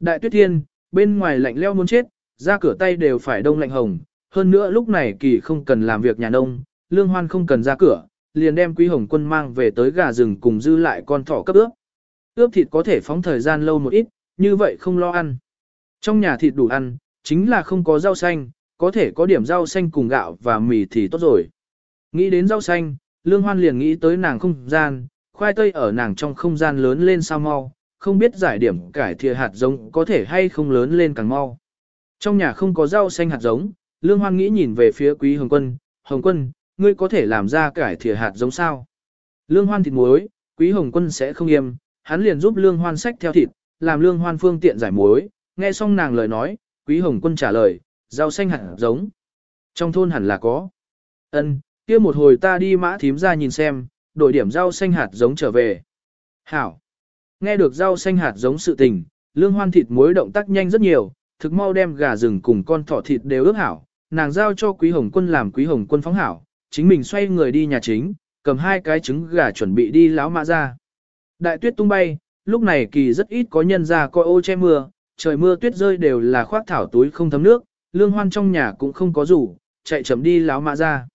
Đại tuyết thiên, bên ngoài lạnh leo muốn chết, ra cửa tay đều phải đông lạnh hồng, hơn nữa lúc này kỳ không cần làm việc nhà nông, lương hoan không cần ra cửa, liền đem quý hồng quân mang về tới gà rừng cùng dư lại con thỏ cấp ướp. Ướp thịt có thể phóng thời gian lâu một ít, như vậy không lo ăn. Trong nhà thịt đủ ăn, chính là không có rau xanh, có thể có điểm rau xanh cùng gạo và mì thì tốt rồi. Nghĩ đến rau xanh, lương hoan liền nghĩ tới nàng không gian, khoai tây ở nàng trong không gian lớn lên sao mau, không biết giải điểm cải thìa hạt giống có thể hay không lớn lên càng mau. Trong nhà không có rau xanh hạt giống, Lương Hoan nghĩ nhìn về phía Quý Hồng Quân, Hồng Quân, ngươi có thể làm ra cải thìa hạt giống sao? Lương Hoan thịt muối, Quý Hồng Quân sẽ không yêm, hắn liền giúp Lương Hoan sách theo thịt, làm Lương Hoan phương tiện giải muối, nghe xong nàng lời nói, Quý Hồng Quân trả lời, rau xanh hạt giống. Trong thôn hẳn là có. Ân, kia một hồi ta đi mã thím ra nhìn xem, đổi điểm rau xanh hạt giống trở về. Hảo. Nghe được rau xanh hạt giống sự tình, lương hoan thịt muối động tác nhanh rất nhiều, thực mau đem gà rừng cùng con thỏ thịt đều ướp hảo, nàng giao cho quý hồng quân làm quý hồng quân phóng hảo, chính mình xoay người đi nhà chính, cầm hai cái trứng gà chuẩn bị đi láo mã ra. Đại tuyết tung bay, lúc này kỳ rất ít có nhân ra coi ô che mưa, trời mưa tuyết rơi đều là khoác thảo túi không thấm nước, lương hoan trong nhà cũng không có rủ, chạy chậm đi láo mã ra.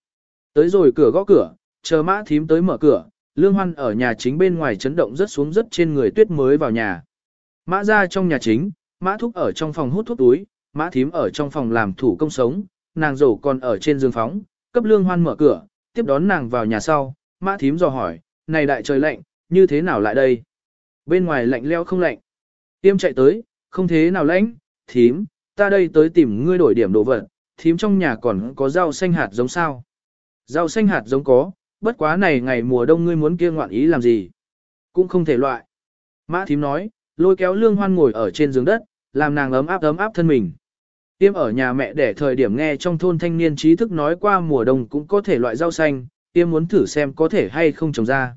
Tới rồi cửa gõ cửa, chờ mã thím tới mở cửa, lương hoan ở nhà chính bên ngoài chấn động rất xuống rất trên người tuyết mới vào nhà. Mã ra trong nhà chính, mã thúc ở trong phòng hút thuốc túi, mã thím ở trong phòng làm thủ công sống, nàng rổ còn ở trên giường phóng, cấp lương hoan mở cửa, tiếp đón nàng vào nhà sau, mã thím dò hỏi, này đại trời lạnh, như thế nào lại đây? Bên ngoài lạnh leo không lạnh. Tiêm chạy tới, không thế nào lạnh, thím, ta đây tới tìm ngươi đổi điểm đồ vật, thím trong nhà còn có rau xanh hạt giống sao? Rau xanh hạt giống có, bất quá này ngày mùa đông ngươi muốn kia ngoạn ý làm gì? Cũng không thể loại. Mã thím nói, lôi kéo lương hoan ngồi ở trên giường đất, làm nàng ấm áp ấm áp thân mình. Tiêm ở nhà mẹ để thời điểm nghe trong thôn thanh niên trí thức nói qua mùa đông cũng có thể loại rau xanh, tiêm muốn thử xem có thể hay không trồng ra.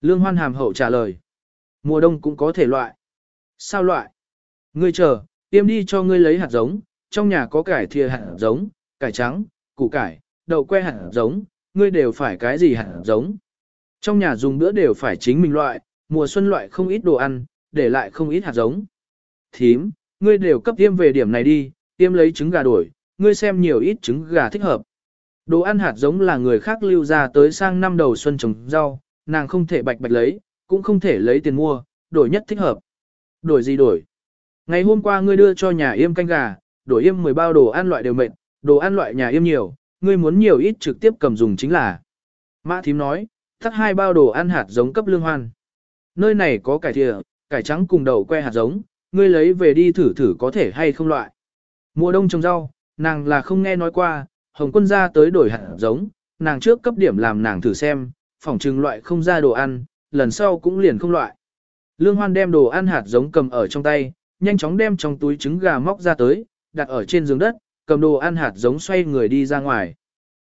Lương hoan hàm hậu trả lời. Mùa đông cũng có thể loại. Sao loại? Ngươi chờ, tiêm đi cho ngươi lấy hạt giống, trong nhà có cải thìa hạt giống, cải trắng, củ cải, đậu que hạt giống, ngươi đều phải cái gì hạt giống. Trong nhà dùng bữa đều phải chính mình loại, mùa xuân loại không ít đồ ăn, để lại không ít hạt giống. Thím, ngươi đều cấp tiêm về điểm này đi, tiêm lấy trứng gà đổi, ngươi xem nhiều ít trứng gà thích hợp. Đồ ăn hạt giống là người khác lưu ra tới sang năm đầu xuân trồng rau, nàng không thể bạch bạch lấy, cũng không thể lấy tiền mua, đổi nhất thích hợp. Đổi gì đổi? Ngày hôm qua ngươi đưa cho nhà yêm canh gà, đổi yêm 10 bao đồ ăn loại đều mệt, đồ ăn loại nhà yêm nhiều, ngươi muốn nhiều ít trực tiếp cầm dùng chính là. Mã thím nói, thắt hai bao đồ ăn hạt giống cấp lương hoan. Nơi này có cải thịa, cải trắng cùng đầu que hạt giống, ngươi lấy về đi thử thử có thể hay không loại. Mùa đông trồng rau, nàng là không nghe nói qua, hồng quân ra tới đổi hạt giống, nàng trước cấp điểm làm nàng thử xem, phỏng trừng loại không ra đồ ăn, lần sau cũng liền không loại. Lương Hoan đem đồ ăn hạt giống cầm ở trong tay, nhanh chóng đem trong túi trứng gà móc ra tới, đặt ở trên giường đất, cầm đồ ăn hạt giống xoay người đi ra ngoài.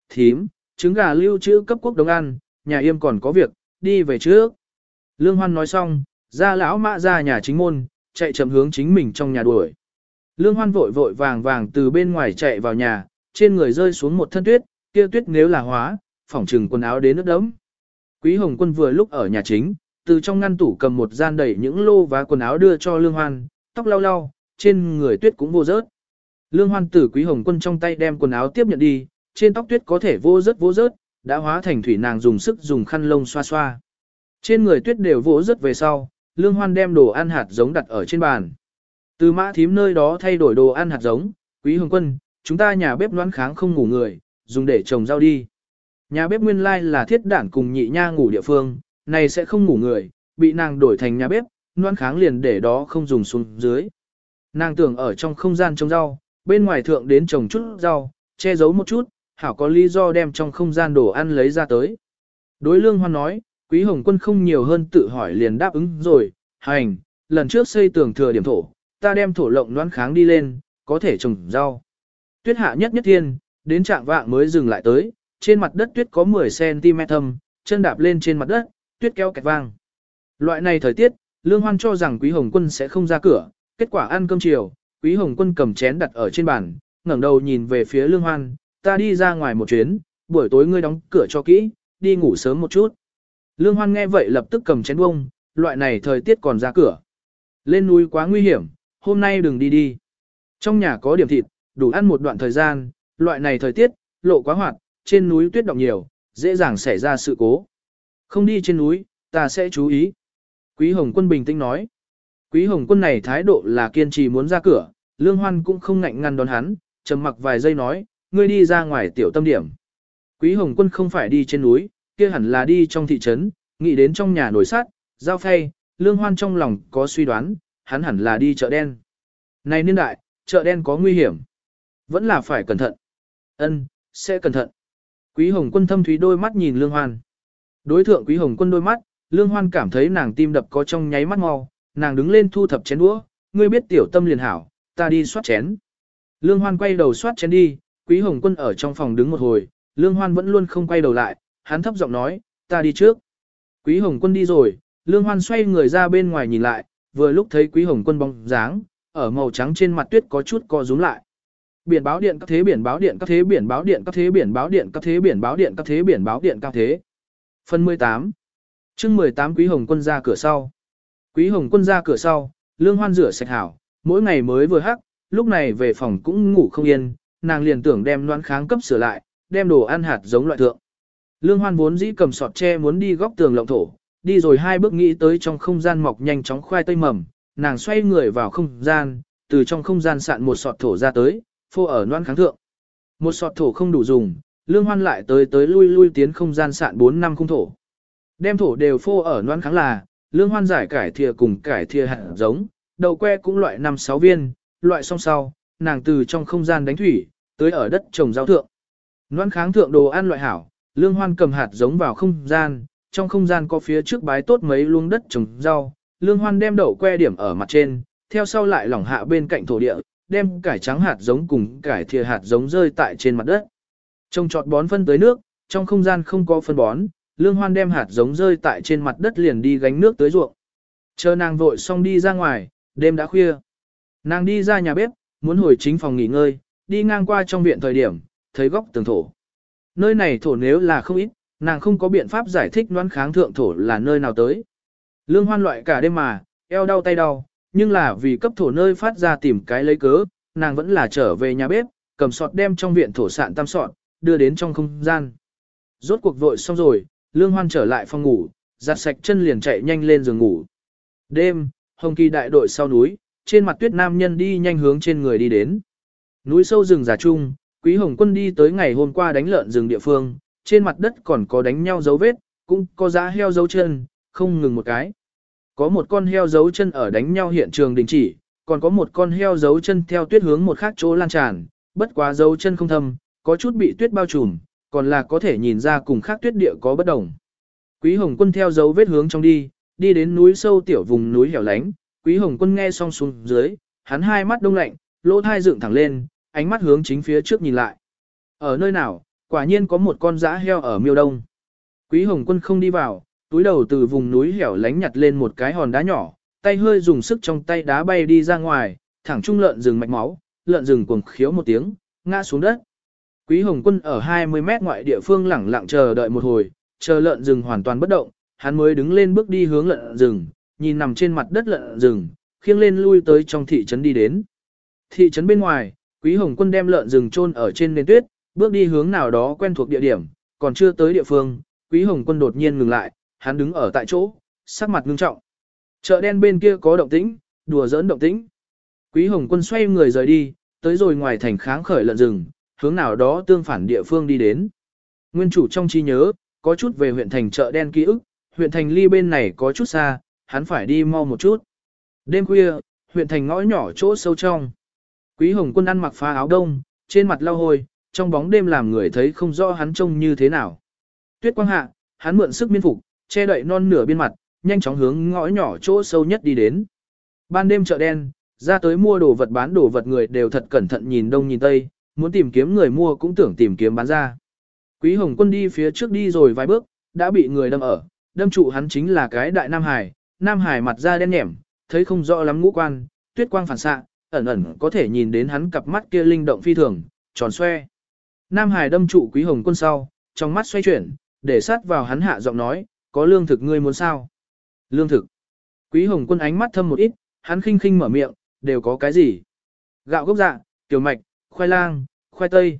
Thím, trứng gà lưu trữ cấp quốc đông ăn, nhà yêm còn có việc, đi về trước. Lương Hoan nói xong, ra lão mã ra nhà chính môn, chạy chậm hướng chính mình trong nhà đuổi. Lương Hoan vội vội vàng vàng từ bên ngoài chạy vào nhà, trên người rơi xuống một thân tuyết, kia tuyết nếu là hóa, phỏng trừng quần áo đến nước đẫm. Quý Hồng Quân vừa lúc ở nhà chính, từ trong ngăn tủ cầm một gian đầy những lô và quần áo đưa cho Lương Hoan, tóc lau lau, trên người tuyết cũng vô rớt. Lương Hoan tử Quý Hồng Quân trong tay đem quần áo tiếp nhận đi, trên tóc tuyết có thể vô rớt vô rớt, đã hóa thành thủy nàng dùng sức dùng khăn lông xoa xoa. Trên người tuyết đều vô rớt về sau, Lương Hoan đem đồ ăn hạt giống đặt ở trên bàn. Từ mã thím nơi đó thay đổi đồ ăn hạt giống, Quý Hồng Quân, chúng ta nhà bếp Loan kháng không ngủ người, dùng để trồng rau đi. Nhà bếp nguyên lai là thiết đản cùng nhị nha ngủ địa phương, này sẽ không ngủ người, bị nàng đổi thành nhà bếp, Loan kháng liền để đó không dùng xuống dưới. Nàng tưởng ở trong không gian trồng rau, bên ngoài thượng đến trồng chút rau, che giấu một chút, hảo có lý do đem trong không gian đồ ăn lấy ra tới. Đối lương hoan nói, quý hồng quân không nhiều hơn tự hỏi liền đáp ứng rồi, hành, lần trước xây tường thừa điểm thổ, ta đem thổ lộng noan kháng đi lên, có thể trồng rau. Tuyết hạ nhất nhất thiên, đến trạng vạng mới dừng lại tới, trên mặt đất tuyết có 10cm thâm, chân đạp lên trên mặt đất, tuyết kéo kẹt vang. Loại này thời tiết, Lương Hoan cho rằng Quý Hồng Quân sẽ không ra cửa, kết quả ăn cơm chiều, Quý Hồng Quân cầm chén đặt ở trên bàn, ngẩng đầu nhìn về phía Lương Hoan, ta đi ra ngoài một chuyến, buổi tối ngươi đóng cửa cho kỹ, đi ngủ sớm một chút. Lương Hoan nghe vậy lập tức cầm chén bông, loại này thời tiết còn ra cửa. Lên núi quá nguy hiểm, hôm nay đừng đi đi. Trong nhà có điểm thịt, đủ ăn một đoạn thời gian, loại này thời tiết, lộ quá hoạt, trên núi tuyết động nhiều, dễ dàng xảy ra sự cố. Không đi trên núi, ta sẽ chú ý. Quý Hồng Quân bình tĩnh nói. Quý Hồng Quân này thái độ là kiên trì muốn ra cửa, Lương Hoan cũng không ngạnh ngăn đón hắn, trầm mặc vài giây nói, ngươi đi ra ngoài tiểu tâm điểm. Quý Hồng Quân không phải đi trên núi, kia hẳn là đi trong thị trấn, nghĩ đến trong nhà nổi sát, giao phay, Lương Hoan trong lòng có suy đoán, hắn hẳn là đi chợ đen. Này niên đại, chợ đen có nguy hiểm. Vẫn là phải cẩn thận. Ân, sẽ cẩn thận. Quý Hồng Quân thâm thúy đôi mắt nhìn Lương Hoan. Đối thượng Quý Hồng Quân đôi mắt, Lương Hoan cảm thấy nàng tim đập có trong nháy mắt mau, nàng đứng lên thu thập chén đũa, ngươi biết tiểu tâm liền hảo, ta đi soát chén. Lương Hoan quay đầu soát chén đi, Quý Hồng Quân ở trong phòng đứng một hồi, Lương Hoan vẫn luôn không quay đầu lại, hắn thấp giọng nói, ta đi trước. Quý Hồng Quân đi rồi, Lương Hoan xoay người ra bên ngoài nhìn lại, vừa lúc thấy Quý Hồng Quân bóng dáng, ở màu trắng trên mặt tuyết có chút co rúm lại. Biển báo điện các thế biển báo điện các thế biển báo điện các thế biển báo điện các thế biển báo điện các thế biển báo điện các thế. Phần 18 chương 18 Quý Hồng Quân ra cửa sau. Quý Hồng Quân ra cửa sau, Lương Hoan rửa sạch hảo, mỗi ngày mới vừa hắc, lúc này về phòng cũng ngủ không yên, nàng liền tưởng đem loan kháng cấp sửa lại, đem đồ ăn hạt giống loại thượng. Lương Hoan vốn dĩ cầm sọt tre muốn đi góc tường lộng thổ, đi rồi hai bước nghĩ tới trong không gian mọc nhanh chóng khoai tây mầm, nàng xoay người vào không gian, từ trong không gian sạn một sọt thổ ra tới, phô ở loan kháng thượng. Một sọt thổ không đủ dùng, Lương Hoan lại tới tới lui lui tiến không gian sạn 4 năm không thổ. Đem thổ đều phô ở loan kháng là, Lương Hoan giải cải thìa cùng cải thìa hạt giống, đầu que cũng loại 5-6 viên, loại xong sau, nàng từ trong không gian đánh thủy, tới ở đất trồng rau thượng. Noan kháng thượng đồ ăn loại hảo, Lương Hoan cầm hạt giống vào không gian, trong không gian có phía trước bái tốt mấy luống đất trồng rau, Lương Hoan đem đậu que điểm ở mặt trên, theo sau lại lỏng hạ bên cạnh thổ địa, đem cải trắng hạt giống cùng cải thìa hạt giống rơi tại trên mặt đất. trông trọt bón phân tới nước, trong không gian không có phân bón, Lương Hoan đem hạt giống rơi tại trên mặt đất liền đi gánh nước tới ruộng. Chờ nàng vội xong đi ra ngoài, đêm đã khuya. Nàng đi ra nhà bếp, muốn hồi chính phòng nghỉ ngơi, đi ngang qua trong viện thời điểm, thấy góc tường thổ. Nơi này thổ nếu là không ít, nàng không có biện pháp giải thích noan kháng thượng thổ là nơi nào tới. Lương hoan loại cả đêm mà, eo đau tay đau, nhưng là vì cấp thổ nơi phát ra tìm cái lấy cớ, nàng vẫn là trở về nhà bếp, cầm sọt đem trong viện thổ sạn tam sọt, đưa đến trong không gian. Rốt cuộc vội xong rồi, lương hoan trở lại phòng ngủ, giặt sạch chân liền chạy nhanh lên giường ngủ. Đêm, hồng kỳ đại đội sau núi, trên mặt tuyết nam nhân đi nhanh hướng trên người đi đến. Núi sâu rừng già chung, quý hồng quân đi tới ngày hôm qua đánh lợn rừng địa phương, trên mặt đất còn có đánh nhau dấu vết, cũng có giá heo dấu chân, không ngừng một cái. Có một con heo dấu chân ở đánh nhau hiện trường đình chỉ, còn có một con heo dấu chân theo tuyết hướng một khác chỗ lan tràn, bất quá dấu chân không thâm, có chút bị tuyết bao trùm, còn là có thể nhìn ra cùng khác tuyết địa có bất đồng. Quý Hồng Quân theo dấu vết hướng trong đi, đi đến núi sâu tiểu vùng núi hẻo lánh, Quý Hồng Quân nghe xong xuống dưới, hắn hai mắt đông lạnh, lỗ thai dựng thẳng lên, ánh mắt hướng chính phía trước nhìn lại. Ở nơi nào, quả nhiên có một con dã heo ở miêu đông. Quý Hồng Quân không đi vào, túi đầu từ vùng núi hẻo lánh nhặt lên một cái hòn đá nhỏ, tay hơi dùng sức trong tay đá bay đi ra ngoài, thẳng trung lợn rừng mạch máu, lợn rừng cuồng khiếu một tiếng, ngã xuống đất. Quý Hồng Quân ở 20 mét ngoại địa phương lẳng lặng chờ đợi một hồi, chờ lợn rừng hoàn toàn bất động, hắn mới đứng lên bước đi hướng lợn rừng, nhìn nằm trên mặt đất lợn rừng, khiêng lên lui tới trong thị trấn đi đến. Thị trấn bên ngoài, Quý Hồng Quân đem lợn rừng chôn ở trên nền tuyết, bước đi hướng nào đó quen thuộc địa điểm, còn chưa tới địa phương, Quý Hồng Quân đột nhiên ngừng lại, hắn đứng ở tại chỗ, sắc mặt ngưng trọng. Chợ đen bên kia có động tĩnh, đùa giỡn động tĩnh. Quý Hồng Quân xoay người rời đi, tới rồi ngoài thành kháng khởi lợn rừng, hướng nào đó tương phản địa phương đi đến. Nguyên chủ trong trí nhớ, có chút về huyện thành chợ đen ký ức, huyện thành ly bên này có chút xa, hắn phải đi mau một chút. Đêm khuya, huyện thành ngõ nhỏ chỗ sâu trong. Quý Hồng Quân ăn mặc phá áo đông, trên mặt lau hôi, trong bóng đêm làm người thấy không rõ hắn trông như thế nào. Tuyết quang hạ, hắn mượn sức miên phục, che đậy non nửa biên mặt, nhanh chóng hướng ngõ nhỏ chỗ sâu nhất đi đến. Ban đêm chợ đen, ra tới mua đồ vật bán đồ vật người đều thật cẩn thận nhìn đông nhìn tây, muốn tìm kiếm người mua cũng tưởng tìm kiếm bán ra. Quý Hồng Quân đi phía trước đi rồi vài bước, đã bị người đâm ở, đâm trụ hắn chính là cái đại Nam Hải, Nam Hải mặt da đen nhẻm, thấy không rõ lắm ngũ quan, tuyết quang phản xạ, ẩn ẩn có thể nhìn đến hắn cặp mắt kia linh động phi thường, tròn xoe. Nam Hải đâm trụ Quý Hồng Quân sau, trong mắt xoay chuyển, để sát vào hắn hạ giọng nói, có lương thực ngươi muốn sao? Lương thực. Quý Hồng Quân ánh mắt thâm một ít, hắn khinh khinh mở miệng, đều có cái gì? Gạo gốc dạ, tiểu mạch, khoai lang, khoai tây.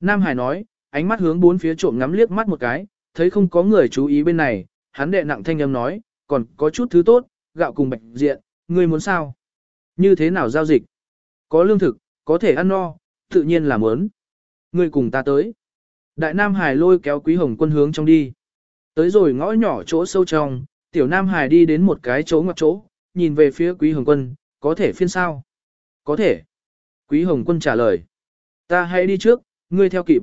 Nam Hải nói, ánh mắt hướng bốn phía trộm ngắm liếc mắt một cái, thấy không có người chú ý bên này, hắn đệ nặng thanh âm nói, còn có chút thứ tốt, gạo cùng bạch diện, ngươi muốn sao? Như thế nào giao dịch? Có lương thực, có thể ăn no, tự nhiên là muốn. Ngươi cùng ta tới. Đại Nam Hải lôi kéo Quý Hồng Quân hướng trong đi. Tới rồi ngõ nhỏ chỗ sâu trong, Tiểu Nam Hải đi đến một cái chỗ ngoặc chỗ, nhìn về phía Quý Hồng Quân, có thể phiên sao? Có thể. Quý Hồng Quân trả lời. Ta hãy đi trước, ngươi theo kịp.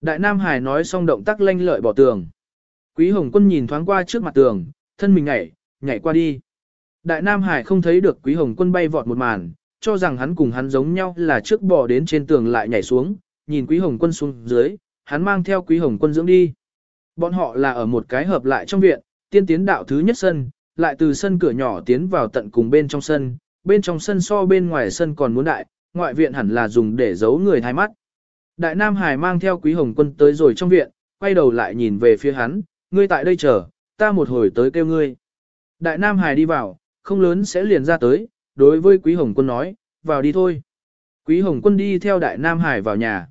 Đại Nam Hải nói xong động tác lanh lợi bỏ tường. Quý Hồng Quân nhìn thoáng qua trước mặt tường, thân mình nhảy, nhảy qua đi. Đại Nam Hải không thấy được Quý Hồng Quân bay vọt một màn, cho rằng hắn cùng hắn giống nhau là trước bò đến trên tường lại nhảy xuống, nhìn Quý Hồng Quân xuống dưới, hắn mang theo Quý Hồng Quân dưỡng đi. Bọn họ là ở một cái hợp lại trong viện, tiên tiến đạo thứ nhất sân, lại từ sân cửa nhỏ tiến vào tận cùng bên trong sân, bên trong sân so bên ngoài sân còn muốn đại, ngoại viện hẳn là dùng để giấu người thái mắt. Đại Nam Hải mang theo Quý Hồng Quân tới rồi trong viện, quay đầu lại nhìn về phía hắn, ngươi tại đây chờ, ta một hồi tới kêu ngươi. Đại Nam Hải đi vào, không lớn sẽ liền ra tới, đối với Quý Hồng Quân nói, vào đi thôi. Quý Hồng Quân đi theo Đại Nam Hải vào nhà.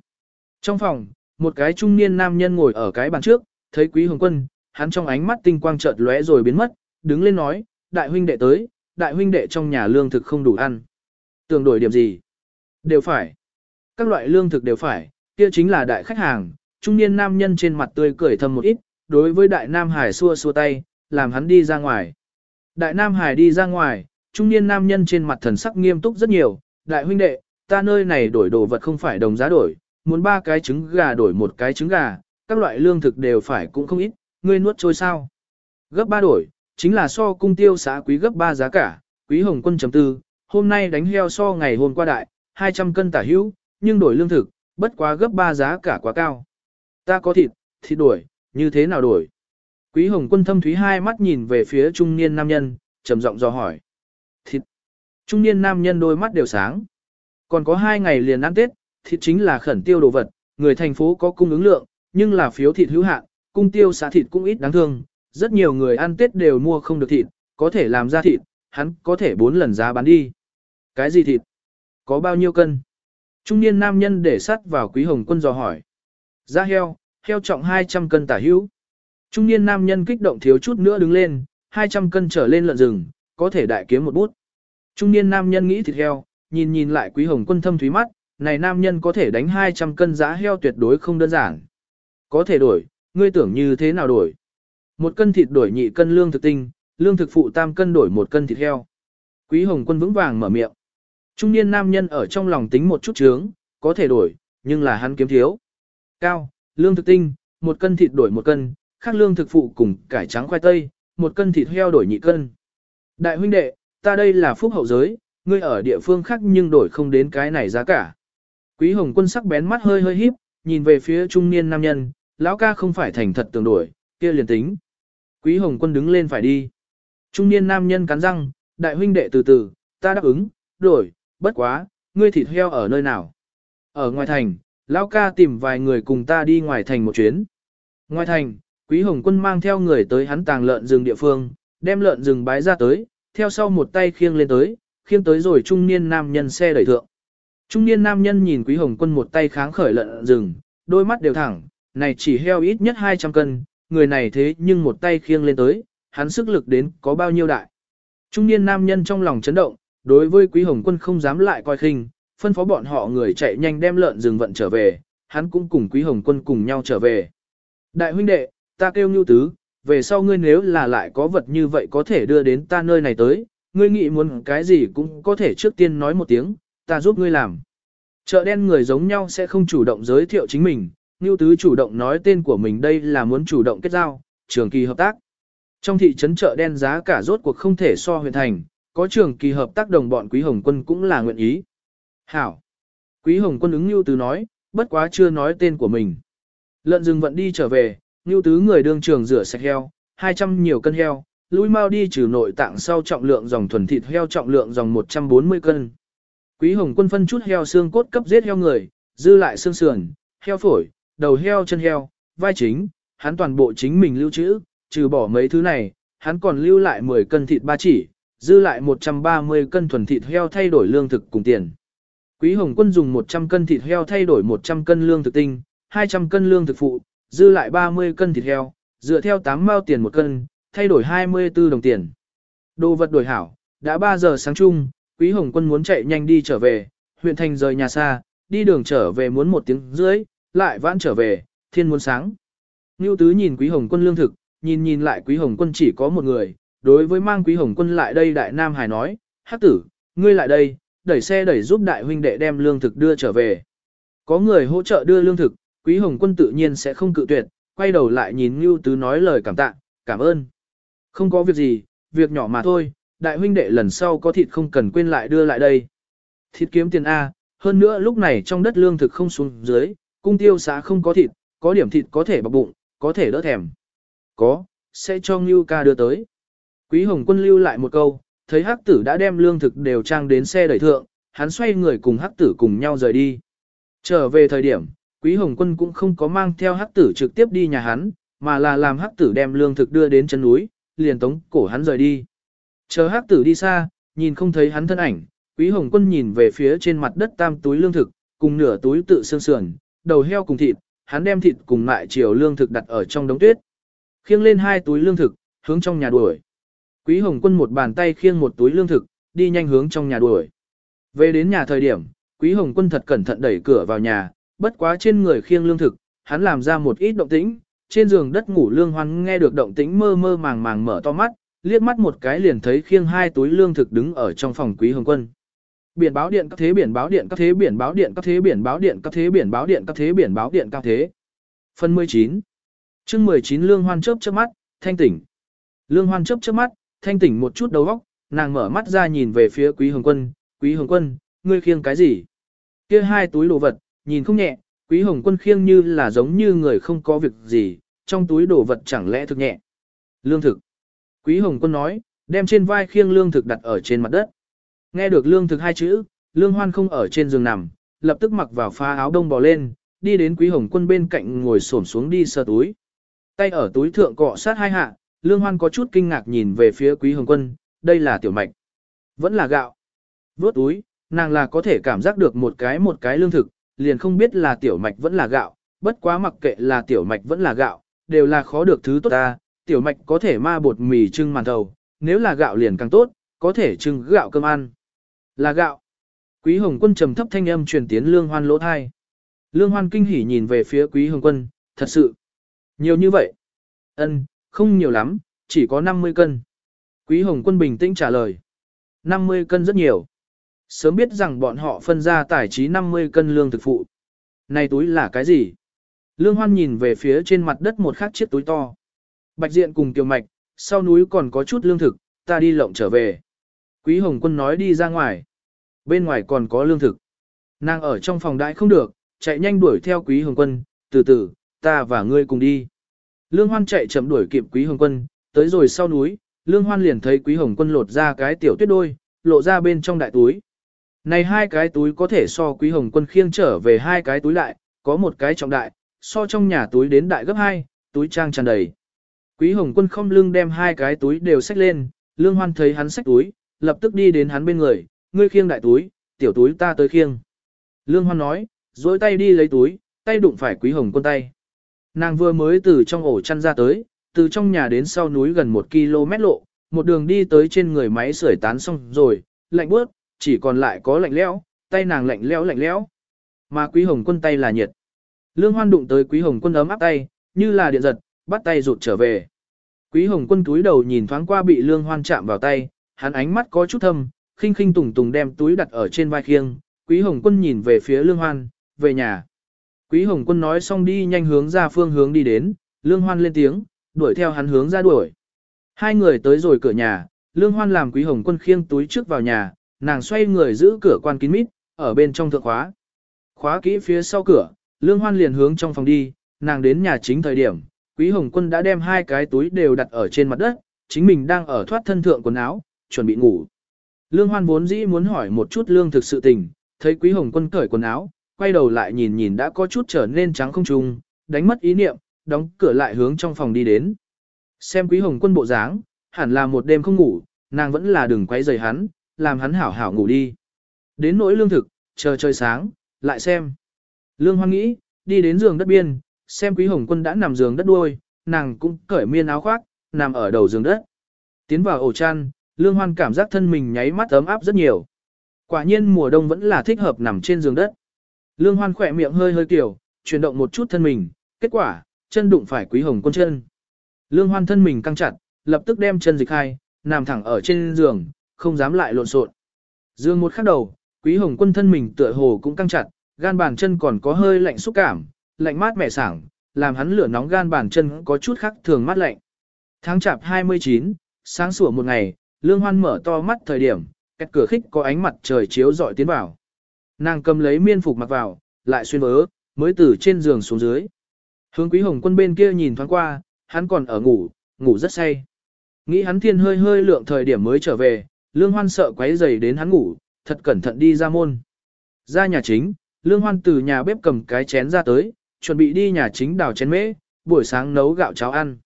Trong phòng, một cái trung niên nam nhân ngồi ở cái bàn trước, thấy Quý Hồng Quân, hắn trong ánh mắt tinh quang chợt lóe rồi biến mất, đứng lên nói, đại huynh đệ tới, đại huynh đệ trong nhà lương thực không đủ ăn. Tưởng đổi điểm gì? Đều phải. Các loại lương thực đều phải, kia chính là đại khách hàng, trung niên nam nhân trên mặt tươi cười thầm một ít, đối với đại nam hải xua xua tay, làm hắn đi ra ngoài. Đại nam hải đi ra ngoài, trung niên nam nhân trên mặt thần sắc nghiêm túc rất nhiều, đại huynh đệ, ta nơi này đổi đồ vật không phải đồng giá đổi, muốn ba cái trứng gà đổi một cái trứng gà, các loại lương thực đều phải cũng không ít, ngươi nuốt trôi sao. Gấp ba đổi, chính là so cung tiêu xã quý gấp ba giá cả, quý hồng quân chấm tư, hôm nay đánh heo so ngày hôm qua đại, 200 cân tả hữu, nhưng đổi lương thực, bất quá gấp ba giá cả quá cao. Ta có thịt, thịt đổi, như thế nào đổi? Quý hồng quân thâm thúy hai mắt nhìn về phía trung niên nam nhân, trầm giọng dò hỏi. Thịt. Trung niên nam nhân đôi mắt đều sáng. Còn có hai ngày liền ăn Tết, thịt chính là khẩn tiêu đồ vật, người thành phố có cung ứng lượng, nhưng là phiếu thịt hữu hạn, cung tiêu xã thịt cũng ít đáng thương, rất nhiều người ăn Tết đều mua không được thịt, có thể làm ra thịt, hắn có thể bốn lần giá bán đi. Cái gì thịt? Có bao nhiêu cân? Trung niên nam nhân để sắt vào quý hồng quân dò hỏi. Giá heo, heo trọng 200 cân tả hữu. Trung niên nam nhân kích động thiếu chút nữa đứng lên, 200 cân trở lên lợn rừng, có thể đại kiếm một bút. Trung niên nam nhân nghĩ thịt heo, nhìn nhìn lại quý hồng quân thâm thúy mắt, này nam nhân có thể đánh 200 cân giá heo tuyệt đối không đơn giản. Có thể đổi, ngươi tưởng như thế nào đổi? Một cân thịt đổi nhị cân lương thực tinh, lương thực phụ tam cân đổi một cân thịt heo. Quý Hồng Quân vững vàng mở miệng. Trung niên nam nhân ở trong lòng tính một chút chướng, có thể đổi, nhưng là hắn kiếm thiếu. Cao, lương thực tinh, một cân thịt đổi một cân, khác lương thực phụ cùng cải trắng khoai tây, một cân thịt heo đổi nhị cân. Đại huynh đệ, ta đây là phúc hậu giới, ngươi ở địa phương khác nhưng đổi không đến cái này giá cả. Quý Hồng Quân sắc bén mắt hơi hơi híp, nhìn về phía trung niên nam nhân, lão ca không phải thành thật tưởng đổi, kia liền tính. Quý Hồng Quân đứng lên phải đi. Trung niên nam nhân cắn răng, đại huynh đệ từ từ, ta đáp ứng, đổi, bất quá, ngươi thịt heo ở nơi nào? Ở ngoài thành, lão ca tìm vài người cùng ta đi ngoài thành một chuyến. Ngoài thành, Quý Hồng Quân mang theo người tới hắn tàng lợn rừng địa phương, đem lợn rừng bái ra tới, theo sau một tay khiêng lên tới, khiêng tới rồi trung niên nam nhân xe đẩy thượng. Trung niên nam nhân nhìn Quý Hồng Quân một tay kháng khởi lợn rừng, đôi mắt đều thẳng, này chỉ heo ít nhất 200 cân, người này thế nhưng một tay khiêng lên tới, hắn sức lực đến có bao nhiêu đại. Trung niên nam nhân trong lòng chấn động, đối với Quý Hồng Quân không dám lại coi khinh, phân phó bọn họ người chạy nhanh đem lợn rừng vận trở về, hắn cũng cùng Quý Hồng Quân cùng nhau trở về. Đại huynh đệ, ta kêu Nưu Tứ, về sau ngươi nếu là lại có vật như vậy có thể đưa đến ta nơi này tới, ngươi nghĩ muốn cái gì cũng có thể trước tiên nói một tiếng, ta giúp ngươi làm. Chợ đen người giống nhau sẽ không chủ động giới thiệu chính mình, Ngưu Tứ chủ động nói tên của mình đây là muốn chủ động kết giao, trường kỳ hợp tác. Trong thị trấn chợ đen giá cả rốt cuộc không thể so huyện thành, có trường kỳ hợp tác đồng bọn Quý Hồng Quân cũng là nguyện ý. Hảo! Quý Hồng Quân ứng Ngưu Tứ nói, bất quá chưa nói tên của mình. Lợn rừng vận đi trở về, Ngưu Tứ người đương trường rửa sạch heo, 200 nhiều cân heo, lũi mau đi trừ nội tạng sau trọng lượng dòng thuần thịt heo trọng lượng dòng 140 cân. Quý Hồng Quân phân chút heo xương cốt cấp giết heo người, dư lại xương sườn, heo phổi, đầu heo chân heo, vai chính, hắn toàn bộ chính mình lưu trữ, trừ bỏ mấy thứ này, hắn còn lưu lại 10 cân thịt ba chỉ, dư lại 130 cân thuần thịt heo thay đổi lương thực cùng tiền. Quý Hồng Quân dùng 100 cân thịt heo thay đổi 100 cân lương thực tinh, 200 cân lương thực phụ, dư lại 30 cân thịt heo, dựa theo 8 mao tiền một cân, thay đổi 24 đồng tiền. Đồ vật đổi hảo, đã 3 giờ sáng chung, Quý Hồng Quân muốn chạy nhanh đi trở về, huyện thành rời nhà xa, đi đường trở về muốn một tiếng rưỡi, lại vãn trở về, thiên muốn sáng. Ngưu Tứ nhìn Quý Hồng Quân lương thực, nhìn nhìn lại Quý Hồng Quân chỉ có một người, đối với mang Quý Hồng Quân lại đây Đại Nam Hải nói, hát tử, ngươi lại đây, đẩy xe đẩy giúp đại huynh đệ đem lương thực đưa trở về. Có người hỗ trợ đưa lương thực, Quý Hồng Quân tự nhiên sẽ không cự tuyệt, quay đầu lại nhìn Ngưu Tứ nói lời cảm tạ, cảm ơn. Không có việc gì, việc nhỏ mà thôi, đại huynh đệ lần sau có thịt không cần quên lại đưa lại đây. Thịt kiếm tiền A, hơn nữa lúc này trong đất lương thực không xuống dưới, cung tiêu xã không có thịt, có điểm thịt có thể bọc bụng, có thể đỡ thèm. Có, sẽ cho Ngưu ca đưa tới. Quý Hồng Quân lưu lại một câu, thấy hắc tử đã đem lương thực đều trang đến xe đẩy thượng, hắn xoay người cùng hắc tử cùng nhau rời đi. Trở về thời điểm, Quý Hồng Quân cũng không có mang theo hắc tử trực tiếp đi nhà hắn, mà là làm hắc tử đem lương thực đưa đến chân núi, liền tống cổ hắn rời đi. Chờ hắc tử đi xa, nhìn không thấy hắn thân ảnh, Quý Hồng Quân nhìn về phía trên mặt đất tam túi lương thực, cùng nửa túi tự xương sườn, đầu heo cùng thịt, hắn đem thịt cùng lại chiều lương thực đặt ở trong đống tuyết. Khiêng lên hai túi lương thực, hướng trong nhà đuổi. Quý Hồng Quân một bàn tay khiêng một túi lương thực, đi nhanh hướng trong nhà đuổi. Về đến nhà thời điểm, Quý Hồng Quân thật cẩn thận đẩy cửa vào nhà, bất quá trên người khiêng lương thực, hắn làm ra một ít động tĩnh, trên giường đất ngủ lương hoan nghe được động tĩnh mơ mơ màng màng mở to mắt, liếc mắt một cái liền thấy khiêng hai túi lương thực đứng ở trong phòng Quý Hồng Quân. Biển báo điện các thế biển báo điện các thế biển báo điện các thế biển báo điện các thế biển báo điện các thế biển báo điện các thế. Phần 19. Chương 19 Lương Hoan chớp chớp mắt, thanh tỉnh. Lương Hoan chớp chớp mắt, thanh tỉnh một chút đầu óc, nàng mở mắt ra nhìn về phía Quý Hồng Quân, "Quý Hồng Quân, ngươi khiêng cái gì?" Kia hai túi đồ vật, nhìn không nhẹ, Quý Hồng Quân khiêng như là giống như người không có việc gì, trong túi đồ vật chẳng lẽ thực nhẹ. Lương thực. Quý Hồng Quân nói, đem trên vai khiêng lương thực đặt ở trên mặt đất. Nghe được lương thực hai chữ, lương hoan không ở trên giường nằm, lập tức mặc vào pha áo đông bò lên, đi đến Quý Hồng Quân bên cạnh ngồi xổm xuống đi sờ túi. Tay ở túi thượng cọ sát hai hạ, lương hoan có chút kinh ngạc nhìn về phía Quý Hồng Quân, đây là tiểu mạch. Vẫn là gạo. Vốt túi, nàng là có thể cảm giác được một cái một cái lương thực, liền không biết là tiểu mạch vẫn là gạo, bất quá mặc kệ là tiểu mạch vẫn là gạo, đều là khó được thứ tốt ta, tiểu mạch có thể ma bột mì trưng màn thầu, nếu là gạo liền càng tốt, có thể trưng gạo cơm ăn. Là gạo. Quý Hồng Quân trầm thấp thanh âm truyền tiến Lương Hoan lỗ thai. Lương Hoan kinh hỉ nhìn về phía Quý Hồng Quân, thật sự. Nhiều như vậy. Ân, không nhiều lắm, chỉ có 50 cân. Quý Hồng Quân bình tĩnh trả lời. 50 cân rất nhiều. Sớm biết rằng bọn họ phân ra tài trí 50 cân lương thực phụ. Này túi là cái gì? Lương Hoan nhìn về phía trên mặt đất một khắc chiếc túi to. Bạch diện cùng tiểu mạch, sau núi còn có chút lương thực, ta đi lộng trở về. Quý Hồng Quân nói đi ra ngoài. Bên ngoài còn có lương thực. Nàng ở trong phòng đại không được, chạy nhanh đuổi theo Quý Hồng Quân, từ từ, ta và ngươi cùng đi. Lương Hoan chạy chậm đuổi kịp Quý Hồng Quân, tới rồi sau núi, Lương Hoan liền thấy Quý Hồng Quân lột ra cái tiểu tuyết đôi, lộ ra bên trong đại túi. Này hai cái túi có thể so Quý Hồng Quân khiêng trở về hai cái túi lại, có một cái trọng đại, so trong nhà túi đến đại gấp hai, túi trang tràn đầy. Quý Hồng Quân không lưng đem hai cái túi đều xách lên, Lương Hoan thấy hắn xách túi, lập tức đi đến hắn bên người, ngươi khiêng đại túi, tiểu túi ta tới khiêng. Lương Hoan nói, dối tay đi lấy túi, tay đụng phải Quý Hồng Quân tay. Nàng vừa mới từ trong ổ chăn ra tới, từ trong nhà đến sau núi gần một km lộ, một đường đi tới trên người máy sưởi tán xong rồi, lạnh bước, chỉ còn lại có lạnh lẽo, tay nàng lạnh lẽo lạnh lẽo. Mà Quý Hồng Quân tay là nhiệt. Lương Hoan đụng tới Quý Hồng Quân ấm áp tay, như là điện giật, bắt tay rụt trở về. Quý Hồng Quân túi đầu nhìn thoáng qua bị Lương Hoan chạm vào tay, hắn ánh mắt có chút thâm, khinh khinh tùng tùng đem túi đặt ở trên vai khiêng. Quý Hồng Quân nhìn về phía Lương Hoan, về nhà. Quý Hồng Quân nói xong đi nhanh hướng ra phương hướng đi đến, Lương Hoan lên tiếng, đuổi theo hắn hướng ra đuổi. Hai người tới rồi cửa nhà, Lương Hoan làm Quý Hồng Quân khiêng túi trước vào nhà, nàng xoay người giữ cửa quan kín mít, ở bên trong thượng khóa. Khóa kỹ phía sau cửa, Lương Hoan liền hướng trong phòng đi, nàng đến nhà chính thời điểm, Quý Hồng Quân đã đem hai cái túi đều đặt ở trên mặt đất, chính mình đang ở thoát thân thượng quần áo, chuẩn bị ngủ. Lương Hoan vốn dĩ muốn hỏi một chút lương thực sự tình, thấy Quý Hồng Quân cởi quần áo, quay đầu lại nhìn nhìn đã có chút trở nên trắng không trung, đánh mất ý niệm, đóng cửa lại hướng trong phòng đi đến. Xem Quý Hồng Quân bộ dáng, hẳn là một đêm không ngủ, nàng vẫn là đừng quấy rầy hắn, làm hắn hảo hảo ngủ đi. Đến nỗi lương thực, chờ trời sáng, lại xem. Lương Hoan nghĩ, đi đến giường đất biên, xem Quý Hồng Quân đã nằm giường đất đuôi, nàng cũng cởi miên áo khoác, nằm ở đầu giường đất. Tiến vào ổ chăn, Lương Hoan cảm giác thân mình nháy mắt ấm áp rất nhiều. Quả nhiên mùa đông vẫn là thích hợp nằm trên giường đất. Lương Hoan khỏe miệng hơi hơi kiểu, chuyển động một chút thân mình, kết quả, chân đụng phải Quý Hồng Quân chân. Lương Hoan thân mình căng chặt, lập tức đem chân dịch hai, nằm thẳng ở trên giường, không dám lại lộn xộn. Dương một khắc đầu, Quý Hồng Quân thân mình tựa hồ cũng căng chặt, gan bàn chân còn có hơi lạnh xúc cảm, lạnh mát mẻ sảng, làm hắn lửa nóng gan bàn chân có chút khác thường mát lạnh. Tháng chạp 29, sáng sủa một ngày, Lương Hoan mở to mắt thời điểm, cách cửa khích có ánh mặt trời chiếu rọi tiến vào. Nàng cầm lấy miên phục mặc vào, lại xuyên vớ, mới từ trên giường xuống dưới. Hướng Quý Hồng Quân bên kia nhìn thoáng qua, hắn còn ở ngủ, ngủ rất say. Nghĩ hắn thiên hơi hơi lượng thời điểm mới trở về, Lương Hoan sợ quấy dày đến hắn ngủ, thật cẩn thận đi ra môn. Ra nhà chính, Lương Hoan từ nhà bếp cầm cái chén ra tới, chuẩn bị đi nhà chính đào chén mễ, buổi sáng nấu gạo cháo ăn.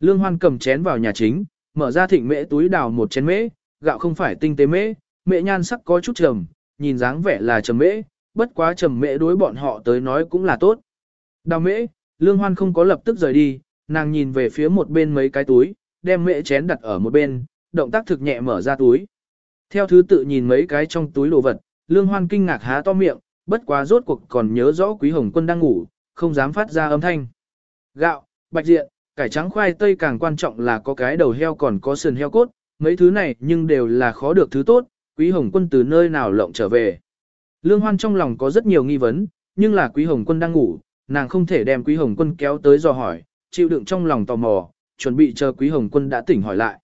Lương Hoan cầm chén vào nhà chính, mở ra thịnh mễ túi đào một chén mễ, gạo không phải tinh tế mễ, mễ nhan sắc có chút trầm, nhìn dáng vẻ là trầm mễ, bất quá trầm mễ đối bọn họ tới nói cũng là tốt. Đào mễ, Lương Hoan không có lập tức rời đi, nàng nhìn về phía một bên mấy cái túi, đem mễ chén đặt ở một bên, động tác thực nhẹ mở ra túi. Theo thứ tự nhìn mấy cái trong túi đồ vật, Lương Hoan kinh ngạc há to miệng, bất quá rốt cuộc còn nhớ rõ Quý Hồng Quân đang ngủ, không dám phát ra âm thanh. Gạo, bạch diện, cải trắng khoai tây càng quan trọng là có cái đầu heo còn có sườn heo cốt, mấy thứ này nhưng đều là khó được thứ tốt, Quý Hồng Quân từ nơi nào lộng trở về. Lương Hoan trong lòng có rất nhiều nghi vấn, nhưng là Quý Hồng Quân đang ngủ, nàng không thể đem Quý Hồng Quân kéo tới dò hỏi, chịu đựng trong lòng tò mò, chuẩn bị chờ Quý Hồng Quân đã tỉnh hỏi lại.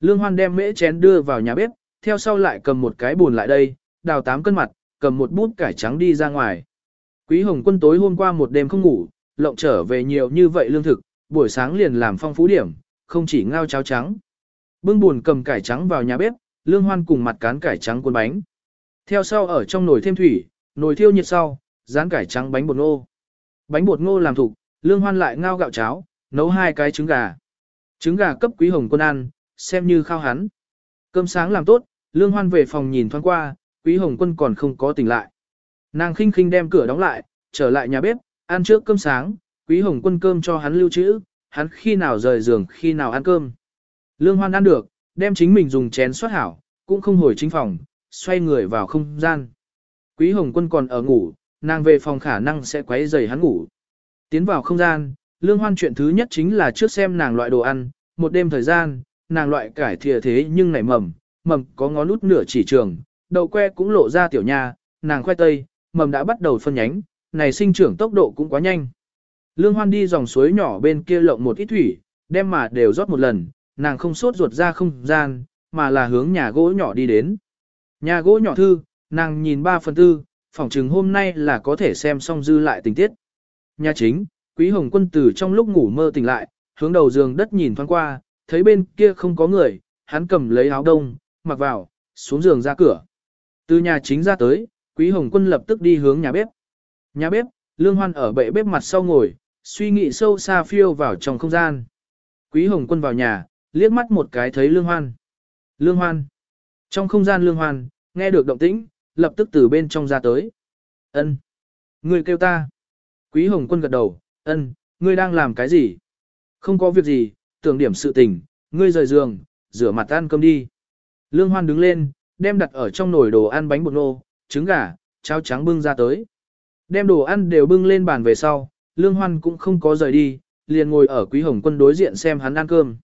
Lương Hoan đem mễ chén đưa vào nhà bếp, theo sau lại cầm một cái buồn lại đây, đào tám cân mặt, cầm một bút cải trắng đi ra ngoài. Quý Hồng Quân tối hôm qua một đêm không ngủ, lộng trở về nhiều như vậy lương thực, buổi sáng liền làm phong phú điểm, không chỉ ngao cháo trắng. Bưng buồn cầm cải trắng vào nhà bếp, Lương Hoan cùng mặt cán cải trắng cuốn bánh. Theo sau ở trong nồi thêm thủy, nồi thiêu nhiệt sau, rán cải trắng bánh bột ngô. Bánh bột ngô làm thục, Lương Hoan lại ngao gạo cháo, nấu hai cái trứng gà. Trứng gà cấp Quý Hồng Quân ăn, xem như khao hắn. Cơm sáng làm tốt, Lương Hoan về phòng nhìn thoáng qua, Quý Hồng Quân còn không có tỉnh lại. Nàng khinh khinh đem cửa đóng lại, trở lại nhà bếp, ăn trước cơm sáng, Quý Hồng Quân cơm cho hắn lưu trữ, hắn khi nào rời giường khi nào ăn cơm. Lương Hoan ăn được, đem chính mình dùng chén xoát hảo, cũng không hồi chính phòng, xoay người vào không gian. Quý Hồng Quân còn ở ngủ, nàng về phòng khả năng sẽ quấy rầy hắn ngủ. Tiến vào không gian, Lương Hoan chuyện thứ nhất chính là trước xem nàng loại đồ ăn, một đêm thời gian, nàng loại cải thìa thế nhưng nảy mầm, mầm có ngón út nửa chỉ trường, đậu que cũng lộ ra tiểu nha, nàng khoai tây, mầm đã bắt đầu phân nhánh, này sinh trưởng tốc độ cũng quá nhanh. Lương Hoan đi dòng suối nhỏ bên kia lộng một ít thủy, đem mà đều rót một lần, nàng không sốt ruột ra không gian, mà là hướng nhà gỗ nhỏ đi đến. Nhà gỗ nhỏ thư, nàng nhìn 3 phần tư, phỏng chừng hôm nay là có thể xem xong dư lại tình tiết. Nhà chính, Quý Hồng Quân tử trong lúc ngủ mơ tỉnh lại, hướng đầu giường đất nhìn thoáng qua, thấy bên kia không có người, hắn cầm lấy áo đông, mặc vào, xuống giường ra cửa. Từ nhà chính ra tới, Quý Hồng Quân lập tức đi hướng nhà bếp. Nhà bếp, Lương Hoan ở bệ bếp mặt sau ngồi, suy nghĩ sâu xa phiêu vào trong không gian. Quý Hồng Quân vào nhà, liếc mắt một cái thấy Lương Hoan. Lương Hoan. Trong không gian Lương Hoan, nghe được động tĩnh, lập tức từ bên trong ra tới. Ân, Người kêu ta. Quý Hồng Quân gật đầu, ân, ngươi đang làm cái gì? Không có việc gì, tưởng điểm sự tình, ngươi rời giường, rửa mặt ăn cơm đi. Lương Hoan đứng lên, đem đặt ở trong nồi đồ ăn bánh bột nô, trứng gà, cháo trắng bưng ra tới. Đem đồ ăn đều bưng lên bàn về sau, Lương Hoan cũng không có rời đi, liền ngồi ở Quý Hồng Quân đối diện xem hắn ăn cơm.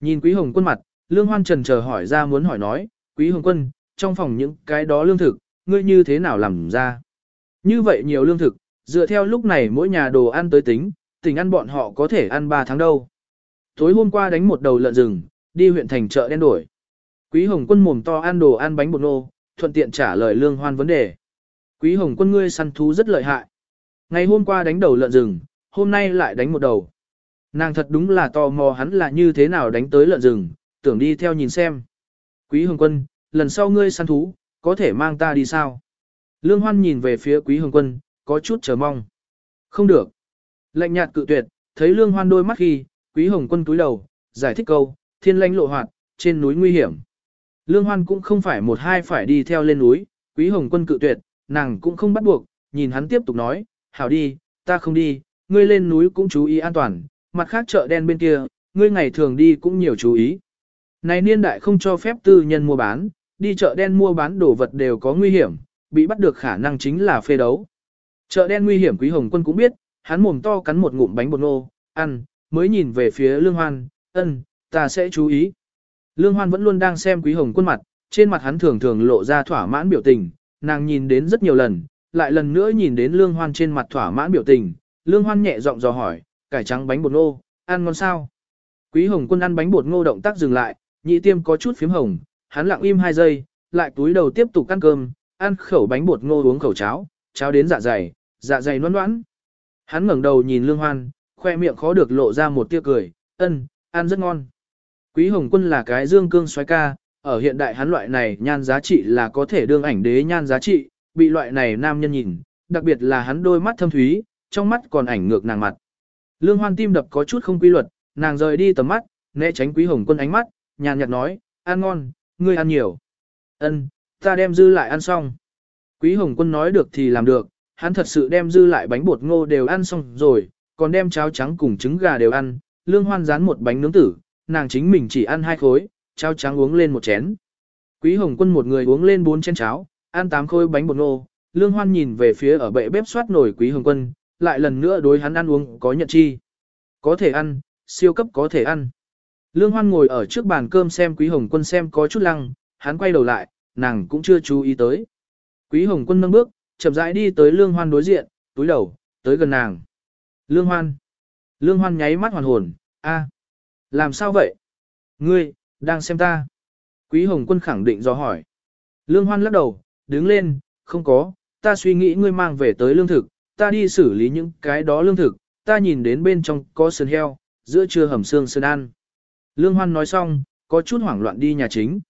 Nhìn Quý Hồng Quân mặt, Lương Hoan trần chờ hỏi ra muốn hỏi nói, Quý Hồng Quân, trong phòng những cái đó lương thực, ngươi như thế nào làm ra? Như vậy nhiều lương thực, dựa theo lúc này mỗi nhà đồ ăn tới tính, tình ăn bọn họ có thể ăn 3 tháng đâu. Tối hôm qua đánh một đầu lợn rừng, đi huyện thành chợ đen đổi. Quý Hồng Quân mồm to ăn đồ ăn bánh bột nô, thuận tiện trả lời Lương Hoan vấn đề. Quý Hồng Quân ngươi săn thú rất lợi hại. Ngày hôm qua đánh đầu lợn rừng, hôm nay lại đánh một đầu. Nàng thật đúng là tò mò hắn là như thế nào đánh tới lợn rừng, tưởng đi theo nhìn xem. Quý Hồng Quân, lần sau ngươi săn thú, có thể mang ta đi sao? Lương Hoan nhìn về phía Quý Hồng Quân, có chút chờ mong. Không được. Lạnh nhạt cự tuyệt, thấy Lương Hoan đôi mắt khi, Quý Hồng Quân túi đầu, giải thích câu, thiên lãnh lộ hoạt, trên núi nguy hiểm. Lương Hoan cũng không phải một hai phải đi theo lên núi, Quý Hồng Quân cự tuyệt, nàng cũng không bắt buộc, nhìn hắn tiếp tục nói, hảo đi, ta không đi, ngươi lên núi cũng chú ý an toàn, mặt khác chợ đen bên kia, ngươi ngày thường đi cũng nhiều chú ý. Này niên đại không cho phép tư nhân mua bán, đi chợ đen mua bán đồ vật đều có nguy hiểm, bị bắt được khả năng chính là phê đấu. Chợ đen nguy hiểm Quý Hồng Quân cũng biết, hắn mồm to cắn một ngụm bánh bột ngô, ăn, mới nhìn về phía Lương Hoan, ân, ta sẽ chú ý. Lương Hoan vẫn luôn đang xem Quý Hồng Quân mặt, trên mặt hắn thường thường lộ ra thỏa mãn biểu tình, nàng nhìn đến rất nhiều lần, lại lần nữa nhìn đến Lương Hoan trên mặt thỏa mãn biểu tình, Lương Hoan nhẹ giọng dò hỏi, cải trắng bánh bột ngô, ăn ngon sao? Quý Hồng Quân ăn bánh bột ngô động tác dừng lại, nhị tiêm có chút phím hồng, hắn lặng im hai giây, lại túi đầu tiếp tục ăn cơm, ăn khẩu bánh bột ngô uống khẩu cháo, cháo đến dạ dày, dạ dày noan noãn. Hắn ngẩng đầu nhìn Lương Hoan, khoe miệng khó được lộ ra một tia cười, ân, ăn rất ngon. Quý Hồng Quân là cái dương cương xoái ca, ở hiện đại hắn loại này nhan giá trị là có thể đương ảnh đế nhan giá trị, bị loại này nam nhân nhìn, đặc biệt là hắn đôi mắt thâm thúy, trong mắt còn ảnh ngược nàng mặt. Lương Hoan tim đập có chút không quy luật, nàng rời đi tầm mắt, né tránh Quý Hồng Quân ánh mắt, nhàn nhạt nói, ăn ngon, ngươi ăn nhiều. Ân, ta đem dư lại ăn xong. Quý Hồng Quân nói được thì làm được, hắn thật sự đem dư lại bánh bột ngô đều ăn xong rồi, còn đem cháo trắng cùng trứng gà đều ăn, Lương Hoan dán một bánh nướng tử, nàng chính mình chỉ ăn hai khối, cháo trắng uống lên một chén. Quý Hồng Quân một người uống lên bốn chén cháo, ăn tám khối bánh bột ngô, Lương Hoan nhìn về phía ở bệ bếp soát nổi Quý Hồng Quân, lại lần nữa đối hắn ăn uống có nhận chi. Có thể ăn, siêu cấp có thể ăn. Lương Hoan ngồi ở trước bàn cơm xem Quý Hồng Quân xem có chút lăng, hắn quay đầu lại, nàng cũng chưa chú ý tới. Quý Hồng Quân nâng bước, chậm rãi đi tới Lương Hoan đối diện, túi đầu, tới gần nàng. Lương Hoan. Lương Hoan nháy mắt hoàn hồn, a, làm sao vậy? Ngươi, đang xem ta. Quý Hồng Quân khẳng định do hỏi. Lương Hoan lắc đầu, đứng lên, không có, ta suy nghĩ ngươi mang về tới lương thực, ta đi xử lý những cái đó lương thực, ta nhìn đến bên trong có sườn heo, giữa trưa hầm xương sơn ăn. Lương Hoan nói xong, có chút hoảng loạn đi nhà chính.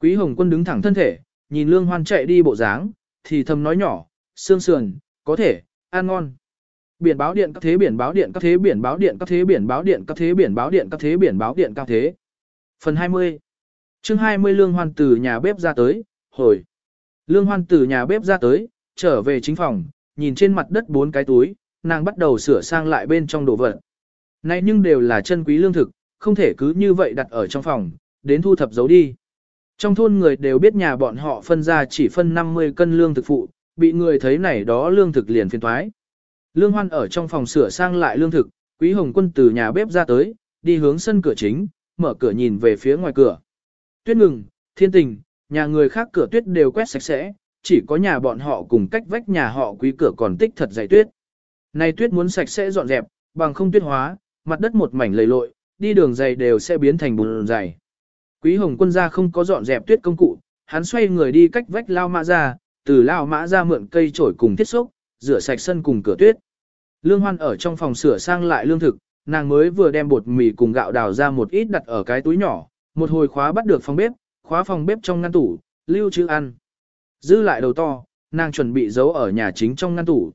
Quý Hồng Quân đứng thẳng thân thể, nhìn Lương Hoan chạy đi bộ dáng, thì thầm nói nhỏ, xương sườn, có thể, ăn ngon. Biển báo điện các thế biển báo điện các thế biển báo điện các thế biển báo điện các thế biển báo điện các thế biển báo điện các thế. Phần 20 chương 20 Lương Hoan từ nhà bếp ra tới, hồi. Lương Hoan từ nhà bếp ra tới, trở về chính phòng, nhìn trên mặt đất bốn cái túi, nàng bắt đầu sửa sang lại bên trong đồ vật. Này nhưng đều là chân quý lương thực, không thể cứ như vậy đặt ở trong phòng, đến thu thập giấu đi. Trong thôn người đều biết nhà bọn họ phân ra chỉ phân 50 cân lương thực phụ, bị người thấy này đó lương thực liền phiền thoái. Lương Hoan ở trong phòng sửa sang lại lương thực, Quý Hồng Quân từ nhà bếp ra tới, đi hướng sân cửa chính, mở cửa nhìn về phía ngoài cửa. Tuyết ngừng, thiên tình, nhà người khác cửa tuyết đều quét sạch sẽ, chỉ có nhà bọn họ cùng cách vách nhà họ quý cửa còn tích thật dày tuyết. Này tuyết muốn sạch sẽ dọn dẹp, bằng không tuyết hóa, mặt đất một mảnh lầy lội, đi đường dày đều sẽ biến thành bùn dày. Quý Hồng Quân ra không có dọn dẹp tuyết công cụ, hắn xoay người đi cách vách lao mã ra, từ lao mã ra mượn cây chổi cùng thiết xúc, rửa sạch sân cùng cửa tuyết. Lương Hoan ở trong phòng sửa sang lại lương thực, nàng mới vừa đem bột mì cùng gạo đào ra một ít đặt ở cái túi nhỏ, một hồi khóa bắt được phòng bếp, khóa phòng bếp trong ngăn tủ, lưu trữ ăn. Dư lại đầu to, nàng chuẩn bị giấu ở nhà chính trong ngăn tủ.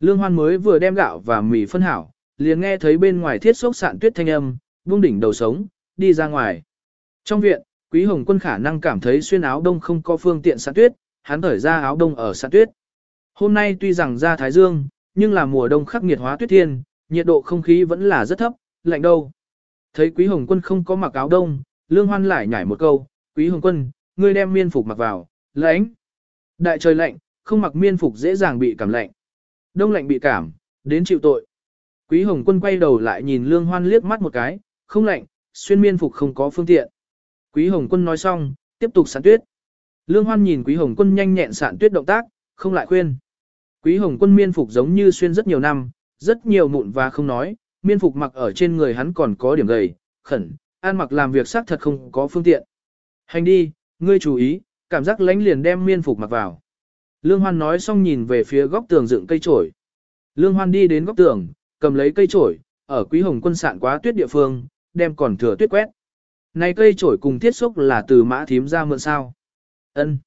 Lương Hoan mới vừa đem gạo và mì phân hảo, liền nghe thấy bên ngoài thiết sốc sạn tuyết thanh âm, buông đỉnh đầu sống, đi ra ngoài. Trong viện, Quý Hồng Quân khả năng cảm thấy xuyên áo đông không có phương tiện sạn tuyết, hắn thở ra áo đông ở sạn tuyết. Hôm nay tuy rằng ra Thái Dương, nhưng là mùa đông khắc nghiệt hóa tuyết thiên, nhiệt độ không khí vẫn là rất thấp, lạnh đâu. Thấy Quý Hồng Quân không có mặc áo đông, Lương Hoan lại nhảy một câu, Quý Hồng Quân, ngươi đem miên phục mặc vào, lạnh. Đại trời lạnh, không mặc miên phục dễ dàng bị cảm lạnh. Đông lạnh bị cảm, đến chịu tội. Quý Hồng Quân quay đầu lại nhìn Lương Hoan liếc mắt một cái, không lạnh, xuyên miên phục không có phương tiện. Quý Hồng Quân nói xong, tiếp tục sạn tuyết. Lương Hoan nhìn Quý Hồng Quân nhanh nhẹn sạn tuyết động tác, không lại khuyên. Quý Hồng Quân miên phục giống như xuyên rất nhiều năm, rất nhiều mụn và không nói, miên phục mặc ở trên người hắn còn có điểm gầy, khẩn, ăn mặc làm việc xác thật không có phương tiện. Hành đi, ngươi chú ý, cảm giác lánh liền đem miên phục mặc vào. Lương Hoan nói xong nhìn về phía góc tường dựng cây trổi. Lương Hoan đi đến góc tường, cầm lấy cây trổi, ở Quý Hồng Quân sạn quá tuyết địa phương, đem còn thừa tuyết quét. Này cây trổi cùng thiết xúc là từ mã thím ra mượn sao? Ân.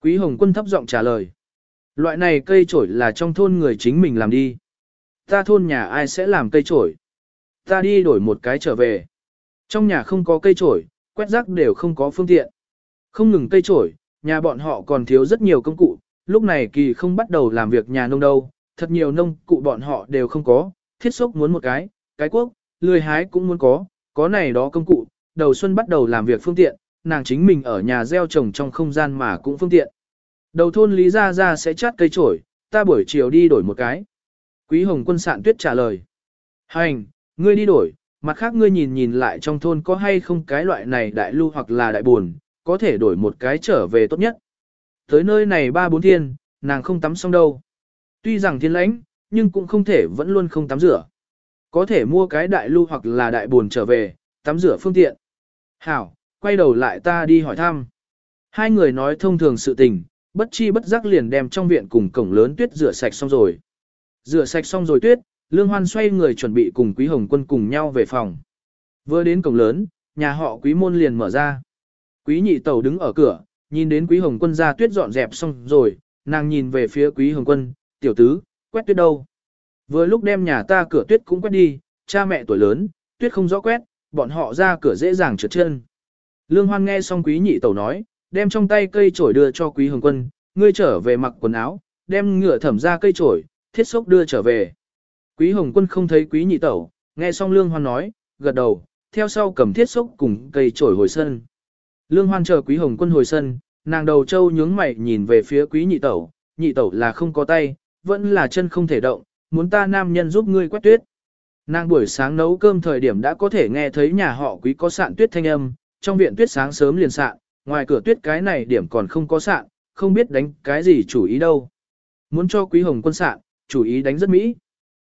Quý Hồng Quân thấp giọng trả lời. Loại này cây trổi là trong thôn người chính mình làm đi. Ta thôn nhà ai sẽ làm cây trổi? Ta đi đổi một cái trở về. Trong nhà không có cây trổi, quét rác đều không có phương tiện. Không ngừng cây trổi, nhà bọn họ còn thiếu rất nhiều công cụ, lúc này kỳ không bắt đầu làm việc nhà nông đâu, thật nhiều nông cụ bọn họ đều không có, thiết sốc muốn một cái, cái quốc, lười hái cũng muốn có, có này đó công cụ, đầu xuân bắt đầu làm việc phương tiện, nàng chính mình ở nhà gieo trồng trong không gian mà cũng phương tiện. Đầu thôn Lý Gia Gia sẽ chát cây trổi, ta buổi chiều đi đổi một cái. Quý Hồng Quân sạn tuyết trả lời. Hành, ngươi đi đổi, mặt khác ngươi nhìn nhìn lại trong thôn có hay không cái loại này đại lưu hoặc là đại buồn, có thể đổi một cái trở về tốt nhất. Tới nơi này ba bốn thiên, nàng không tắm xong đâu. Tuy rằng thiên lãnh, nhưng cũng không thể vẫn luôn không tắm rửa. Có thể mua cái đại lưu hoặc là đại buồn trở về, tắm rửa phương tiện. Hảo, quay đầu lại ta đi hỏi thăm. Hai người nói thông thường sự tình, bất chi bất giác liền đem trong viện cùng cổng lớn tuyết rửa sạch xong rồi. Rửa sạch xong rồi tuyết, Lương Hoan xoay người chuẩn bị cùng Quý Hồng Quân cùng nhau về phòng. Vừa đến cổng lớn, nhà họ Quý môn liền mở ra. Quý nhị tẩu đứng ở cửa, nhìn đến Quý Hồng Quân ra tuyết dọn dẹp xong rồi, nàng nhìn về phía Quý Hồng Quân, tiểu tứ, quét tuyết đâu. Vừa lúc đem nhà ta cửa tuyết cũng quét đi, cha mẹ tuổi lớn, tuyết không rõ quét, bọn họ ra cửa dễ dàng trượt chân. Lương Hoan nghe xong Quý nhị tẩu nói, đem trong tay cây chổi đưa cho Quý Hồng Quân, ngươi trở về mặc quần áo, đem ngựa thẩm ra cây chổi, thiết sốc đưa trở về. Quý Hồng Quân không thấy Quý nhị tẩu, nghe xong Lương Hoan nói, gật đầu, theo sau cầm thiết sốc cùng cây chổi hồi sân. Lương Hoan chờ Quý Hồng Quân hồi sân, nàng đầu trâu nhướng mày nhìn về phía Quý nhị tẩu, nhị tẩu là không có tay, vẫn là chân không thể động, muốn ta nam nhân giúp ngươi quét tuyết. Nàng buổi sáng nấu cơm thời điểm đã có thể nghe thấy nhà họ Quý có sạn tuyết thanh âm, trong viện tuyết sáng sớm liền sạn, ngoài cửa tuyết cái này điểm còn không có sạn, không biết đánh cái gì chủ ý đâu. Muốn cho Quý Hồng Quân sạn, chủ ý đánh rất mỹ.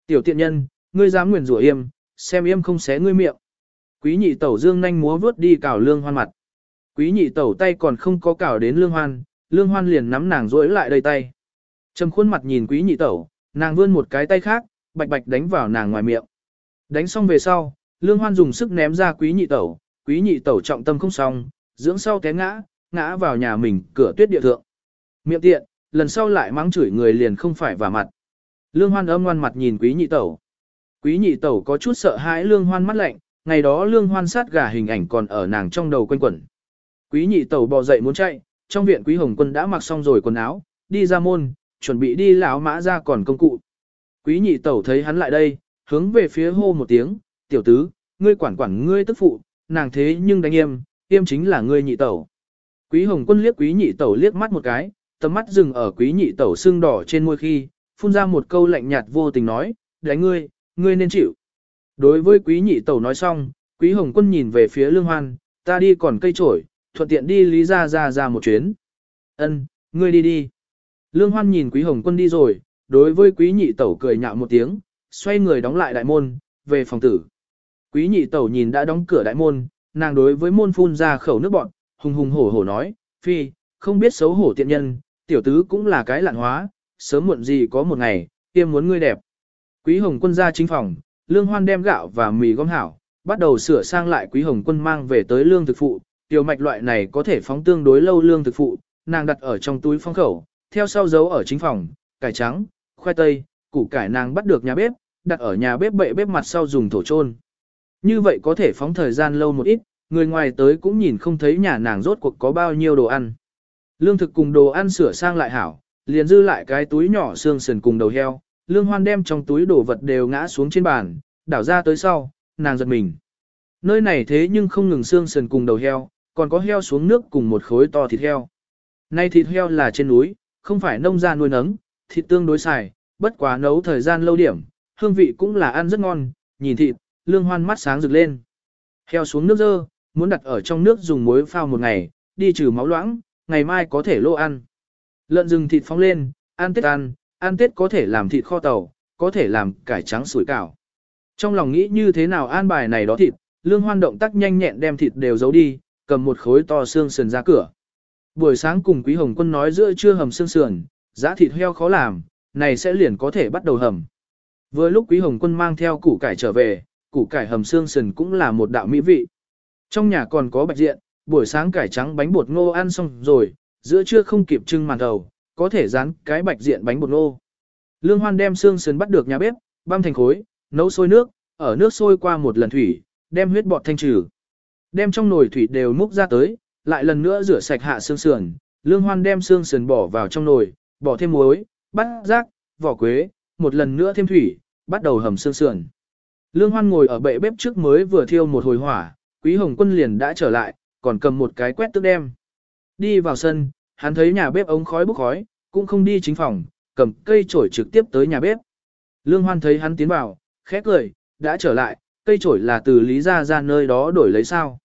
Tiểu tiện nhân, ngươi dám nguyền rủa yêm, xem yêm không xé ngươi miệng. Quý nhị tẩu dương nhanh múa vớt đi cào lương hoan mặt. Quý nhị tẩu tay còn không có cào đến lương hoan, lương hoan liền nắm nàng rỗi lại đầy tay. Trầm khuôn mặt nhìn quý nhị tẩu, nàng vươn một cái tay khác, bạch bạch đánh vào nàng ngoài miệng. Đánh xong về sau, lương hoan dùng sức ném ra quý nhị tẩu, quý nhị tẩu trọng tâm không xong, dưỡng sau té ngã, ngã vào nhà mình cửa tuyết địa thượng. Miệng tiện, lần sau lại mắng chửi người liền không phải vào mặt. Lương hoan âm ngoan mặt nhìn quý nhị tẩu. Quý nhị tẩu có chút sợ hãi lương hoan mắt lạnh, ngày đó lương hoan sát gà hình ảnh còn ở nàng trong đầu quanh quẩn. Quý nhị tẩu bò dậy muốn chạy, trong viện quý hồng quân đã mặc xong rồi quần áo, đi ra môn, chuẩn bị đi lão mã ra còn công cụ. Quý nhị tẩu thấy hắn lại đây, hướng về phía hô một tiếng, tiểu tứ, ngươi quản quản ngươi tức phụ, nàng thế nhưng đánh im, im chính là ngươi nhị tẩu. Quý hồng quân liếc quý nhị tẩu liếc mắt một cái, tầm mắt dừng ở quý nhị tẩu xương đỏ trên môi khi, phun ra một câu lạnh nhạt vô tình nói, đánh ngươi, ngươi nên chịu. Đối với quý nhị tẩu nói xong, quý hồng quân nhìn về phía lương hoan, ta đi còn cây trổi, thuận tiện đi lý gia ra ra một chuyến. Ân, ngươi đi đi. Lương hoan nhìn quý hồng quân đi rồi, đối với quý nhị tẩu cười nhạo một tiếng, xoay người đóng lại đại môn, về phòng tử. Quý nhị tẩu nhìn đã đóng cửa đại môn, nàng đối với môn phun ra khẩu nước bọn, hùng hùng hổ hổ nói, phi, không biết xấu hổ tiện nhân, tiểu tứ cũng là cái lạn hóa, sớm muộn gì có một ngày, tiêm muốn ngươi đẹp. Quý hồng quân ra chính phòng, lương hoan đem gạo và mì gom hảo, bắt đầu sửa sang lại quý hồng quân mang về tới lương thực phụ, tiểu mạch loại này có thể phóng tương đối lâu lương thực phụ, nàng đặt ở trong túi phong khẩu, theo sau giấu ở chính phòng, cải trắng, khoai tây, củ cải nàng bắt được nhà bếp, đặt ở nhà bếp bệ bếp mặt sau dùng thổ chôn. Như vậy có thể phóng thời gian lâu một ít, người ngoài tới cũng nhìn không thấy nhà nàng rốt cuộc có bao nhiêu đồ ăn. Lương thực cùng đồ ăn sửa sang lại hảo, liền dư lại cái túi nhỏ xương sườn cùng đầu heo, lương hoan đem trong túi đồ vật đều ngã xuống trên bàn, đảo ra tới sau, nàng giật mình. Nơi này thế nhưng không ngừng xương sườn cùng đầu heo, còn có heo xuống nước cùng một khối to thịt heo. Nay thịt heo là trên núi, không phải nông gia nuôi nấng, thịt tương đối xài, bất quá nấu thời gian lâu điểm, hương vị cũng là ăn rất ngon, nhìn thịt, lương hoan mắt sáng rực lên. Heo xuống nước dơ, muốn đặt ở trong nước dùng muối phao một ngày, đi trừ máu loãng, ngày mai có thể lô ăn. Lợn rừng thịt phóng lên, ăn tết ăn, ăn tết có thể làm thịt kho tàu, có thể làm cải trắng sủi cảo. Trong lòng nghĩ như thế nào an bài này đó thịt, lương hoan động tác nhanh nhẹn đem thịt đều giấu đi, cầm một khối to xương sườn ra cửa. Buổi sáng cùng Quý Hồng Quân nói giữa trưa hầm xương sườn, giá thịt heo khó làm, này sẽ liền có thể bắt đầu hầm. Vừa lúc Quý Hồng Quân mang theo củ cải trở về, củ cải hầm xương sườn cũng là một đạo mỹ vị. Trong nhà còn có bạch diện, buổi sáng cải trắng bánh bột ngô ăn xong rồi, giữa trưa không kịp trưng màn đầu, có thể dán cái bạch diện bánh bột ngô. Lương Hoan đem xương sườn bắt được nhà bếp, băm thành khối, nấu sôi nước, ở nước sôi qua một lần thủy, đem huyết bọt thanh trừ. Đem trong nồi thủy đều múc ra tới, lại lần nữa rửa sạch hạ xương sườn, Lương Hoan đem xương sườn bỏ vào trong nồi, bỏ thêm muối, bát rác, vỏ quế, một lần nữa thêm thủy, bắt đầu hầm xương sườn. Lương Hoan ngồi ở bệ bếp trước mới vừa thiêu một hồi hỏa, Quý Hồng Quân liền đã trở lại, còn cầm một cái quét tức đem. Đi vào sân, hắn thấy nhà bếp ống khói bốc khói, cũng không đi chính phòng, cầm cây chổi trực tiếp tới nhà bếp. Lương Hoan thấy hắn tiến vào, khẽ cười, đã trở lại, cây chổi là từ Lý Gia ra nơi đó đổi lấy sao.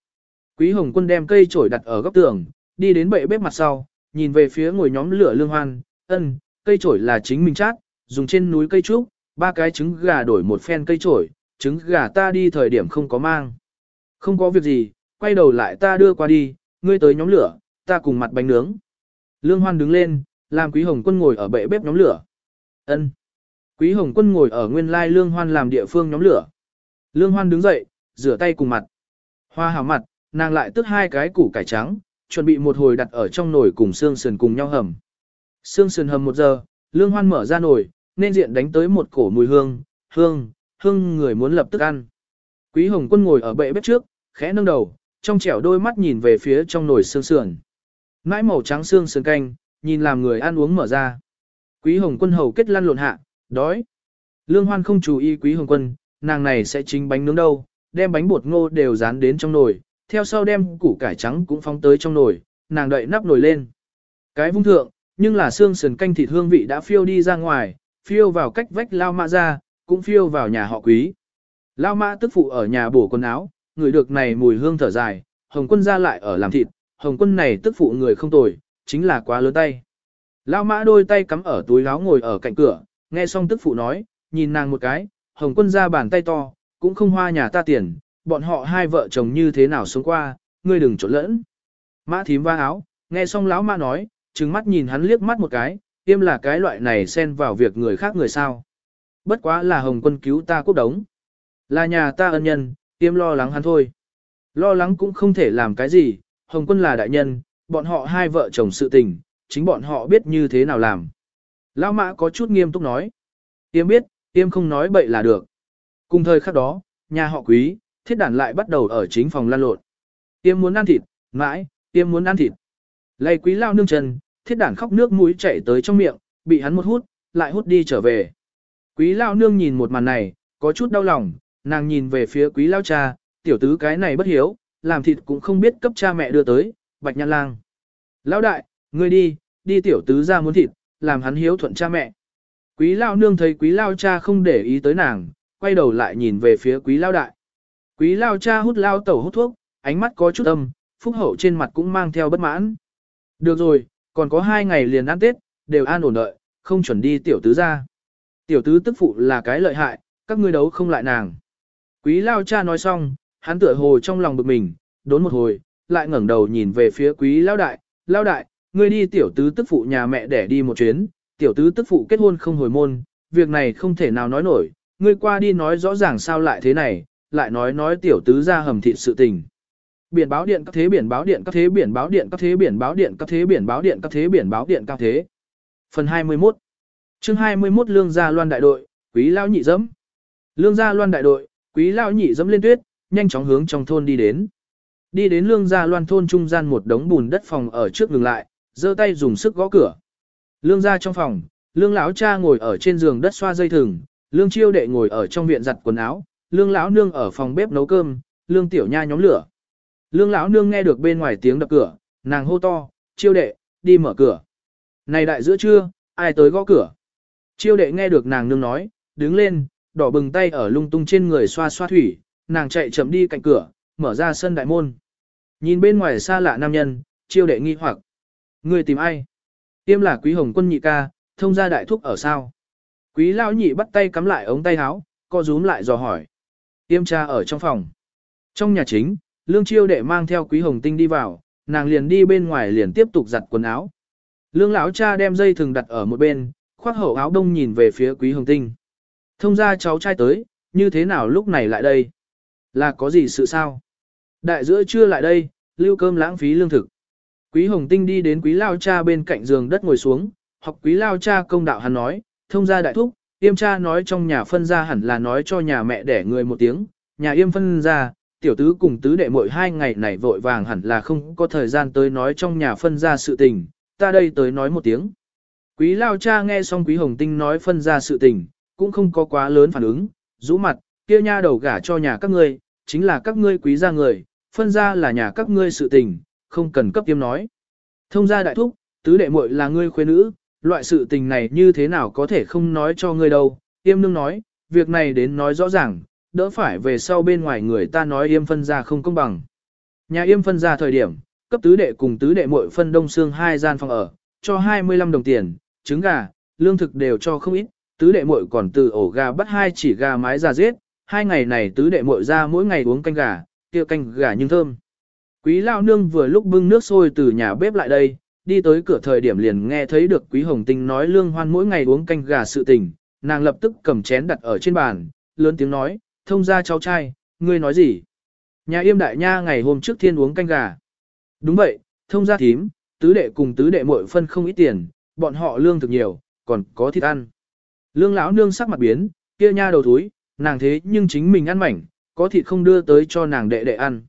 Quý Hồng Quân đem cây chổi đặt ở góc tường, đi đến bệ bếp mặt sau, nhìn về phía ngồi nhóm lửa Lương Hoan, ân, cây chổi là chính mình chát, dùng trên núi cây trúc, ba cái trứng gà đổi một phen cây chổi, trứng gà ta đi thời điểm không có mang. Không có việc gì, quay đầu lại ta đưa qua đi, ngươi tới nhóm lửa, ta cùng mặt bánh nướng. Lương Hoan đứng lên, làm Quý Hồng Quân ngồi ở bệ bếp nhóm lửa. Ân. Quý Hồng Quân ngồi ở nguyên lai Lương Hoan làm địa phương nhóm lửa. Lương Hoan đứng dậy, rửa tay cùng mặt. Hoa hảo mặt, nàng lại tức hai cái củ cải trắng, chuẩn bị một hồi đặt ở trong nồi cùng xương sườn cùng nhau hầm. Xương sườn hầm một giờ, Lương Hoan mở ra nồi, nên diện đánh tới một cổ mùi hương, hương, hương người muốn lập tức ăn. Quý Hồng Quân ngồi ở bệ bếp trước, khẽ nâng đầu, trong trẻo đôi mắt nhìn về phía trong nồi xương sườn. Mãi màu trắng xương sườn canh, nhìn làm người ăn uống mở ra. Quý Hồng Quân hầu kết lăn lộn hạ, đói. Lương Hoan không chú ý Quý Hồng Quân, nàng này sẽ chính bánh nướng đâu, đem bánh bột ngô đều dán đến trong nồi, theo sau đem củ cải trắng cũng phóng tới trong nồi, nàng đậy nắp nồi lên. Cái vung thượng, nhưng là xương sườn canh thịt hương vị đã phiêu đi ra ngoài, phiêu vào cách vách lao mã ra, cũng phiêu vào nhà họ quý. Lao mã tức phụ ở nhà bổ quần áo, người được này mùi hương thở dài, hồng quân ra lại ở làm thịt, hồng quân này tức phụ người không tồi, chính là quá lớn tay. Lao mã đôi tay cắm ở túi áo ngồi ở cạnh cửa, nghe xong tức phụ nói, nhìn nàng một cái, hồng quân ra bàn tay to, cũng không hoa nhà ta tiền, bọn họ hai vợ chồng như thế nào sống qua, ngươi đừng trộn lẫn. Mã thím va áo, nghe xong lão mã nói, trừng mắt nhìn hắn liếc mắt một cái, tiêm là cái loại này xen vào việc người khác người sao. Bất quá là hồng quân cứu ta quốc đống. Là nhà ta ân nhân, tiêm lo lắng hắn thôi. Lo lắng cũng không thể làm cái gì, hồng quân là đại nhân, bọn họ hai vợ chồng sự tình, chính bọn họ biết như thế nào làm. Lão mã có chút nghiêm túc nói. Tiêm biết, tiêm không nói bậy là được. Cùng thời khắc đó, nhà họ quý, thiết đản lại bắt đầu ở chính phòng lan lộn. Tiêm muốn ăn thịt, mãi, tiêm muốn ăn thịt. Lây quý lao nương chân, thiết đản khóc nước mũi chảy tới trong miệng, bị hắn một hút, lại hút đi trở về. Quý lao nương nhìn một màn này, có chút đau lòng, nàng nhìn về phía quý lao cha, tiểu tứ cái này bất hiếu, làm thịt cũng không biết cấp cha mẹ đưa tới, bạch nhăn lang. Lão đại, ngươi đi, đi tiểu tứ ra muốn thịt, làm hắn hiếu thuận cha mẹ. Quý lao nương thấy quý lao cha không để ý tới nàng, quay đầu lại nhìn về phía quý lao đại. Quý lao cha hút lao tẩu hút thuốc, ánh mắt có chút âm, phúc hậu trên mặt cũng mang theo bất mãn. Được rồi, còn có hai ngày liền ăn Tết, đều an ổn đợi, không chuẩn đi tiểu tứ ra. Tiểu tứ tức phụ là cái lợi hại, các ngươi đấu không lại nàng. Quý lao cha nói xong, hắn tựa hồ trong lòng bực mình, đốn một hồi, lại ngẩng đầu nhìn về phía quý lao đại, lao đại, ngươi đi tiểu tứ tức phụ nhà mẹ để đi một chuyến, tiểu tứ tức phụ kết hôn không hồi môn, việc này không thể nào nói nổi, ngươi qua đi nói rõ ràng sao lại thế này, lại nói nói tiểu tứ ra hầm thịt sự tình. Biển báo điện các thế biển báo điện các thế biển báo điện các thế biển báo điện các thế biển báo điện các thế biển báo điện các thế. Phần 21 chương 21 Lương Gia Loan Đại đội, Quý Lao Nhị Dẫm. Lương Gia Loan Đại đội, Quý Lao Nhị Dẫm lên tuyết, nhanh chóng hướng trong thôn đi đến. Đi đến Lương Gia Loan thôn trung gian một đống bùn đất phòng ở trước ngừng lại, giơ tay dùng sức gõ cửa. Lương Gia trong phòng, Lương lão cha ngồi ở trên giường đất xoa dây thừng, Lương Chiêu đệ ngồi ở trong viện giặt quần áo, Lương lão nương ở phòng bếp nấu cơm, Lương tiểu nha nhóm lửa. Lương lão nương nghe được bên ngoài tiếng đập cửa, nàng hô to, chiêu đệ, đi mở cửa. Này đại giữa trưa, ai tới gõ cửa? Chiêu đệ nghe được nàng nương nói, đứng lên, đỏ bừng tay ở lung tung trên người xoa xoa thủy, nàng chạy chậm đi cạnh cửa, mở ra sân đại môn. Nhìn bên ngoài xa lạ nam nhân, chiêu đệ nghi hoặc. Người tìm ai? Tiêm là quý hồng quân nhị ca, thông gia đại thúc ở sao? Quý lão nhị bắt tay cắm lại ống tay áo, co rúm lại dò hỏi. Tiêm cha ở trong phòng. Trong nhà chính, lương chiêu đệ mang theo quý hồng tinh đi vào, nàng liền đi bên ngoài liền tiếp tục giặt quần áo. Lương lão cha đem dây thừng đặt ở một bên, khoác hậu áo đông nhìn về phía quý hồng tinh. Thông ra cháu trai tới, như thế nào lúc này lại đây? Là có gì sự sao? Đại giữa trưa lại đây, lưu cơm lãng phí lương thực. Quý hồng tinh đi đến quý lao cha bên cạnh giường đất ngồi xuống, học quý lao cha công đạo hắn nói, thông ra đại thúc, yêm cha nói trong nhà phân ra hẳn là nói cho nhà mẹ đẻ người một tiếng, nhà yêm phân ra, tiểu tứ cùng tứ đệ mỗi hai ngày này vội vàng hẳn là không có thời gian tới nói trong nhà phân ra sự tình, ta đây tới nói một tiếng. Quý lao cha nghe xong quý hồng tinh nói phân ra sự tình, cũng không có quá lớn phản ứng, rũ mặt, kia nha đầu gả cho nhà các ngươi, chính là các ngươi quý gia người, phân ra là nhà các ngươi sự tình, không cần cấp tiêm nói. Thông gia đại thúc, tứ đệ muội là ngươi khuê nữ, loại sự tình này như thế nào có thể không nói cho ngươi đâu, Yêm nương nói, việc này đến nói rõ ràng, đỡ phải về sau bên ngoài người ta nói yêm phân ra không công bằng. Nhà yêm phân ra thời điểm, cấp tứ đệ cùng tứ đệ muội phân đông xương hai gian phòng ở, cho 25 đồng tiền, trứng gà, lương thực đều cho không ít, tứ đệ muội còn từ ổ gà bắt hai chỉ gà mái ra giết, hai ngày này tứ đệ muội ra mỗi ngày uống canh gà, kia canh gà nhưng thơm. Quý lao nương vừa lúc bưng nước sôi từ nhà bếp lại đây, đi tới cửa thời điểm liền nghe thấy được quý hồng tinh nói lương hoan mỗi ngày uống canh gà sự tình, nàng lập tức cầm chén đặt ở trên bàn, lớn tiếng nói, thông ra cháu trai, ngươi nói gì? Nhà yêm đại nha ngày hôm trước thiên uống canh gà. Đúng vậy, thông ra thím, tứ đệ cùng tứ đệ muội phân không ít tiền, bọn họ lương thực nhiều, còn có thịt ăn. Lương lão nương sắc mặt biến, kia nha đầu túi, nàng thế nhưng chính mình ăn mảnh, có thịt không đưa tới cho nàng đệ đệ ăn.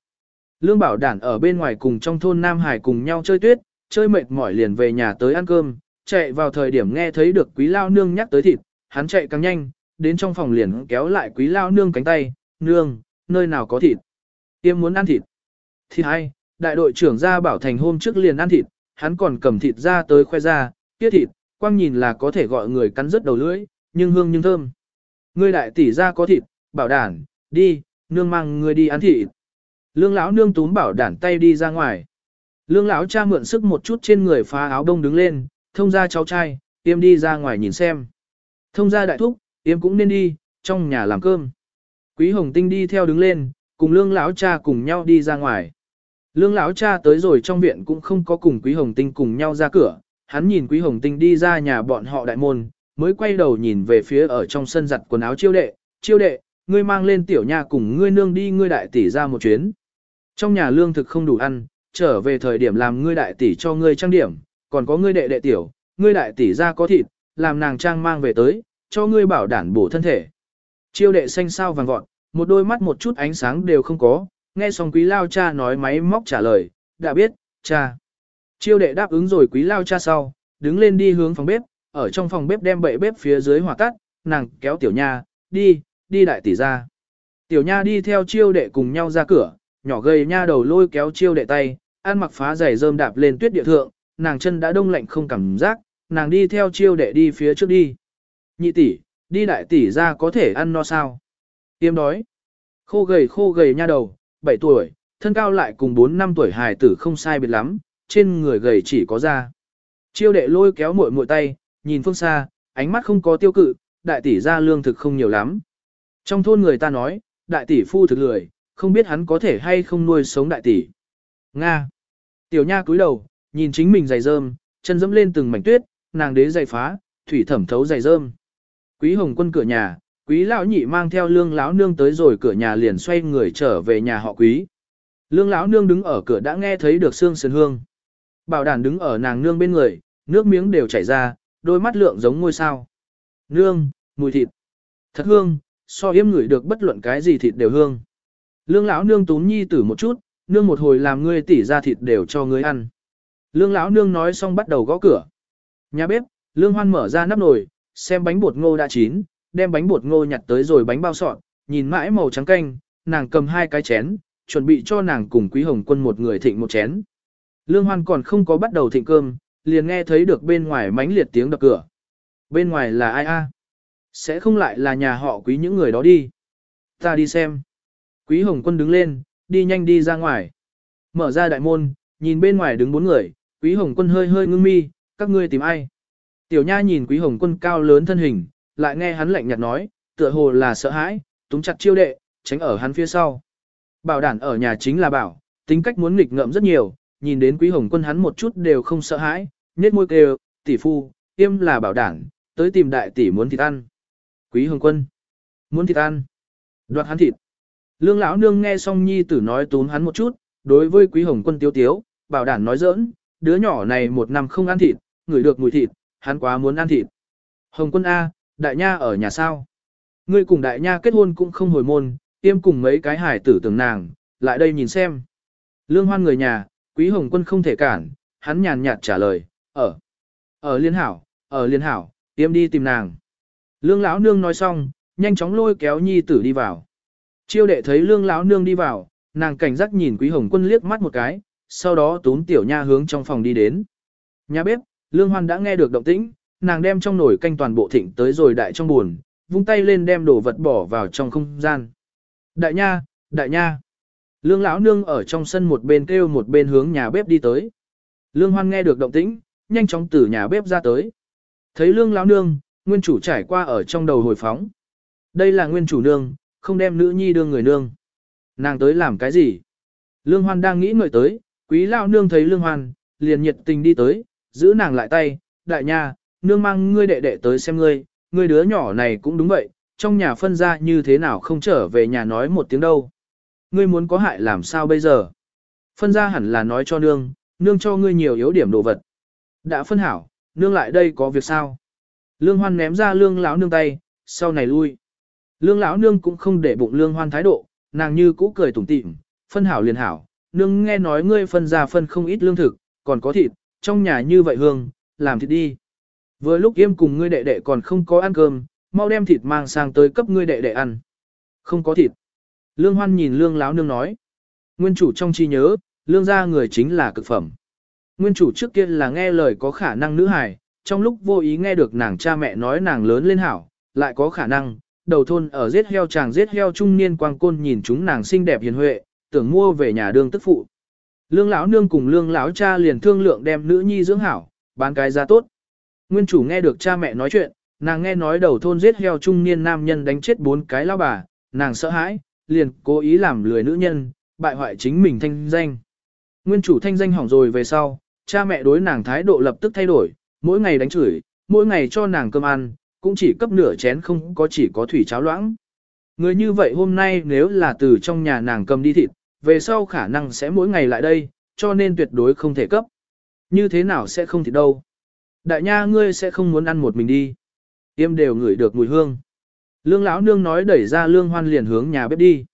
Lương bảo đản ở bên ngoài cùng trong thôn Nam Hải cùng nhau chơi tuyết, chơi mệt mỏi liền về nhà tới ăn cơm, chạy vào thời điểm nghe thấy được quý lao nương nhắc tới thịt, hắn chạy càng nhanh, đến trong phòng liền kéo lại quý lao nương cánh tay, nương, nơi nào có thịt. Tiêm muốn ăn thịt. Thịt hay, đại đội trưởng ra bảo thành hôm trước liền ăn thịt, hắn còn cầm thịt ra tới khoe ra, kia thịt, quang nhìn là có thể gọi người cắn rứt đầu lưỡi, nhưng hương nhưng thơm. Ngươi đại tỷ ra có thịt, bảo đản, đi, nương mang ngươi đi ăn thịt. Lương lão nương túm bảo đản tay đi ra ngoài. Lương lão cha mượn sức một chút trên người phá áo đông đứng lên, thông ra cháu trai, tiêm đi ra ngoài nhìn xem. Thông ra đại thúc, tiêm cũng nên đi, trong nhà làm cơm. Quý Hồng Tinh đi theo đứng lên, cùng lương lão cha cùng nhau đi ra ngoài. Lương lão cha tới rồi trong viện cũng không có cùng Quý Hồng Tinh cùng nhau ra cửa, hắn nhìn Quý Hồng Tinh đi ra nhà bọn họ đại môn, mới quay đầu nhìn về phía ở trong sân giặt quần áo chiêu đệ, chiêu đệ, ngươi mang lên tiểu nha cùng ngươi nương đi ngươi đại tỷ ra một chuyến. Trong nhà lương thực không đủ ăn, trở về thời điểm làm ngươi đại tỷ cho ngươi trang điểm, còn có ngươi đệ đệ tiểu, ngươi đại tỷ ra có thịt, làm nàng trang mang về tới, cho ngươi bảo đảm bổ thân thể. Chiêu đệ xanh sao vàng vọt, một đôi mắt một chút ánh sáng đều không có, nghe xong quý lao cha nói máy móc trả lời, đã biết, cha. Chiêu đệ đáp ứng rồi quý lao cha sau, đứng lên đi hướng phòng bếp, ở trong phòng bếp đem bậy bếp phía dưới hỏa tắt, nàng kéo tiểu nha, đi, đi đại tỷ ra. Tiểu nha đi theo chiêu đệ cùng nhau ra cửa, nhỏ gầy nha đầu lôi kéo chiêu đệ tay, ăn mặc phá giày rơm đạp lên tuyết địa thượng, nàng chân đã đông lạnh không cảm giác, nàng đi theo chiêu đệ đi phía trước đi. Nhị tỷ, đi đại tỷ ra có thể ăn no sao? Tiêm đói. Khô gầy khô gầy nha đầu, 7 tuổi, thân cao lại cùng 4 năm tuổi hài tử không sai biệt lắm, trên người gầy chỉ có da. Chiêu đệ lôi kéo muội muội tay, nhìn phương xa, ánh mắt không có tiêu cự, đại tỷ ra lương thực không nhiều lắm. Trong thôn người ta nói, đại tỷ phu thực lười, không biết hắn có thể hay không nuôi sống đại tỷ. Nga. Tiểu nha cúi đầu, nhìn chính mình giày rơm, chân dẫm lên từng mảnh tuyết, nàng đế giày phá, thủy thẩm thấu giày rơm. Quý hồng quân cửa nhà, quý lão nhị mang theo lương lão nương tới rồi cửa nhà liền xoay người trở về nhà họ quý. Lương lão nương đứng ở cửa đã nghe thấy được xương sườn hương. Bảo đàn đứng ở nàng nương bên người, nước miếng đều chảy ra, đôi mắt lượng giống ngôi sao. Nương, mùi thịt. Thật hương, so yếm ngửi được bất luận cái gì thịt đều hương. Lương lão nương túm nhi tử một chút, nương một hồi làm ngươi tỉ ra thịt đều cho ngươi ăn. Lương lão nương nói xong bắt đầu gõ cửa. Nhà bếp, lương hoan mở ra nắp nồi, xem bánh bột ngô đã chín, đem bánh bột ngô nhặt tới rồi bánh bao sọt, nhìn mãi màu trắng canh, nàng cầm hai cái chén, chuẩn bị cho nàng cùng quý hồng quân một người thịnh một chén. Lương hoan còn không có bắt đầu thịnh cơm, liền nghe thấy được bên ngoài mánh liệt tiếng đập cửa. Bên ngoài là ai a? Sẽ không lại là nhà họ quý những người đó đi. Ta đi xem. Quý hồng quân đứng lên, đi nhanh đi ra ngoài. Mở ra đại môn, nhìn bên ngoài đứng bốn người, quý hồng quân hơi hơi ngưng mi, các ngươi tìm ai? Tiểu nha nhìn quý hồng quân cao lớn thân hình, lại nghe hắn lạnh nhạt nói, tựa hồ là sợ hãi, túm chặt chiêu đệ, tránh ở hắn phía sau. Bảo đản ở nhà chính là bảo, tính cách muốn nghịch ngợm rất nhiều, nhìn đến quý hồng quân hắn một chút đều không sợ hãi, nhếch môi kêu, tỷ phu, im là bảo đản, tới tìm đại tỷ muốn thịt ăn. Quý hồng quân, muốn thịt ăn, đoạt hắn thịt. Lương lão nương nghe xong nhi tử nói tún hắn một chút, đối với quý hồng quân tiêu tiếu, bảo đản nói giỡn, đứa nhỏ này một năm không ăn thịt, ngửi được mùi thịt, hắn quá muốn ăn thịt. Hồng quân A, đại nha ở nhà sao? Ngươi cùng đại nha kết hôn cũng không hồi môn, tiêm cùng mấy cái hải tử tưởng nàng, lại đây nhìn xem. Lương hoan người nhà, quý hồng quân không thể cản, hắn nhàn nhạt trả lời, ở. Ở liên hảo, ở liên hảo, tiêm đi tìm nàng. Lương lão nương nói xong, nhanh chóng lôi kéo nhi tử đi vào. Chiêu đệ thấy lương lão nương đi vào, nàng cảnh giác nhìn quý hồng quân liếc mắt một cái, sau đó tún tiểu nha hướng trong phòng đi đến. Nhà bếp, lương hoan đã nghe được động tĩnh, nàng đem trong nồi canh toàn bộ thịnh tới rồi đại trong buồn, vung tay lên đem đồ vật bỏ vào trong không gian. Đại nha, đại nha. Lương lão nương ở trong sân một bên kêu một bên hướng nhà bếp đi tới. Lương hoan nghe được động tĩnh, nhanh chóng từ nhà bếp ra tới. Thấy lương lão nương, nguyên chủ trải qua ở trong đầu hồi phóng. Đây là nguyên chủ nương, không đem nữ nhi đương người nương. Nàng tới làm cái gì? Lương hoan đang nghĩ người tới, quý lão nương thấy lương hoan, liền nhiệt tình đi tới, giữ nàng lại tay, đại nha, nương mang ngươi đệ đệ tới xem ngươi, ngươi đứa nhỏ này cũng đúng vậy, trong nhà phân ra như thế nào không trở về nhà nói một tiếng đâu. Ngươi muốn có hại làm sao bây giờ? Phân ra hẳn là nói cho nương, nương cho ngươi nhiều yếu điểm đồ vật. Đã phân hảo, nương lại đây có việc sao? Lương hoan ném ra lương lão nương tay, sau này lui. Lương lão nương cũng không để bụng lương hoan thái độ, nàng như cũ cười tủm tỉm, phân hảo liền hảo, nương nghe nói ngươi phân ra phân không ít lương thực, còn có thịt, trong nhà như vậy hương, làm thịt đi. Vừa lúc yêm cùng ngươi đệ đệ còn không có ăn cơm, mau đem thịt mang sang tới cấp ngươi đệ đệ ăn. Không có thịt. Lương Hoan nhìn Lương Láo Nương nói. Nguyên chủ trong chi nhớ, Lương gia người chính là cực phẩm. Nguyên chủ trước kia là nghe lời có khả năng nữ hài, trong lúc vô ý nghe được nàng cha mẹ nói nàng lớn lên hảo, lại có khả năng, đầu thôn ở giết heo chàng giết heo trung niên quang côn nhìn chúng nàng xinh đẹp hiền huệ, tưởng mua về nhà đường tức phụ. Lương lão nương cùng lương lão cha liền thương lượng đem nữ nhi dưỡng hảo, bán cái giá tốt. Nguyên chủ nghe được cha mẹ nói chuyện, nàng nghe nói đầu thôn giết heo trung niên nam nhân đánh chết bốn cái lao bà, nàng sợ hãi, liền cố ý làm lười nữ nhân, bại hoại chính mình thanh danh. Nguyên chủ thanh danh hỏng rồi về sau, cha mẹ đối nàng thái độ lập tức thay đổi, mỗi ngày đánh chửi, mỗi ngày cho nàng cơm ăn, cũng chỉ cấp nửa chén không có chỉ có thủy cháo loãng. Người như vậy hôm nay nếu là từ trong nhà nàng cầm đi thịt, về sau khả năng sẽ mỗi ngày lại đây, cho nên tuyệt đối không thể cấp. Như thế nào sẽ không thịt đâu. Đại nha ngươi sẽ không muốn ăn một mình đi. Tiêm đều ngửi được mùi hương. Lương lão nương nói đẩy ra lương hoan liền hướng nhà bếp đi.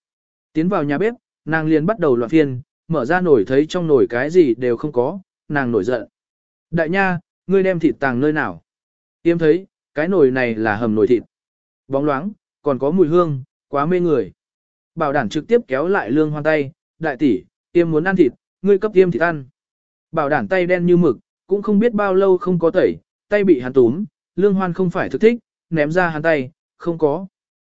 Tiến vào nhà bếp, nàng liền bắt đầu loạn phiên, mở ra nổi thấy trong nồi cái gì đều không có, nàng nổi giận. Đại nha, ngươi đem thịt tàng nơi nào? Tiêm thấy, cái nồi này là hầm nồi thịt. Bóng loáng, còn có mùi hương, quá mê người. Bảo đảm trực tiếp kéo lại lương hoan tay, đại tỷ, tiêm muốn ăn thịt, ngươi cấp tiêm thịt ăn. Bảo đảm tay đen như mực, cũng không biết bao lâu không có tẩy, tay bị hắn túm, lương hoan không phải thực thích, ném ra hắn tay, không có.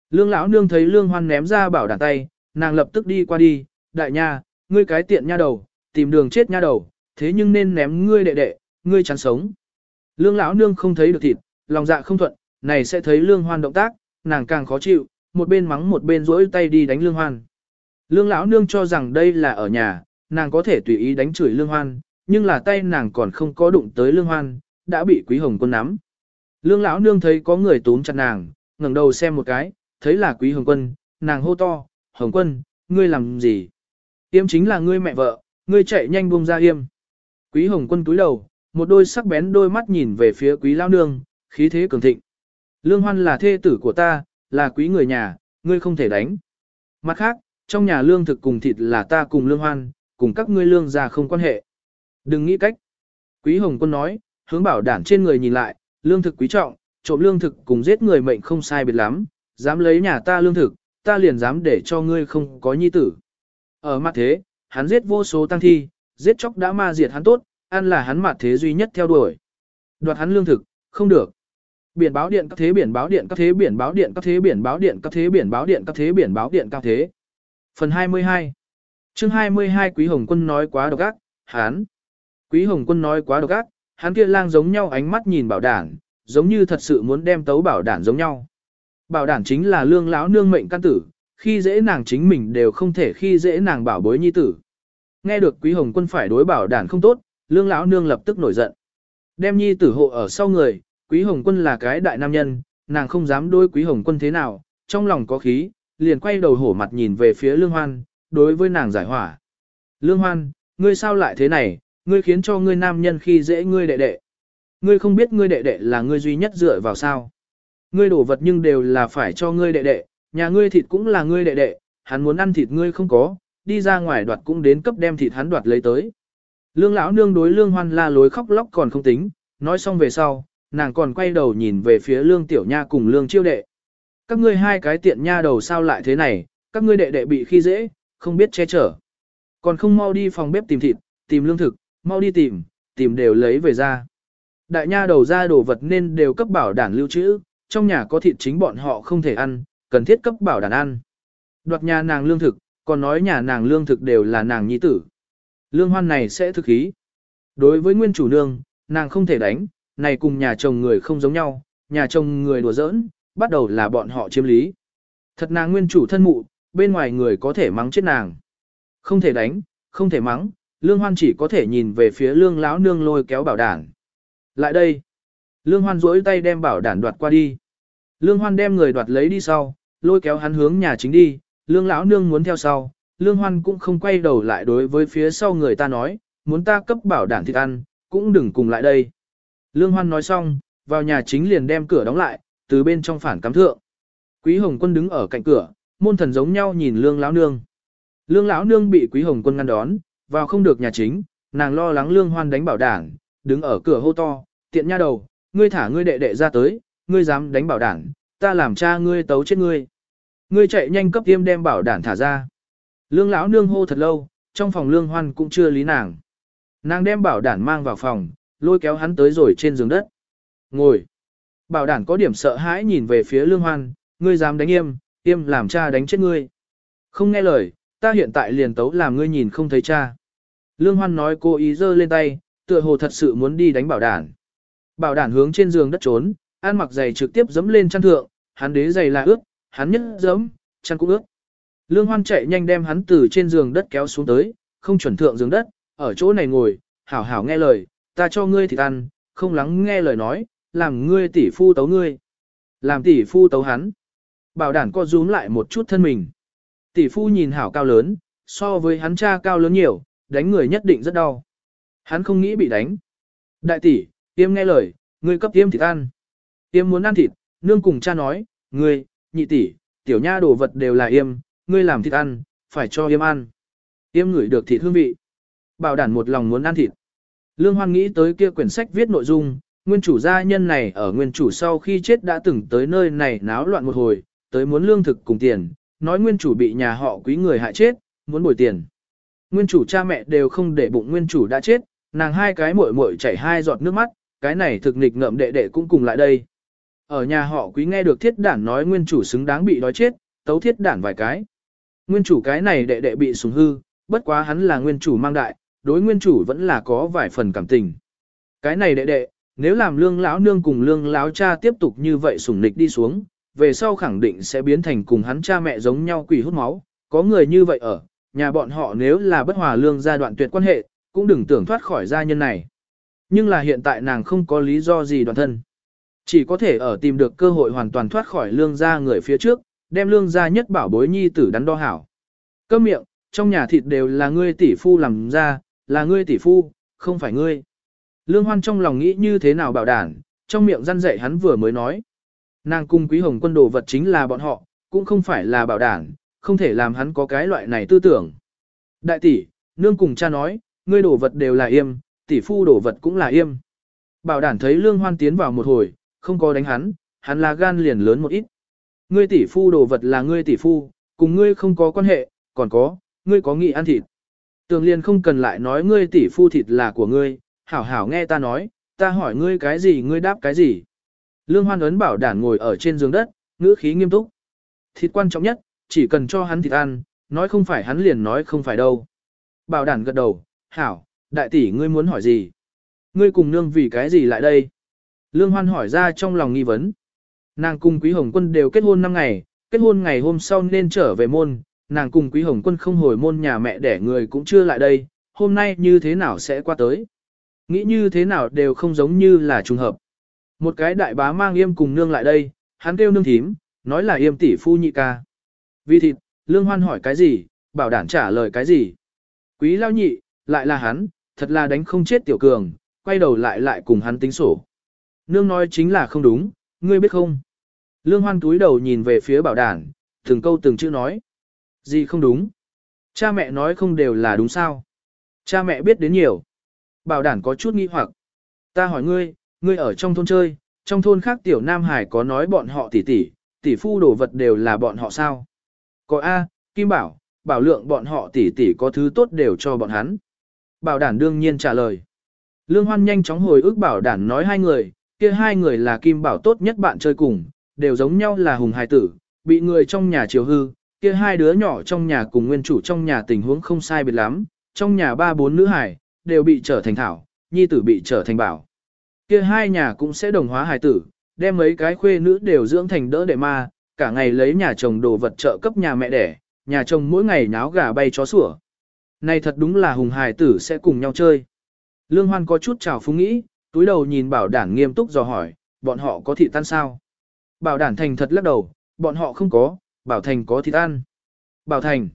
Lương lão nương thấy lương hoan ném ra bảo đảm tay, nàng lập tức đi qua đi, đại nha, ngươi cái tiện nha đầu, tìm đường chết nha đầu, thế nhưng nên ném ngươi đệ đệ, ngươi chán sống. Lương lão nương không thấy được thịt, lòng dạ không thuận, này sẽ thấy lương hoan động tác, nàng càng khó chịu, một bên mắng một bên rỗi tay đi đánh lương hoan. Lương lão nương cho rằng đây là ở nhà, nàng có thể tùy ý đánh chửi lương hoan, nhưng là tay nàng còn không có đụng tới lương hoan, đã bị quý hồng quân nắm. Lương lão nương thấy có người túm chặt nàng, ngẩng đầu xem một cái, thấy là quý hồng quân, nàng hô to, hồng quân, ngươi làm gì? Yêm chính là ngươi mẹ vợ, ngươi chạy nhanh buông ra yêm. Quý hồng quân cúi đầu, một đôi sắc bén đôi mắt nhìn về phía quý lão nương, khí thế cường thịnh. Lương hoan là thê tử của ta, là quý người nhà, ngươi không thể đánh. Mặt khác, trong nhà lương thực cùng thịt là ta cùng lương hoan, cùng các ngươi lương già không quan hệ. Đừng nghĩ cách. Quý Hồng Quân nói, hướng bảo đản trên người nhìn lại, lương thực quý trọng, trộm lương thực cùng giết người mệnh không sai biệt lắm, dám lấy nhà ta lương thực, ta liền dám để cho ngươi không có nhi tử. Ở mặt thế, hắn giết vô số tăng thi, giết chóc đã ma diệt hắn tốt, ăn là hắn mặt thế duy nhất theo đuổi. Đoạt hắn lương thực, không được. Biển báo điện các thế biển báo điện các thế biển báo điện các thế biển báo điện các thế biển báo điện các thế biển báo điện các thế. Phần 22 chương 22 Quý Hồng Quân nói quá độc ác, hắn. Quý Hồng Quân nói quá độc ác, hắn kia lang giống nhau ánh mắt nhìn bảo đản, giống như thật sự muốn đem tấu bảo đản giống nhau. Bảo đản chính là lương lão nương mệnh căn tử, khi dễ nàng chính mình đều không thể khi dễ nàng bảo bối nhi tử. Nghe được Quý Hồng Quân phải đối bảo đản không tốt, lương lão nương lập tức nổi giận. Đem nhi tử hộ ở sau người, Quý Hồng Quân là cái đại nam nhân, nàng không dám đối Quý Hồng Quân thế nào, trong lòng có khí, liền quay đầu hổ mặt nhìn về phía Lương Hoan, đối với nàng giải hỏa. Lương Hoan, ngươi sao lại thế này, ngươi khiến cho ngươi nam nhân khi dễ ngươi đệ đệ. Ngươi không biết ngươi đệ đệ là ngươi duy nhất dựa vào sao. Ngươi đổ vật nhưng đều là phải cho ngươi đệ đệ, nhà ngươi thịt cũng là ngươi đệ đệ, hắn muốn ăn thịt ngươi không có, đi ra ngoài đoạt cũng đến cấp đem thịt hắn đoạt lấy tới. Lương lão nương đối lương hoan la lối khóc lóc còn không tính, nói xong về sau, nàng còn quay đầu nhìn về phía lương tiểu nha cùng lương chiêu đệ. Các ngươi hai cái tiện nha đầu sao lại thế này, các ngươi đệ đệ bị khi dễ, không biết che chở. Còn không mau đi phòng bếp tìm thịt, tìm lương thực, mau đi tìm, tìm đều lấy về ra. Đại nha đầu ra đồ vật nên đều cấp bảo đản lưu trữ, trong nhà có thịt chính bọn họ không thể ăn, cần thiết cấp bảo đản ăn. Đoạt nhà nàng lương thực, còn nói nhà nàng lương thực đều là nàng nhi tử. Lương hoan này sẽ thực ý. Đối với nguyên chủ nương, nàng không thể đánh, này cùng nhà chồng người không giống nhau, nhà chồng người đùa giỡn, bắt đầu là bọn họ chiếm lý. Thật nàng nguyên chủ thân mụ, bên ngoài người có thể mắng chết nàng. Không thể đánh, không thể mắng, lương hoan chỉ có thể nhìn về phía lương lão nương lôi kéo bảo đản. Lại đây, lương hoan duỗi tay đem bảo đản đoạt qua đi. Lương hoan đem người đoạt lấy đi sau, lôi kéo hắn hướng nhà chính đi, lương lão nương muốn theo sau, lương hoan cũng không quay đầu lại đối với phía sau người ta nói, muốn ta cấp bảo đản thịt ăn, cũng đừng cùng lại đây. Lương hoan nói xong, vào nhà chính liền đem cửa đóng lại, từ bên trong phản cắm thượng. Quý Hồng Quân đứng ở cạnh cửa, môn thần giống nhau nhìn Lương lão nương. Lương lão nương bị Quý Hồng Quân ngăn đón, vào không được nhà chính, nàng lo lắng Lương Hoan đánh bảo đảng, đứng ở cửa hô to, tiện nha đầu, ngươi thả ngươi đệ đệ ra tới, ngươi dám đánh bảo đảng, ta làm cha ngươi tấu chết ngươi. Ngươi chạy nhanh cấp tiêm đem bảo đảng thả ra. Lương lão nương hô thật lâu, trong phòng Lương Hoan cũng chưa lý nàng. Nàng đem bảo đản mang vào phòng, lôi kéo hắn tới rồi trên giường đất. Ngồi. Bảo đản có điểm sợ hãi nhìn về phía lương hoan, ngươi dám đánh im, im làm cha đánh chết ngươi. Không nghe lời, ta hiện tại liền tấu làm ngươi nhìn không thấy cha. Lương hoan nói cô ý giơ lên tay, tựa hồ thật sự muốn đi đánh bảo đản. Bảo đản hướng trên giường đất trốn, an mặc giày trực tiếp dẫm lên chăn thượng, hắn đế giày là ướt, hắn nhất dẫm, chăn cũng ướt. Lương hoan chạy nhanh đem hắn từ trên giường đất kéo xuống tới, không chuẩn thượng giường đất, ở chỗ này ngồi, hảo hảo nghe lời, ta cho ngươi thịt ăn, không lắng nghe lời nói, làm ngươi tỷ phu tấu ngươi. Làm tỷ phu tấu hắn. Bảo đản co rúm lại một chút thân mình. Tỷ phu nhìn hảo cao lớn, so với hắn cha cao lớn nhiều, đánh người nhất định rất đau. Hắn không nghĩ bị đánh. Đại tỷ, tiêm nghe lời, ngươi cấp tiêm thịt ăn. Tiêm muốn ăn thịt, nương cùng cha nói, ngươi, nhị tỷ, tiểu nha đồ vật đều là yêm, ngươi làm thịt ăn, phải cho yêm ăn. Yêm ngửi được thịt hương vị. Bảo đản một lòng muốn ăn thịt. Lương Hoan nghĩ tới kia quyển sách viết nội dung, nguyên chủ gia nhân này ở nguyên chủ sau khi chết đã từng tới nơi này náo loạn một hồi, tới muốn lương thực cùng tiền, nói nguyên chủ bị nhà họ quý người hại chết, muốn bồi tiền. Nguyên chủ cha mẹ đều không để bụng nguyên chủ đã chết, nàng hai cái muội muội chảy hai giọt nước mắt, cái này thực nghịch ngợm đệ đệ cũng cùng lại đây. Ở nhà họ quý nghe được thiết đản nói nguyên chủ xứng đáng bị đói chết, tấu thiết đản vài cái. Nguyên chủ cái này đệ đệ bị sủng hư, bất quá hắn là nguyên chủ mang đại, đối nguyên chủ vẫn là có vài phần cảm tình. Cái này đệ đệ, nếu làm lương lão nương cùng lương lão cha tiếp tục như vậy sủng nịch đi xuống, về sau khẳng định sẽ biến thành cùng hắn cha mẹ giống nhau quỷ hút máu, có người như vậy ở, nhà bọn họ nếu là bất hòa lương gia đoạn tuyệt quan hệ, cũng đừng tưởng thoát khỏi gia nhân này. Nhưng là hiện tại nàng không có lý do gì đoạn thân. Chỉ có thể ở tìm được cơ hội hoàn toàn thoát khỏi lương gia người phía trước, đem lương gia nhất bảo bối nhi tử đắn đo hảo. Cơ miệng, trong nhà thịt đều là ngươi tỷ phu làm ra, là ngươi tỷ phu, không phải ngươi. Lương Hoan trong lòng nghĩ như thế nào bảo đảm, trong miệng răn dạy hắn vừa mới nói. Nàng cung quý hồng quân đồ vật chính là bọn họ, cũng không phải là bảo đảm, không thể làm hắn có cái loại này tư tưởng. Đại tỷ, nương cùng cha nói, ngươi đồ vật đều là yêm, tỷ phu đồ vật cũng là yêm. Bảo đảm thấy lương hoan tiến vào một hồi, không có đánh hắn, hắn là gan liền lớn một ít. Ngươi tỷ phu đồ vật là ngươi tỷ phu, cùng ngươi không có quan hệ, còn có, ngươi có nghị ăn thịt. Tường liền không cần lại nói ngươi tỷ phu thịt là của ngươi, hảo hảo nghe ta nói, ta hỏi ngươi cái gì ngươi đáp cái gì. Lương Hoan ấn bảo đản ngồi ở trên giường đất, ngữ khí nghiêm túc. Thịt quan trọng nhất, chỉ cần cho hắn thịt ăn, nói không phải hắn liền nói không phải đâu. Bảo đản gật đầu, hảo, đại tỷ ngươi muốn hỏi gì? Ngươi cùng nương vì cái gì lại đây? Lương Hoan hỏi ra trong lòng nghi vấn. Nàng cùng Quý Hồng Quân đều kết hôn năm ngày, kết hôn ngày hôm sau nên trở về môn, nàng cùng Quý Hồng Quân không hồi môn nhà mẹ để người cũng chưa lại đây, hôm nay như thế nào sẽ qua tới. Nghĩ như thế nào đều không giống như là trùng hợp. Một cái đại bá mang yêm cùng nương lại đây, hắn kêu nương thím, nói là yêm tỷ phu nhị ca. Vì thịt, lương hoan hỏi cái gì, bảo đảm trả lời cái gì. Quý lao nhị, lại là hắn, thật là đánh không chết tiểu cường, quay đầu lại lại cùng hắn tính sổ. Nương nói chính là không đúng, ngươi biết không? Lương hoan túi đầu nhìn về phía bảo đảm, từng câu từng chữ nói. Gì không đúng? Cha mẹ nói không đều là đúng sao. Cha mẹ biết đến nhiều. Bảo Đản có chút nghi hoặc. Ta hỏi ngươi, ngươi ở trong thôn chơi, trong thôn khác tiểu Nam Hải có nói bọn họ tỷ tỷ, tỷ phu đồ vật đều là bọn họ sao? Có A, Kim Bảo, bảo lượng bọn họ tỷ tỷ có thứ tốt đều cho bọn hắn. Bảo Đản đương nhiên trả lời. Lương Hoan nhanh chóng hồi ức bảo Đản nói hai người, kia hai người là Kim Bảo tốt nhất bạn chơi cùng, đều giống nhau là hùng hài tử, bị người trong nhà chiều hư, kia hai đứa nhỏ trong nhà cùng nguyên chủ trong nhà tình huống không sai biệt lắm, trong nhà ba bốn nữ hải, đều bị trở thành thảo, nhi tử bị trở thành bảo. Kia hai nhà cũng sẽ đồng hóa hải tử, đem mấy cái khuê nữ đều dưỡng thành đỡ đệ ma, cả ngày lấy nhà chồng đồ vật trợ cấp nhà mẹ đẻ, nhà chồng mỗi ngày náo gà bay chó sủa. Này thật đúng là hùng hải tử sẽ cùng nhau chơi. Lương Hoan có chút trào phúng nghĩ, túi đầu nhìn bảo đản nghiêm túc dò hỏi, bọn họ có thị tan sao? Bảo đản thành thật lắc đầu, bọn họ không có, bảo thành có thịt ăn. Bảo thành.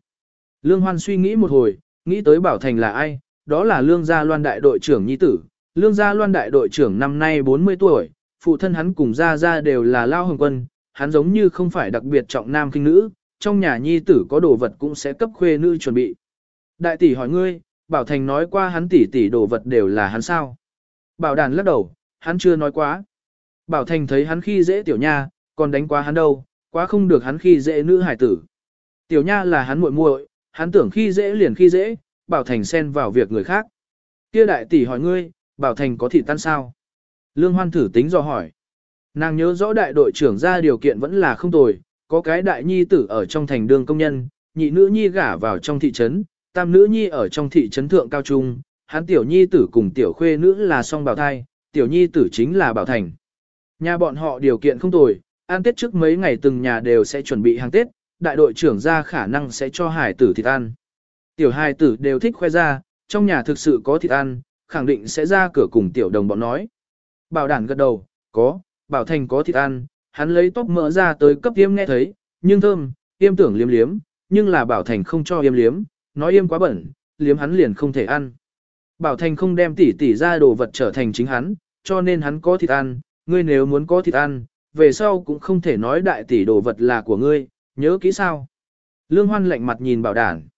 Lương Hoan suy nghĩ một hồi, nghĩ tới bảo thành là ai, đó là lương gia loan đại đội trưởng nhi tử. Lương gia loan đại đội trưởng năm nay 40 tuổi, phụ thân hắn cùng gia gia đều là lao hồng quân, hắn giống như không phải đặc biệt trọng nam kinh nữ, trong nhà nhi tử có đồ vật cũng sẽ cấp khuê nữ chuẩn bị. Đại tỷ hỏi ngươi, Bảo Thành nói qua hắn tỷ tỷ đồ vật đều là hắn sao? Bảo đàn lắc đầu, hắn chưa nói quá. Bảo Thành thấy hắn khi dễ tiểu nha, còn đánh quá hắn đâu, quá không được hắn khi dễ nữ hải tử. Tiểu nha là hắn muội muội, hắn tưởng khi dễ liền khi dễ, Bảo Thành xen vào việc người khác. Kia đại tỷ hỏi ngươi, Bảo Thành có thị tan sao? Lương Hoan thử tính do hỏi. Nàng nhớ rõ đại đội trưởng ra điều kiện vẫn là không tồi, có cái đại nhi tử ở trong thành đường công nhân, nhị nữ nhi gả vào trong thị trấn, tam nữ nhi ở trong thị trấn thượng cao trung, hắn tiểu nhi tử cùng tiểu khuê nữ là song Bảo thai, tiểu nhi tử chính là bảo thành. Nhà bọn họ điều kiện không tồi, ăn tết trước mấy ngày từng nhà đều sẽ chuẩn bị hàng tết, đại đội trưởng ra khả năng sẽ cho hải tử thịt ăn. Tiểu hải tử đều thích khoe ra, trong nhà thực sự có thịt ăn, khẳng định sẽ ra cửa cùng tiểu đồng bọn nói. Bảo đản gật đầu, có, bảo thành có thịt ăn, hắn lấy tóc mỡ ra tới cấp tiêm nghe thấy, nhưng thơm, tiêm tưởng liếm liếm, nhưng là bảo thành không cho yêm liếm, nói yêm quá bẩn, liếm hắn liền không thể ăn. Bảo thành không đem tỉ tỉ ra đồ vật trở thành chính hắn, cho nên hắn có thịt ăn, ngươi nếu muốn có thịt ăn, về sau cũng không thể nói đại tỷ đồ vật là của ngươi, nhớ kỹ sao. Lương Hoan lạnh mặt nhìn bảo đản.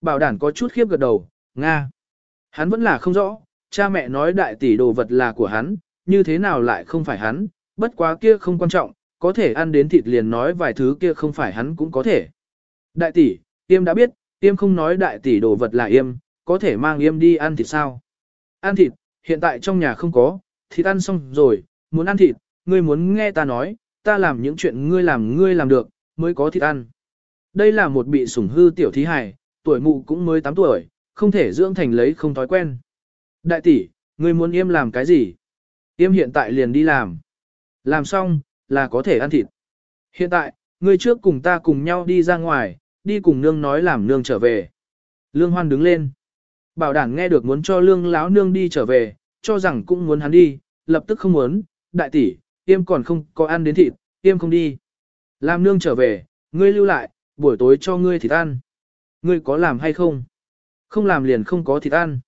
Bảo đản có chút khiếp gật đầu, Nga. Hắn vẫn là không rõ, cha mẹ nói đại tỷ đồ vật là của hắn, như thế nào lại không phải hắn, bất quá kia không quan trọng, có thể ăn đến thịt liền nói vài thứ kia không phải hắn cũng có thể. Đại tỷ, tiêm đã biết, tiêm không nói đại tỷ đồ vật là Yêm, có thể mang Yêm đi ăn thịt sao? Ăn thịt, hiện tại trong nhà không có, thịt ăn xong rồi, muốn ăn thịt, ngươi muốn nghe ta nói, ta làm những chuyện ngươi làm ngươi làm được, mới có thịt ăn. Đây là một bị sủng hư tiểu thí hài, tuổi mụ cũng mới 8 tuổi, không thể dưỡng thành lấy không thói quen. Đại tỷ, ngươi muốn Yêm làm cái gì? Yêm hiện tại liền đi làm. Làm xong, là có thể ăn thịt. Hiện tại, ngươi trước cùng ta cùng nhau đi ra ngoài, đi cùng nương nói làm nương trở về. Lương Hoan đứng lên. Bảo đảm nghe được muốn cho lương láo nương đi trở về, cho rằng cũng muốn hắn đi, lập tức không muốn, đại tỷ, tiêm còn không có ăn đến thịt, tiêm không đi. Làm nương trở về, ngươi lưu lại, buổi tối cho ngươi thịt ăn. Ngươi có làm hay không? Không làm liền không có thịt ăn.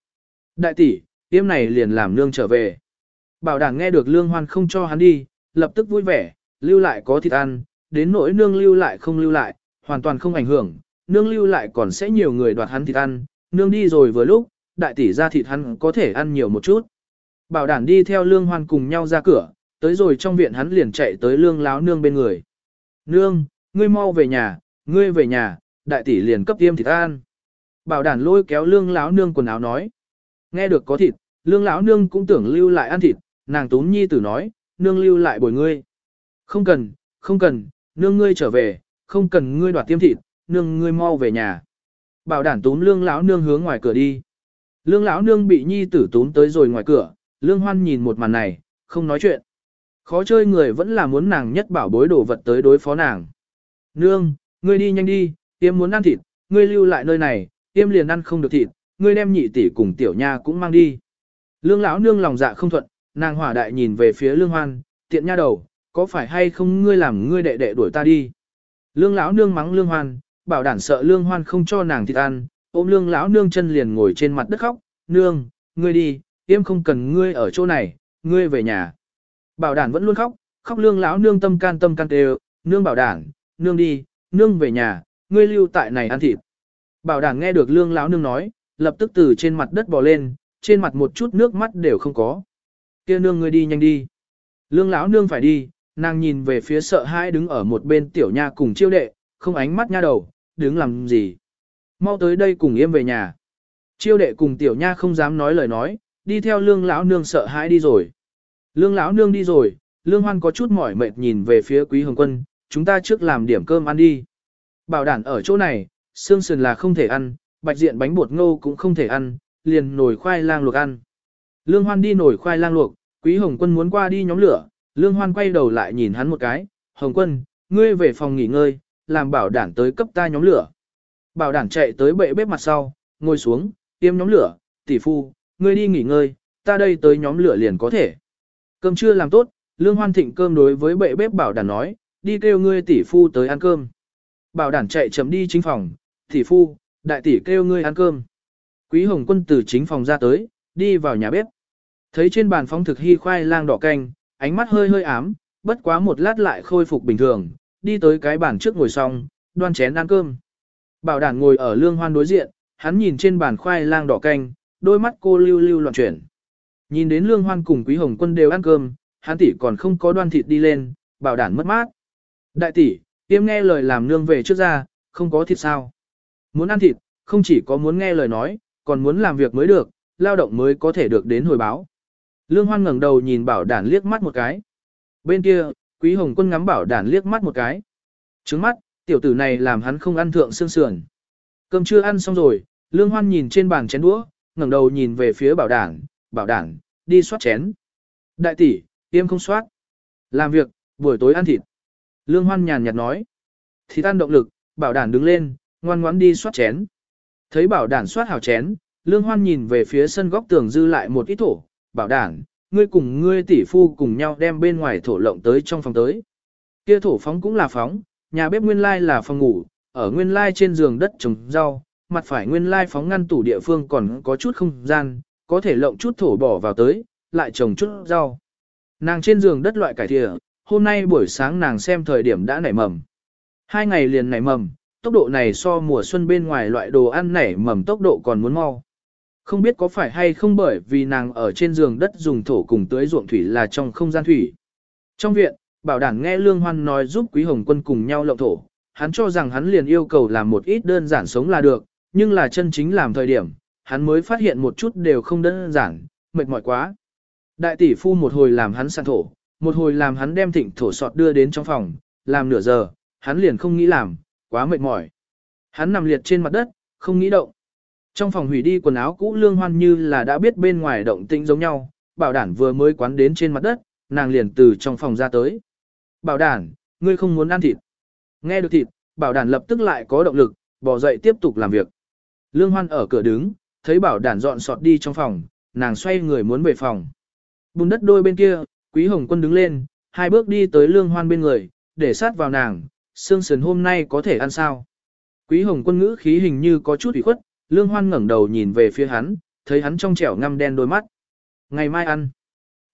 Đại tỷ, tiêm này liền làm nương trở về. Bảo đảm nghe được lương hoan không cho hắn đi, lập tức vui vẻ, lưu lại có thịt ăn, đến nỗi nương lưu lại không lưu lại, hoàn toàn không ảnh hưởng, nương lưu lại còn sẽ nhiều người đoạt hắn thịt ăn, nương đi rồi vừa lúc, đại tỷ ra thịt hắn có thể ăn nhiều một chút. Bảo đảm đi theo lương hoan cùng nhau ra cửa, tới rồi trong viện hắn liền chạy tới lương láo nương bên người. Nương, ngươi mau về nhà, ngươi về nhà, đại tỷ liền cấp tiêm thịt ăn. Bảo đảm lôi kéo lương láo nương quần áo nói. Nghe được có thịt, lương láo nương cũng tưởng lưu lại ăn thịt, nàng tún nhi tử nói, nương lưu lại bồi ngươi. Không cần, không cần, nương ngươi trở về, không cần ngươi đoạt tiêm thịt, nương ngươi mau về nhà. Bảo đảm túm lương lão nương hướng ngoài cửa đi. Lương lão nương bị nhi tử túm tới rồi ngoài cửa, lương hoan nhìn một màn này, không nói chuyện. Khó chơi người vẫn là muốn nàng nhất bảo bối đồ vật tới đối phó nàng. Nương, ngươi đi nhanh đi, tiêm muốn ăn thịt, ngươi lưu lại nơi này, tiêm liền ăn không được thịt, ngươi đem nhị tỷ cùng tiểu nha cũng mang đi. Lương lão nương lòng dạ không thuận, nàng hỏa đại nhìn về phía lương hoan, tiện nha đầu, có phải hay không ngươi làm ngươi đệ đệ đuổi ta đi. Lương lão nương mắng lương hoan, bảo đảm sợ lương hoan không cho nàng thịt ăn, ôm lương lão nương chân liền ngồi trên mặt đất khóc, nương, ngươi đi, tiêm không cần ngươi ở chỗ này, ngươi về nhà. Bảo Đản vẫn luôn khóc, khóc lương lão nương tâm can tâm can tê nương bảo Đản, nương đi, nương về nhà, ngươi lưu tại này ăn thịt. Bảo Đản nghe được lương lão nương nói, lập tức từ trên mặt đất bò lên, trên mặt một chút nước mắt đều không có. Kia nương ngươi đi nhanh đi. Lương lão nương phải đi, nàng nhìn về phía sợ hãi đứng ở một bên tiểu nha cùng chiêu đệ, không ánh mắt nha đầu, đứng làm gì. Mau tới đây cùng yêm về nhà. Chiêu đệ cùng tiểu nha không dám nói lời nói, đi theo lương lão nương sợ hãi đi rồi. Lương lão nương đi rồi, lương hoan có chút mỏi mệt nhìn về phía quý hồng quân, chúng ta trước làm điểm cơm ăn đi. Bảo đảm ở chỗ này, xương sườn là không thể ăn, bạch diện bánh bột ngô cũng không thể ăn, liền nồi khoai lang luộc ăn. Lương hoan đi nồi khoai lang luộc, quý hồng quân muốn qua đi nhóm lửa, lương hoan quay đầu lại nhìn hắn một cái, hồng quân, ngươi về phòng nghỉ ngơi, làm bảo đảm tới cấp ta nhóm lửa. Bảo đảm chạy tới bệ bếp mặt sau, ngồi xuống, tiêm nhóm lửa, tỷ phu, ngươi đi nghỉ ngơi, ta đây tới nhóm lửa liền có thể. Cơm chưa làm tốt, lương hoan thịnh cơm đối với bệ bếp bảo đảm nói, đi kêu ngươi tỷ phu tới ăn cơm. Bảo đảm chạy chấm đi chính phòng, tỷ phu, đại tỷ kêu ngươi ăn cơm. Quý hồng quân từ chính phòng ra tới, đi vào nhà bếp. Thấy trên bàn phóng thực hy khoai lang đỏ canh, ánh mắt hơi hơi ám, bất quá một lát lại khôi phục bình thường, đi tới cái bàn trước ngồi xong, đoan chén ăn cơm. Bảo đảm ngồi ở lương hoan đối diện, hắn nhìn trên bàn khoai lang đỏ canh, đôi mắt cô lưu lưu loạn chuyển. Nhìn đến lương hoan cùng quý hồng quân đều ăn cơm, hắn tỷ còn không có đoan thịt đi lên, bảo đảm mất mát. Đại tỷ, tiêm nghe lời làm nương về trước ra, không có thịt sao. Muốn ăn thịt, không chỉ có muốn nghe lời nói, còn muốn làm việc mới được, lao động mới có thể được đến hồi báo. Lương Hoan ngẩng đầu nhìn bảo đản liếc mắt một cái. Bên kia, Quý Hồng Quân ngắm bảo đản liếc mắt một cái. Trứng mắt, tiểu tử này làm hắn không ăn thượng xương sườn. Cơm chưa ăn xong rồi, Lương Hoan nhìn trên bàn chén đũa, ngẩng đầu nhìn về phía bảo đản, bảo đản, đi soát chén. Đại tỷ, tiêm không soát. Làm việc, buổi tối ăn thịt. Lương Hoan nhàn nhạt nói. Thì tan động lực, bảo đản đứng lên, ngoan ngoãn đi soát chén. Thấy bảo đản soát hào chén, Lương Hoan nhìn về phía sân góc tường dư lại một ít thổ, bảo đản, ngươi cùng ngươi tỷ phu cùng nhau đem bên ngoài thổ lộng tới trong phòng tới. Kia thổ phóng cũng là phóng, nhà bếp nguyên lai là phòng ngủ, ở nguyên lai trên giường đất trồng rau, mặt phải nguyên lai phóng ngăn tủ địa phương còn có chút không gian, có thể lộng chút thổ bỏ vào tới, lại trồng chút rau. Nàng trên giường đất loại cải thìa, hôm nay buổi sáng nàng xem thời điểm đã nảy mầm. Hai ngày liền nảy mầm, tốc độ này so mùa xuân bên ngoài loại đồ ăn nảy mầm tốc độ còn muốn mau. Không biết có phải hay không bởi vì nàng ở trên giường đất dùng thổ cùng tưới ruộng thủy là trong không gian thủy. Trong viện, bảo đảng nghe Lương Hoan nói giúp Quý Hồng Quân cùng nhau lộng thổ, hắn cho rằng hắn liền yêu cầu làm một ít đơn giản sống là được, nhưng là chân chính làm thời điểm, hắn mới phát hiện một chút đều không đơn giản, mệt mỏi quá. Đại tỷ phu một hồi làm hắn sàn thổ, một hồi làm hắn đem thịnh thổ sọt đưa đến trong phòng, làm nửa giờ, hắn liền không nghĩ làm, quá mệt mỏi. Hắn nằm liệt trên mặt đất, không nghĩ động. Trong phòng hủy đi quần áo cũ lương hoan như là đã biết bên ngoài động tĩnh giống nhau, bảo đản vừa mới quán đến trên mặt đất, nàng liền từ trong phòng ra tới. Bảo đản, ngươi không muốn ăn thịt. Nghe được thịt, bảo đản lập tức lại có động lực, bỏ dậy tiếp tục làm việc. Lương hoan ở cửa đứng, thấy bảo đản dọn sọt đi trong phòng, nàng xoay người muốn về phòng. Bùn đất đôi bên kia, quý hồng quân đứng lên, hai bước đi tới lương hoan bên người, để sát vào nàng, xương sườn hôm nay có thể ăn sao. Quý hồng quân ngữ khí hình như có chút ủy khuất, Lương Hoan ngẩng đầu nhìn về phía hắn, thấy hắn trong trẻo ngăm đen đôi mắt. Ngày mai ăn.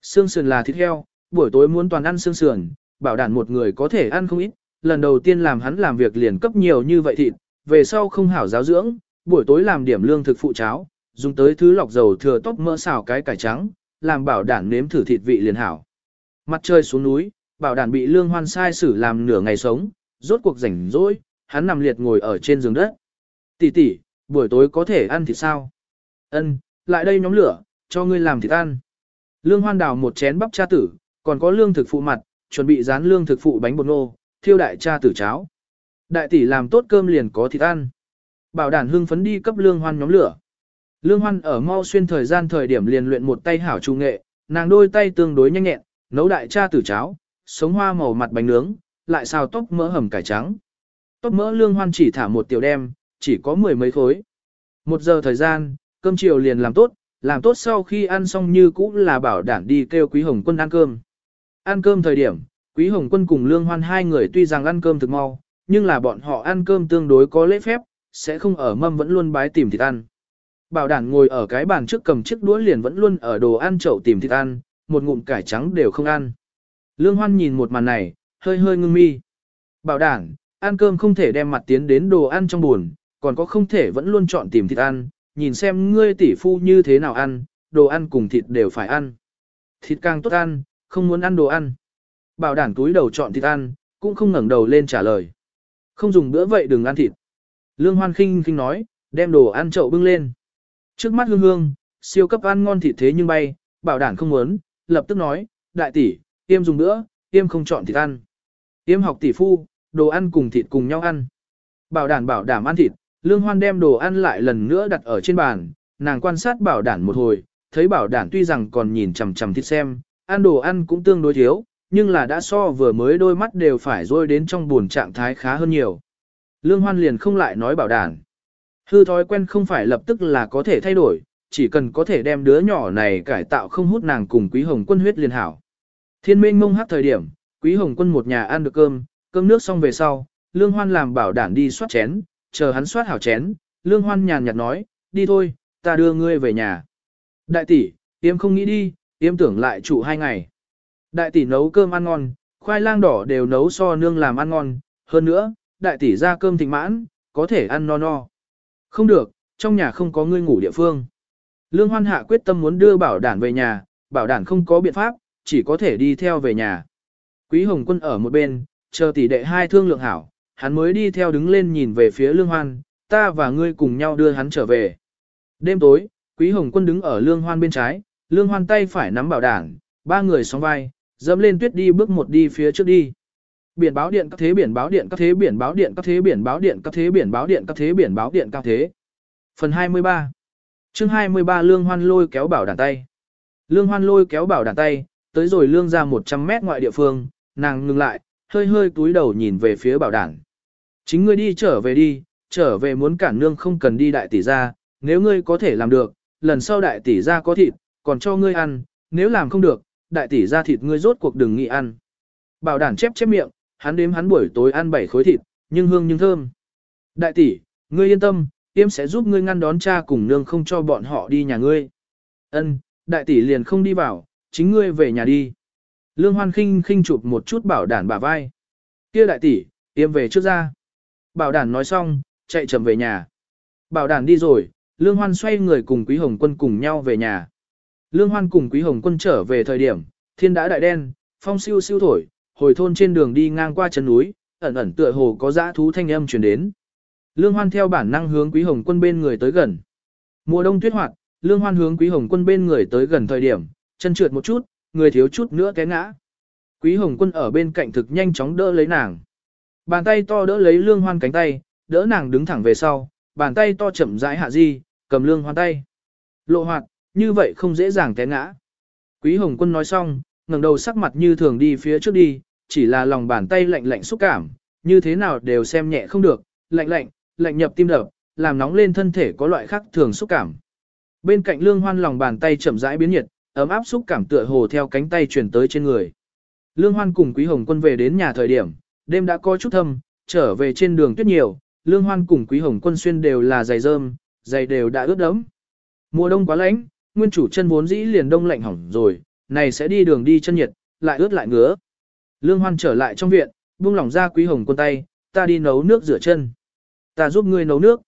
Xương sườn là thịt heo, buổi tối muốn toàn ăn xương sườn, bảo đảm một người có thể ăn không ít. Lần đầu tiên làm hắn làm việc liền cấp nhiều như vậy thịt, về sau không hảo giáo dưỡng, buổi tối làm điểm lương thực phụ cháo, dùng tới thứ lọc dầu thừa tóc mỡ xào cái cải trắng, làm bảo đảm nếm thử thịt vị liền hảo. Mặt trời xuống núi, bảo đảm bị lương hoan sai xử làm nửa ngày sống, rốt cuộc rảnh rỗi, hắn nằm liệt ngồi ở trên giường đất. Tỷ tỷ, buổi tối có thể ăn thịt sao? Ân, lại đây nhóm lửa, cho ngươi làm thịt ăn. Lương Hoan đào một chén bắp cha tử, còn có lương thực phụ mặt, chuẩn bị dán lương thực phụ bánh bột ngô, thiêu đại cha tử cháo. Đại tỷ làm tốt cơm liền có thịt ăn. Bảo đảm hưng phấn đi cấp Lương Hoan nhóm lửa. Lương Hoan ở mau xuyên thời gian thời điểm liền luyện một tay hảo trung nghệ, nàng đôi tay tương đối nhanh nhẹn, nấu đại cha tử cháo, sống hoa màu mặt bánh nướng, lại xào tóc mỡ hầm cải trắng. Tóc mỡ Lương Hoan chỉ thả một tiểu đem, chỉ có mười mấy khối. Một giờ thời gian, cơm chiều liền làm tốt, làm tốt sau khi ăn xong như cũ là bảo đảm đi kêu Quý Hồng Quân ăn cơm. Ăn cơm thời điểm, Quý Hồng Quân cùng Lương Hoan hai người tuy rằng ăn cơm thực mau, nhưng là bọn họ ăn cơm tương đối có lễ phép, sẽ không ở mâm vẫn luôn bái tìm thịt ăn. Bảo đản ngồi ở cái bàn trước cầm chiếc đũa liền vẫn luôn ở đồ ăn chậu tìm thịt ăn, một ngụm cải trắng đều không ăn. Lương Hoan nhìn một màn này, hơi hơi ngưng mi. Bảo đản, ăn cơm không thể đem mặt tiến đến đồ ăn trong buồn, còn có không thể vẫn luôn chọn tìm thịt ăn, nhìn xem ngươi tỷ phu như thế nào ăn, đồ ăn cùng thịt đều phải ăn. Thịt càng tốt ăn, không muốn ăn đồ ăn. Bảo đản túi đầu chọn thịt ăn, cũng không ngẩng đầu lên trả lời. Không dùng bữa vậy đừng ăn thịt. Lương Hoan khinh khinh nói, đem đồ ăn chậu bưng lên. Trước mắt hương hương, siêu cấp ăn ngon thịt thế nhưng bay, bảo đảm không muốn, lập tức nói, đại tỷ, tiêm dùng nữa, tiêm không chọn thịt ăn. Tiêm học tỷ phu, đồ ăn cùng thịt cùng nhau ăn. Bảo đảm bảo đảm ăn thịt, Lương Hoan đem đồ ăn lại lần nữa đặt ở trên bàn, nàng quan sát bảo đảm một hồi, thấy bảo đảm tuy rằng còn nhìn chằm chằm thịt xem, ăn đồ ăn cũng tương đối thiếu, nhưng là đã so vừa mới đôi mắt đều phải rôi đến trong buồn trạng thái khá hơn nhiều. Lương Hoan liền không lại nói bảo đảm. Hư thói quen không phải lập tức là có thể thay đổi, chỉ cần có thể đem đứa nhỏ này cải tạo không hút nàng cùng Quý Hồng Quân huyết liền hảo. Thiên minh mông hát thời điểm, Quý Hồng Quân một nhà ăn được cơm, cơm nước xong về sau, Lương Hoan làm bảo đảm đi soát chén, chờ hắn soát hảo chén, Lương Hoan nhàn nhạt nói, đi thôi, ta đưa ngươi về nhà. Đại tỷ, tiêm không nghĩ đi, tiêm tưởng lại trụ hai ngày. Đại tỷ nấu cơm ăn ngon, khoai lang đỏ đều nấu so nương làm ăn ngon, hơn nữa, đại tỷ ra cơm thịnh mãn, có thể ăn no no. Không được, trong nhà không có ngươi ngủ địa phương. Lương Hoan Hạ quyết tâm muốn đưa bảo đản về nhà, bảo đản không có biện pháp, chỉ có thể đi theo về nhà. Quý Hồng Quân ở một bên, chờ tỷ đệ hai thương lượng hảo, hắn mới đi theo đứng lên nhìn về phía Lương Hoan, ta và ngươi cùng nhau đưa hắn trở về. Đêm tối, Quý Hồng Quân đứng ở Lương Hoan bên trái, Lương Hoan tay phải nắm bảo đản, ba người sóng vai, dẫm lên tuyết đi bước một đi phía trước đi. Biển báo điện các thế biển báo điện các thế biển báo điện các thế biển báo điện các thế biển báo điện các thế biển báo điện các thế. Phần 23 chương 23 Lương Hoan lôi kéo bảo đàn tay. Lương Hoan lôi kéo bảo đàn tay, tới rồi lương ra 100 mét ngoại địa phương, nàng ngừng lại, hơi hơi túi đầu nhìn về phía bảo đàn. Chính ngươi đi trở về đi, trở về muốn cản nương không cần đi đại tỷ ra, nếu ngươi có thể làm được, lần sau đại tỷ ra có thịt, còn cho ngươi ăn, nếu làm không được, đại tỷ ra thịt ngươi rốt cuộc đừng nghĩ ăn. Bảo đàn chép chép miệng, hắn đếm hắn buổi tối ăn bảy khối thịt, nhưng hương nhưng thơm. Đại tỷ, ngươi yên tâm, tiêm sẽ giúp ngươi ngăn đón cha cùng nương không cho bọn họ đi nhà ngươi. Ân, đại tỷ liền không đi vào, chính ngươi về nhà đi. Lương Hoan khinh khinh chụp một chút bảo đản bả vai. Kia đại tỷ, tiêm về trước ra. Bảo đản nói xong, chạy chậm về nhà. Bảo đản đi rồi, Lương Hoan xoay người cùng Quý Hồng Quân cùng nhau về nhà. Lương Hoan cùng Quý Hồng Quân trở về thời điểm, thiên đã đại đen, phong siêu siêu thổi, hồi thôn trên đường đi ngang qua chân núi, ẩn ẩn tựa hồ có dã thú thanh âm truyền đến. Lương Hoan theo bản năng hướng Quý Hồng Quân bên người tới gần. Mùa đông tuyết hoạt, Lương Hoan hướng Quý Hồng Quân bên người tới gần thời điểm, chân trượt một chút, người thiếu chút nữa té ngã. Quý Hồng Quân ở bên cạnh thực nhanh chóng đỡ lấy nàng. Bàn tay to đỡ lấy Lương Hoan cánh tay, đỡ nàng đứng thẳng về sau, bàn tay to chậm rãi hạ di, cầm Lương Hoan tay. Lộ hoạt, như vậy không dễ dàng té ngã. Quý Hồng Quân nói xong, ngẩng đầu sắc mặt như thường đi phía trước đi, chỉ là lòng bàn tay lạnh lạnh xúc cảm, như thế nào đều xem nhẹ không được, lạnh lạnh, lạnh nhập tim đập, làm nóng lên thân thể có loại khác thường xúc cảm. Bên cạnh Lương Hoan lòng bàn tay chậm rãi biến nhiệt, ấm áp xúc cảm tựa hồ theo cánh tay truyền tới trên người. Lương Hoan cùng Quý Hồng Quân về đến nhà thời điểm, đêm đã có chút thâm, trở về trên đường tuyết nhiều, Lương Hoan cùng Quý Hồng Quân xuyên đều là giày rơm, giày đều đã ướt đẫm. Mùa đông quá lạnh, nguyên chủ chân vốn dĩ liền đông lạnh hỏng rồi, này sẽ đi đường đi chân nhiệt, lại ướt lại ngứa. Lương Hoan trở lại trong viện, buông lỏng ra Quý Hồng Quân tay, ta đi nấu nước rửa chân. Ta giúp ngươi nấu nước.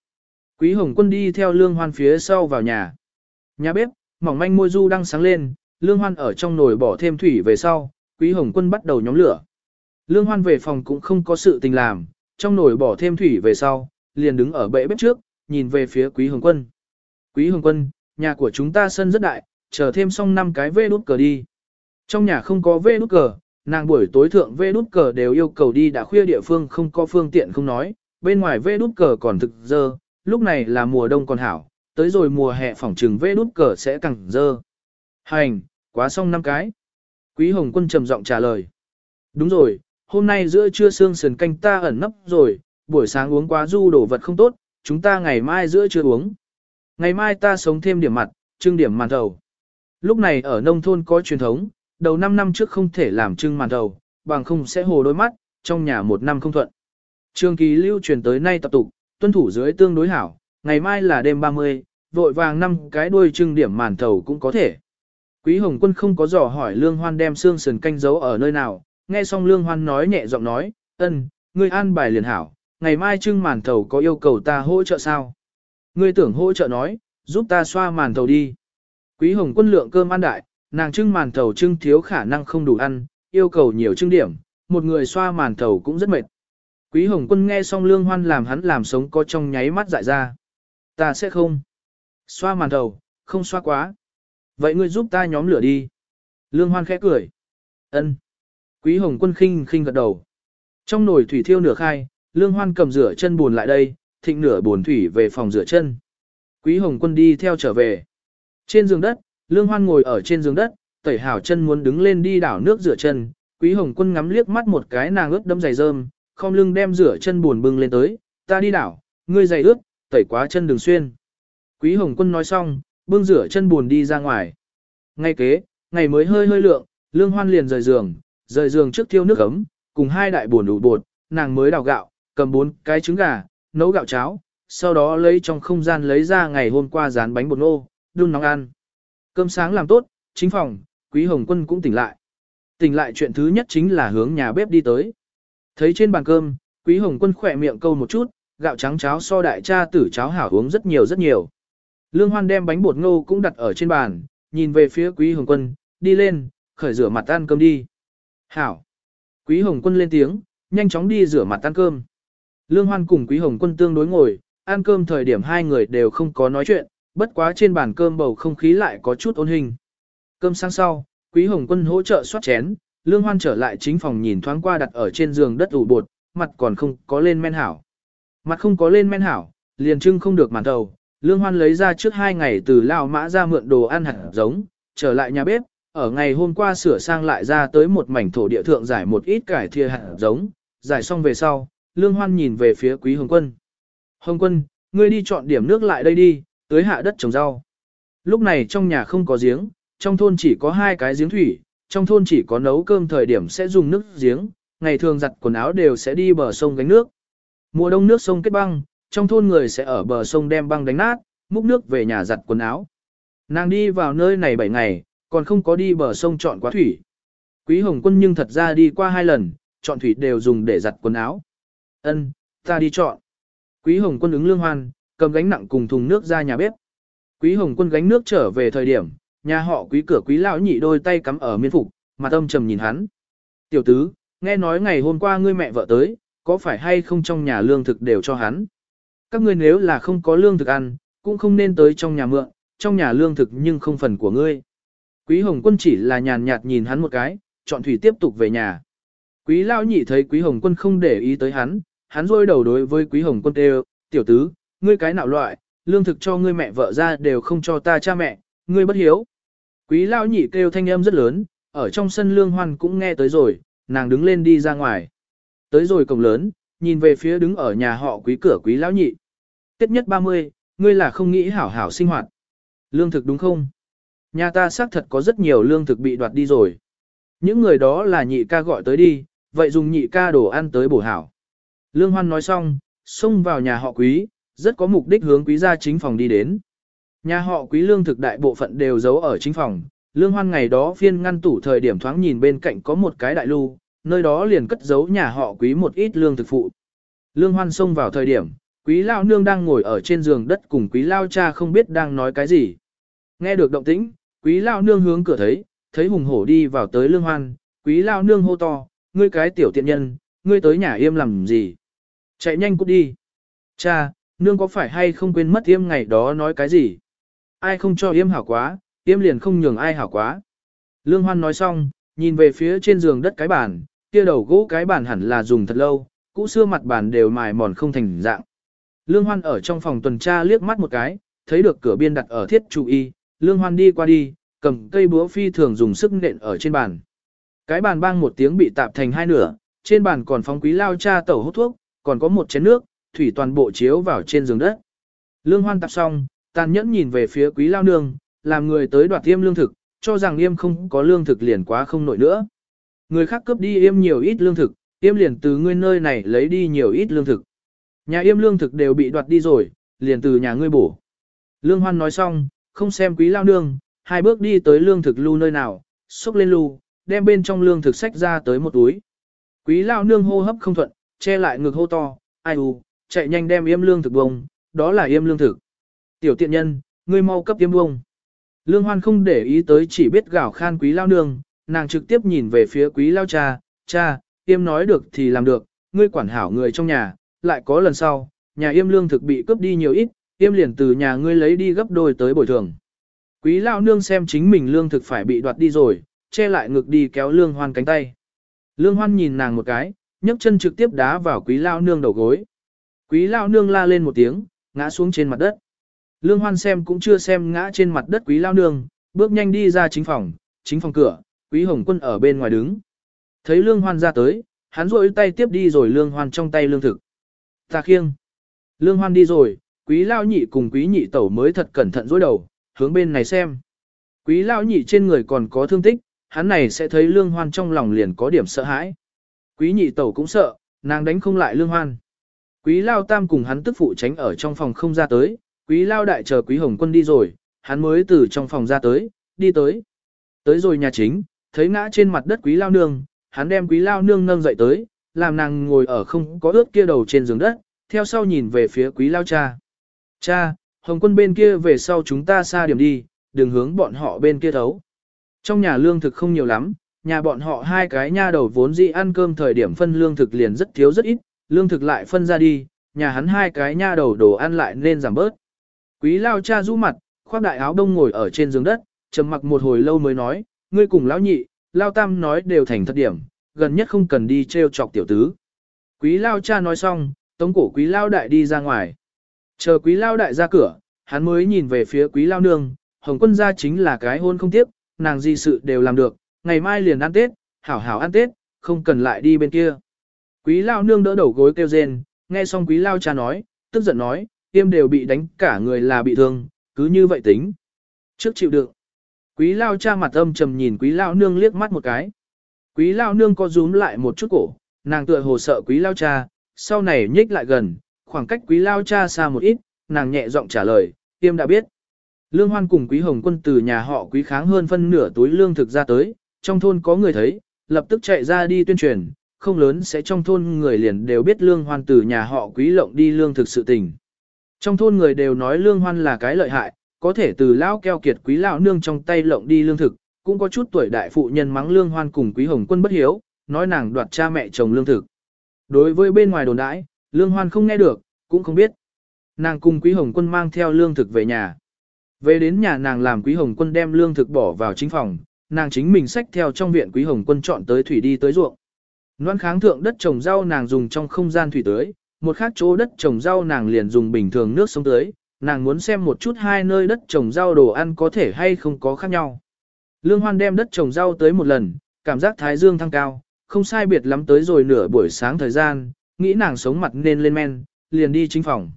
Quý Hồng Quân đi theo Lương Hoan phía sau vào nhà. Nhà bếp, mỏng manh môi du đang sáng lên, Lương Hoan ở trong nồi bỏ thêm thủy về sau, Quý Hồng Quân bắt đầu nhóm lửa. Lương Hoan về phòng cũng không có sự tình làm, trong nồi bỏ thêm thủy về sau, liền đứng ở bệ bếp trước, nhìn về phía Quý Hồng Quân. Quý Hồng Quân, nhà của chúng ta sân rất đại, chờ thêm xong năm cái vê nút cờ đi. Trong nhà không có vê nút cờ, nàng buổi tối thượng vê đút cờ đều yêu cầu đi đã khuya địa phương không có phương tiện không nói, bên ngoài vê đút cờ còn thực dơ, lúc này là mùa đông còn hảo, tới rồi mùa hè phỏng trừng vê đút cờ sẽ càng dơ. Hành, quá xong năm cái. Quý Hồng Quân trầm giọng trả lời. Đúng rồi, hôm nay giữa trưa xương sườn canh ta ẩn nấp rồi, buổi sáng uống quá du đổ vật không tốt, chúng ta ngày mai giữa trưa uống. Ngày mai ta sống thêm điểm mặt, trưng điểm màn thầu. Lúc này ở nông thôn có truyền thống, đầu 5 năm trước không thể làm trưng màn thầu, bằng không sẽ hồ đôi mắt, trong nhà một năm không thuận. Trường kỳ lưu truyền tới nay tập tục, tuân thủ dưới tương đối hảo, ngày mai là đêm 30, vội vàng năm cái đuôi trưng điểm màn thầu cũng có thể. Quý Hồng Quân không có dò hỏi Lương Hoan đem xương sườn canh giấu ở nơi nào, nghe xong Lương Hoan nói nhẹ giọng nói, ân, ngươi an bài liền hảo, ngày mai trưng màn thầu có yêu cầu ta hỗ trợ sao? Ngươi tưởng hỗ trợ nói, giúp ta xoa màn thầu đi. Quý hồng quân lượng cơm ăn đại, nàng trưng màn thầu trưng thiếu khả năng không đủ ăn, yêu cầu nhiều trưng điểm, một người xoa màn thầu cũng rất mệt. Quý hồng quân nghe xong lương hoan làm hắn làm sống có trong nháy mắt dại ra. Ta sẽ không. Xoa màn thầu, không xoa quá. Vậy ngươi giúp ta nhóm lửa đi. Lương hoan khẽ cười. ân. Quý hồng quân khinh khinh gật đầu. Trong nồi thủy thiêu nửa khai, lương hoan cầm rửa chân buồn lại đây, thịnh nửa buồn thủy về phòng rửa chân. Quý hồng quân đi theo trở về. Trên giường đất, lương hoan ngồi ở trên giường đất, tẩy hảo chân muốn đứng lên đi đảo nước rửa chân. Quý hồng quân ngắm liếc mắt một cái nàng ướt đẫm giày rơm, không lưng đem rửa chân buồn bưng lên tới, ta đi đảo, ngươi giày ướt, tẩy quá chân đường xuyên. Quý hồng quân nói xong, bưng rửa chân buồn đi ra ngoài. Ngay kế, ngày mới hơi hơi lượng, lương hoan liền rời giường, rời giường trước thiêu nước ấm, cùng hai đại buồn đủ bột, nàng mới đào gạo, cầm bốn cái trứng gà, nấu gạo cháo, sau đó lấy trong không gian lấy ra ngày hôm qua dán bánh bột nô, đun nóng ăn. Cơm sáng làm tốt, chính phòng, Quý Hồng Quân cũng tỉnh lại. Tỉnh lại chuyện thứ nhất chính là hướng nhà bếp đi tới. Thấy trên bàn cơm, Quý Hồng Quân khỏe miệng câu một chút, gạo trắng cháo so đại cha tử cháo hảo uống rất nhiều rất nhiều. Lương Hoan đem bánh bột ngô cũng đặt ở trên bàn, nhìn về phía Quý Hồng Quân, đi lên, khởi rửa mặt ăn cơm đi. Hảo. Quý Hồng Quân lên tiếng, nhanh chóng đi rửa mặt ăn cơm. Lương Hoan cùng Quý Hồng Quân tương đối ngồi, ăn cơm thời điểm hai người đều không có nói chuyện, bất quá trên bàn cơm bầu không khí lại có chút ôn hình. Cơm sáng sau, Quý Hồng Quân hỗ trợ soát chén, Lương Hoan trở lại chính phòng nhìn thoáng qua đặt ở trên giường đất ủ bột, mặt còn không có lên men hảo. Mặt không có lên men hảo, liền trưng không được màn thầu. Lương Hoan lấy ra trước hai ngày từ Lao Mã ra mượn đồ ăn hạt giống, trở lại nhà bếp, ở ngày hôm qua sửa sang lại ra tới một mảnh thổ địa thượng giải một ít cải thìa hạt giống, giải xong về sau, Lương Hoan nhìn về phía Quý Hồng Quân. Hồng Quân, ngươi đi chọn điểm nước lại đây đi, tưới hạ đất trồng rau. Lúc này trong nhà không có giếng, trong thôn chỉ có hai cái giếng thủy, trong thôn chỉ có nấu cơm thời điểm sẽ dùng nước giếng, ngày thường giặt quần áo đều sẽ đi bờ sông gánh nước. Mùa đông nước sông kết băng, trong thôn người sẽ ở bờ sông đem băng đánh nát, múc nước về nhà giặt quần áo. Nàng đi vào nơi này 7 ngày, còn không có đi bờ sông chọn quá thủy. Quý Hồng Quân nhưng thật ra đi qua hai lần, chọn thủy đều dùng để giặt quần áo. Ân, ta đi chọn. Quý Hồng Quân ứng lương hoan, cầm gánh nặng cùng thùng nước ra nhà bếp. Quý Hồng Quân gánh nước trở về thời điểm, nhà họ quý cửa quý lão nhị đôi tay cắm ở miên phục, mặt âm trầm nhìn hắn. Tiểu tứ, nghe nói ngày hôm qua ngươi mẹ vợ tới, có phải hay không trong nhà lương thực đều cho hắn? Các ngươi nếu là không có lương thực ăn, cũng không nên tới trong nhà mượn, trong nhà lương thực nhưng không phần của ngươi. Quý Hồng Quân chỉ là nhàn nhạt nhìn hắn một cái, chọn thủy tiếp tục về nhà. Quý Lão nhị thấy Quý Hồng Quân không để ý tới hắn, hắn rôi đầu đối với Quý Hồng Quân kêu, tiểu tứ, ngươi cái nào loại, lương thực cho ngươi mẹ vợ ra đều không cho ta cha mẹ, ngươi bất hiếu. Quý Lão nhị kêu thanh âm rất lớn, ở trong sân lương hoan cũng nghe tới rồi, nàng đứng lên đi ra ngoài. Tới rồi cổng lớn, nhìn về phía đứng ở nhà họ quý cửa quý lão nhị. Tết nhất 30, ngươi là không nghĩ hảo hảo sinh hoạt. Lương thực đúng không? Nhà ta xác thật có rất nhiều lương thực bị đoạt đi rồi. Những người đó là nhị ca gọi tới đi, vậy dùng nhị ca đồ ăn tới bổ hảo. Lương Hoan nói xong, xông vào nhà họ quý, rất có mục đích hướng quý gia chính phòng đi đến. Nhà họ quý lương thực đại bộ phận đều giấu ở chính phòng, lương hoan ngày đó phiên ngăn tủ thời điểm thoáng nhìn bên cạnh có một cái đại lưu, nơi đó liền cất giấu nhà họ quý một ít lương thực phụ. Lương hoan xông vào thời điểm, quý lao nương đang ngồi ở trên giường đất cùng quý lao cha không biết đang nói cái gì. Nghe được động tĩnh, quý lao nương hướng cửa thấy, thấy hùng hổ đi vào tới lương hoan, quý lao nương hô to, ngươi cái tiểu tiện nhân, ngươi tới nhà im làm gì? Chạy nhanh cút đi. Cha, nương có phải hay không quên mất yêm ngày đó nói cái gì? Ai không cho yêm hảo quá, yêm liền không nhường ai hảo quá. Lương Hoan nói xong, nhìn về phía trên giường đất cái bàn, kia đầu gỗ cái bàn hẳn là dùng thật lâu, cũ xưa mặt bàn đều mài mòn không thành dạng. Lương Hoan ở trong phòng tuần tra liếc mắt một cái, thấy được cửa biên đặt ở thiết chủ y, Lương Hoan đi qua đi, cầm cây búa phi thường dùng sức nện ở trên bàn. Cái bàn bang một tiếng bị tạp thành hai nửa, trên bàn còn phóng quý lao cha tẩu hút thuốc, còn có một chén nước, thủy toàn bộ chiếu vào trên giường đất. Lương Hoan tạp xong, tàn nhẫn nhìn về phía quý lao nương, làm người tới đoạt tiêm lương thực, cho rằng yêm không có lương thực liền quá không nổi nữa. Người khác cướp đi yêm nhiều ít lương thực, yêm liền từ ngươi nơi này lấy đi nhiều ít lương thực. Nhà yêm lương thực đều bị đoạt đi rồi, liền từ nhà ngươi bổ. Lương Hoan nói xong, không xem quý lao nương, hai bước đi tới lương thực lưu nơi nào, xúc lên lưu, đem bên trong lương thực sách ra tới một túi. Quý lao nương hô hấp không thuận, che lại ngực hô to, ai u, chạy nhanh đem yêm lương thực bông, đó là yêm lương thực. Tiểu tiện nhân, ngươi mau cấp yêm bông. Lương Hoan không để ý tới chỉ biết gào khan quý lao nương, nàng trực tiếp nhìn về phía quý lao cha, cha, yêm nói được thì làm được, ngươi quản hảo người trong nhà, lại có lần sau, nhà yêm lương thực bị cướp đi nhiều ít, yêm liền từ nhà ngươi lấy đi gấp đôi tới bồi thường. Quý lao nương xem chính mình lương thực phải bị đoạt đi rồi, che lại ngực đi kéo lương hoan cánh tay. Lương hoan nhìn nàng một cái, nhấc chân trực tiếp đá vào quý lao nương đầu gối. Quý lao nương la lên một tiếng, ngã xuống trên mặt đất. Lương hoan xem cũng chưa xem ngã trên mặt đất quý lao nương, bước nhanh đi ra chính phòng, chính phòng cửa, quý hồng quân ở bên ngoài đứng. Thấy lương hoan ra tới, hắn rội tay tiếp đi rồi lương hoan trong tay lương thực. Ta khiêng. Lương hoan đi rồi, quý lao nhị cùng quý nhị tẩu mới thật cẩn thận dối đầu, hướng bên này xem. Quý lao nhị trên người còn có thương tích, hắn này sẽ thấy lương hoan trong lòng liền có điểm sợ hãi. Quý nhị tẩu cũng sợ, nàng đánh không lại lương hoan. Quý lao tam cùng hắn tức phụ tránh ở trong phòng không ra tới, quý lao đại chờ quý hồng quân đi rồi, hắn mới từ trong phòng ra tới, đi tới. Tới rồi nhà chính, thấy ngã trên mặt đất quý lao nương, hắn đem quý lao nương nâng dậy tới, làm nàng ngồi ở không có ướt kia đầu trên giường đất, theo sau nhìn về phía quý lao cha. Cha, hồng quân bên kia về sau chúng ta xa điểm đi, đừng hướng bọn họ bên kia thấu. Trong nhà lương thực không nhiều lắm, nhà bọn họ hai cái nha đầu vốn dĩ ăn cơm thời điểm phân lương thực liền rất thiếu rất ít, lương thực lại phân ra đi, nhà hắn hai cái nha đầu đồ ăn lại nên giảm bớt. Quý lao cha rũ mặt, khoác đại áo đông ngồi ở trên giường đất, trầm mặc một hồi lâu mới nói, ngươi cùng lão nhị, lao tam nói đều thành thật điểm, gần nhất không cần đi treo chọc tiểu tứ. Quý lao cha nói xong, tống cổ quý lao đại đi ra ngoài. Chờ quý lao đại ra cửa, hắn mới nhìn về phía quý lao nương, hồng quân gia chính là cái hôn không tiếp, nàng gì sự đều làm được, ngày mai liền ăn Tết, hảo hảo ăn Tết, không cần lại đi bên kia. Quý lao nương đỡ đầu gối kêu rên, nghe xong quý lao cha nói, tức giận nói, tiêm đều bị đánh cả người là bị thương, cứ như vậy tính. Trước chịu đựng. Quý lao cha mặt âm trầm nhìn quý lao nương liếc mắt một cái. Quý lao nương co rúm lại một chút cổ, nàng tựa hồ sợ quý lao cha, sau này nhích lại gần, khoảng cách quý lao cha xa một ít, nàng nhẹ giọng trả lời, tiêm đã biết. Lương Hoan cùng Quý Hồng Quân từ nhà họ Quý kháng hơn phân nửa túi lương thực ra tới, trong thôn có người thấy, lập tức chạy ra đi tuyên truyền, không lớn sẽ trong thôn người liền đều biết Lương Hoan từ nhà họ Quý lộng đi lương thực sự tình. Trong thôn người đều nói Lương Hoan là cái lợi hại, có thể từ lão keo kiệt Quý lão nương trong tay lộng đi lương thực, cũng có chút tuổi đại phụ nhân mắng Lương Hoan cùng Quý Hồng Quân bất hiếu, nói nàng đoạt cha mẹ chồng lương thực. Đối với bên ngoài đồn đãi, Lương Hoan không nghe được, cũng không biết. Nàng cùng Quý Hồng Quân mang theo lương thực về nhà. Về đến nhà nàng làm Quý Hồng Quân đem lương thực bỏ vào chính phòng, nàng chính mình xách theo trong viện Quý Hồng Quân chọn tới thủy đi tới ruộng. Loan kháng thượng đất trồng rau nàng dùng trong không gian thủy tưới, một khác chỗ đất trồng rau nàng liền dùng bình thường nước sông tưới, nàng muốn xem một chút hai nơi đất trồng rau đồ ăn có thể hay không có khác nhau. Lương Hoan đem đất trồng rau tới một lần, cảm giác thái dương thăng cao, không sai biệt lắm tới rồi nửa buổi sáng thời gian, nghĩ nàng sống mặt nên lên men, liền đi chính phòng.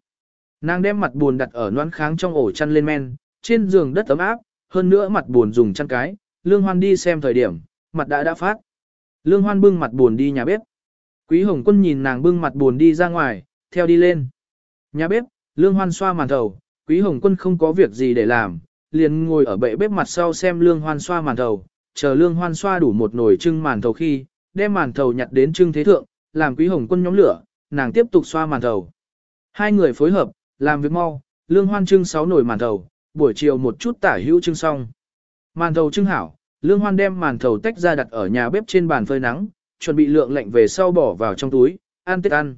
Nàng đem mặt buồn đặt ở noan kháng trong ổ chăn lên men, trên giường đất ấm áp, hơn nữa mặt buồn dùng chăn cái, Lương Hoan đi xem thời điểm, mặt đã đã phát. Lương Hoan bưng mặt buồn đi nhà bếp. Quý Hồng Quân nhìn nàng bưng mặt buồn đi ra ngoài, theo đi lên. Nhà bếp, Lương Hoan xoa màn thầu, Quý Hồng Quân không có việc gì để làm, liền ngồi ở bệ bếp mặt sau xem Lương Hoan xoa màn thầu, chờ Lương Hoan xoa đủ một nồi trưng màn thầu khi, đem màn thầu nhặt đến trưng thế thượng, làm Quý Hồng Quân nhóm lửa, nàng tiếp tục xoa màn thầu. Hai người phối hợp, làm việc mau, Lương Hoan trưng sáu nồi màn thầu, buổi chiều một chút tả hữu trưng xong. Màn thầu trưng hảo, Lương Hoan đem màn thầu tách ra đặt ở nhà bếp trên bàn phơi nắng, chuẩn bị lượng lạnh về sau bỏ vào trong túi, ăn tết ăn.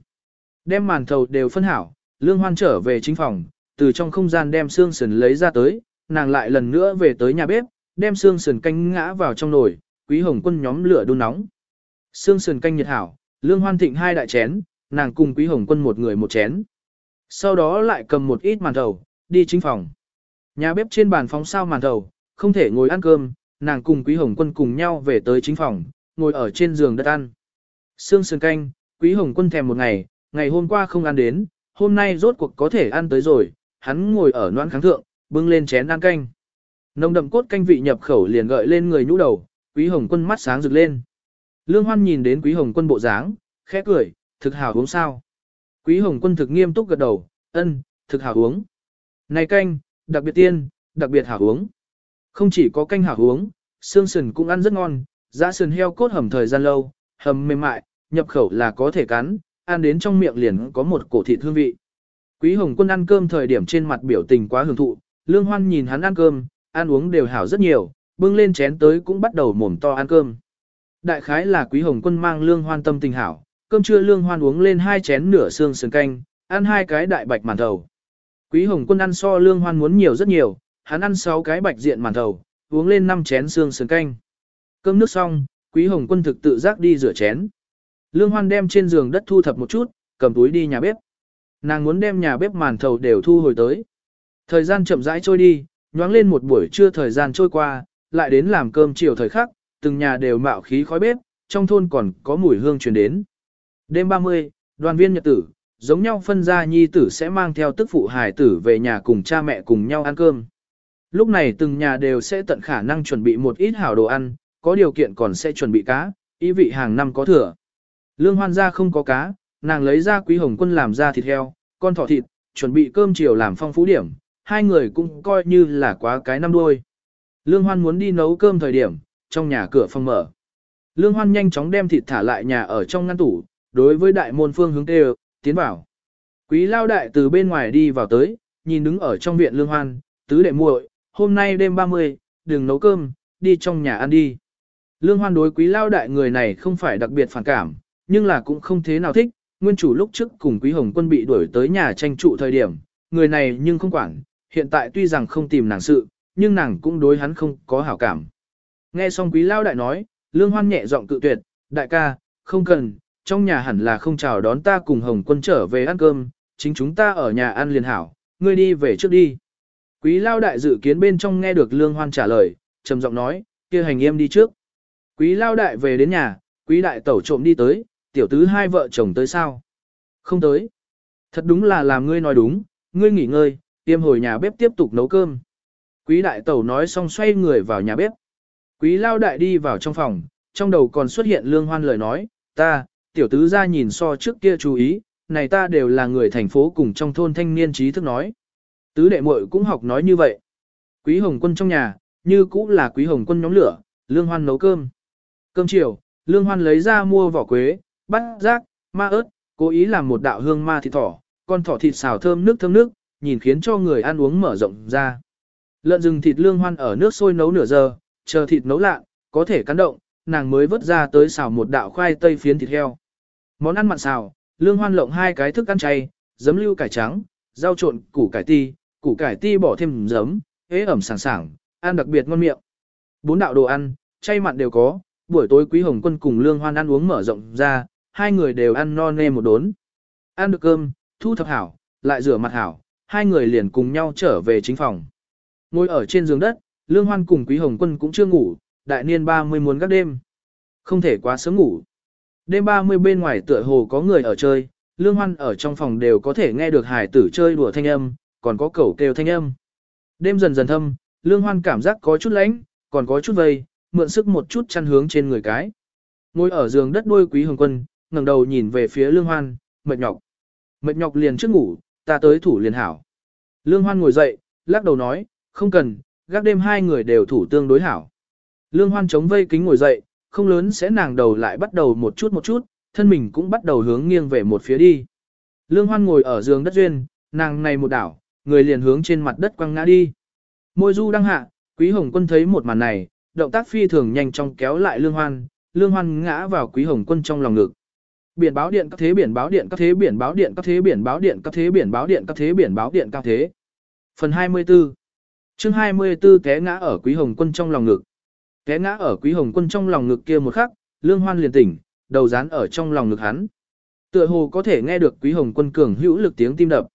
Đem màn thầu đều phân hảo, Lương Hoan trở về chính phòng, từ trong không gian đem xương sườn lấy ra tới, nàng lại lần nữa về tới nhà bếp, đem xương sườn canh ngã vào trong nồi, quý hồng quân nhóm lửa đun nóng. Xương sườn canh nhiệt hảo, Lương Hoan thịnh hai đại chén, nàng cùng quý hồng quân một người một chén. Sau đó lại cầm một ít màn thầu, đi chính phòng. Nhà bếp trên bàn phóng sao màn thầu, không thể ngồi ăn cơm, nàng cùng Quý Hồng Quân cùng nhau về tới chính phòng, ngồi ở trên giường đất ăn. Sương sườn canh, Quý Hồng Quân thèm một ngày, ngày hôm qua không ăn đến, hôm nay rốt cuộc có thể ăn tới rồi, hắn ngồi ở noan kháng thượng, bưng lên chén ăn canh. Nồng đậm cốt canh vị nhập khẩu liền gợi lên người nhũ đầu, Quý Hồng Quân mắt sáng rực lên. Lương Hoan nhìn đến Quý Hồng Quân bộ dáng, khẽ cười, thực hảo uống sao. Quý Hồng Quân thực nghiêm túc gật đầu, ân, thực hảo uống. Này canh, đặc biệt tiên, đặc biệt hảo uống. Không chỉ có canh hảo uống, xương sườn cũng ăn rất ngon, giá sườn heo cốt hầm thời gian lâu, hầm mềm mại, nhập khẩu là có thể cắn, ăn đến trong miệng liền có một cổ thịt hương vị. Quý Hồng Quân ăn cơm thời điểm trên mặt biểu tình quá hưởng thụ, Lương Hoan nhìn hắn ăn cơm, ăn uống đều hảo rất nhiều, bưng lên chén tới cũng bắt đầu mồm to ăn cơm. Đại khái là Quý Hồng Quân mang Lương Hoan tâm tình hảo, cơm trưa Lương Hoan uống lên hai chén nửa xương sườn canh, ăn hai cái đại bạch màn thầu. Quý Hồng Quân ăn so Lương Hoan muốn nhiều rất nhiều, hắn ăn sáu cái bạch diện màn thầu, uống lên năm chén xương sườn canh. Cơm nước xong, Quý Hồng Quân thực tự giác đi rửa chén. Lương Hoan đem trên giường đất thu thập một chút, cầm túi đi nhà bếp. Nàng muốn đem nhà bếp màn thầu đều thu hồi tới. Thời gian chậm rãi trôi đi, nhoáng lên một buổi trưa thời gian trôi qua, lại đến làm cơm chiều thời khắc, từng nhà đều mạo khí khói bếp, trong thôn còn có mùi hương truyền đến. Đêm 30, đoàn viên nhật tử, giống nhau phân ra nhi tử sẽ mang theo tức phụ hài tử về nhà cùng cha mẹ cùng nhau ăn cơm. Lúc này từng nhà đều sẽ tận khả năng chuẩn bị một ít hảo đồ ăn, có điều kiện còn sẽ chuẩn bị cá, ý vị hàng năm có thừa. Lương hoan gia không có cá, nàng lấy ra quý hồng quân làm ra thịt heo, con thỏ thịt, chuẩn bị cơm chiều làm phong phú điểm, hai người cũng coi như là quá cái năm đuôi. Lương hoan muốn đi nấu cơm thời điểm, trong nhà cửa phòng mở. Lương hoan nhanh chóng đem thịt thả lại nhà ở trong ngăn tủ, đối với đại môn phương hướng tê tiến vào. Quý lao đại từ bên ngoài đi vào tới, nhìn đứng ở trong viện lương hoan, tứ đệ muội, hôm nay đêm 30, đừng nấu cơm, đi trong nhà ăn đi. Lương hoan đối quý lao đại người này không phải đặc biệt phản cảm, nhưng là cũng không thế nào thích, nguyên chủ lúc trước cùng quý hồng quân bị đuổi tới nhà tranh trụ thời điểm, người này nhưng không quản, hiện tại tuy rằng không tìm nàng sự, nhưng nàng cũng đối hắn không có hảo cảm. Nghe xong quý lao đại nói, lương hoan nhẹ giọng cự tuyệt, đại ca, không cần, trong nhà hẳn là không chào đón ta cùng hồng quân trở về ăn cơm, chính chúng ta ở nhà ăn liền hảo, ngươi đi về trước đi. Quý lao đại dự kiến bên trong nghe được lương hoan trả lời, trầm giọng nói, kia hành em đi trước. Quý lao đại về đến nhà, quý đại tẩu trộm đi tới, tiểu tứ hai vợ chồng tới sao? Không tới. Thật đúng là làm ngươi nói đúng, ngươi nghỉ ngơi, tiêm hồi nhà bếp tiếp tục nấu cơm. Quý đại tẩu nói xong xoay người vào nhà bếp. Quý lao đại đi vào trong phòng, trong đầu còn xuất hiện lương hoan lời nói, ta, tiểu tứ ra nhìn so trước kia chú ý, này ta đều là người thành phố cùng trong thôn thanh niên trí thức nói. Tứ đệ muội cũng học nói như vậy. Quý hồng quân trong nhà, như cũ là quý hồng quân nhóm lửa, lương hoan nấu cơm. Cơm chiều, lương hoan lấy ra mua vỏ quế, bát rác, ma ớt, cố ý làm một đạo hương ma thịt thỏ, con thỏ thịt xào thơm nước thơm nước, nhìn khiến cho người ăn uống mở rộng ra. Lợn rừng thịt lương hoan ở nước sôi nấu nửa giờ, chờ thịt nấu lạ, có thể cắn động, nàng mới vớt ra tới xào một đạo khoai tây phiến thịt heo. Món ăn mặn xào, lương hoan lộng hai cái thức ăn chay, giấm lưu cải trắng, rau trộn, củ cải ti, củ cải ti bỏ thêm giấm, hế ẩm sảng sảng, ăn đặc biệt ngon miệng. Bốn đạo đồ ăn, chay mặn đều có, buổi tối quý hồng quân cùng lương hoan ăn uống mở rộng ra, hai người đều ăn no nê một đốn. Ăn được cơm, thu thập hảo, lại rửa mặt hảo, hai người liền cùng nhau trở về chính phòng. Ngồi ở trên giường đất, lương hoan cùng quý hồng quân cũng chưa ngủ, đại niên 30 muốn gác đêm. Không thể quá sớm ngủ. Đêm 30 bên ngoài tựa hồ có người ở chơi, lương hoan ở trong phòng đều có thể nghe được hải tử chơi đùa thanh âm, còn có cẩu kêu thanh âm. Đêm dần dần thâm, lương hoan cảm giác có chút lạnh, còn có chút vây, mượn sức một chút chăn hướng trên người cái. Ngồi ở giường đất đuôi quý hồng quân, ngẩng đầu nhìn về phía lương hoan, mệt nhọc. Mệt nhọc liền trước ngủ, ta tới thủ liền hảo. Lương hoan ngồi dậy, lắc đầu nói, không cần, gác đêm hai người đều thủ tương đối hảo. Lương hoan chống vây kính ngồi dậy, không lớn sẽ nàng đầu lại bắt đầu một chút một chút, thân mình cũng bắt đầu hướng nghiêng về một phía đi. Lương hoan ngồi ở giường đất duyên, nàng này một đảo, người liền hướng trên mặt đất quăng ngã đi. Môi du đăng hạ, quý hồng quân thấy một màn này, động tác phi thường nhanh chóng kéo lại lương hoan, lương hoan ngã vào quý hồng quân trong lòng ngực. Biển báo điện các thế biển báo điện các thế biển báo điện các thế biển báo điện các thế biển báo điện các thế biển báo điện các thế. Phần 24 chương 24 té ngã ở quý hồng quân trong lòng ngực. Té ngã ở quý hồng quân trong lòng ngực kia một khắc, lương hoan liền tỉnh, đầu dán ở trong lòng ngực hắn. Tựa hồ có thể nghe được quý hồng quân cường hữu lực tiếng tim đập.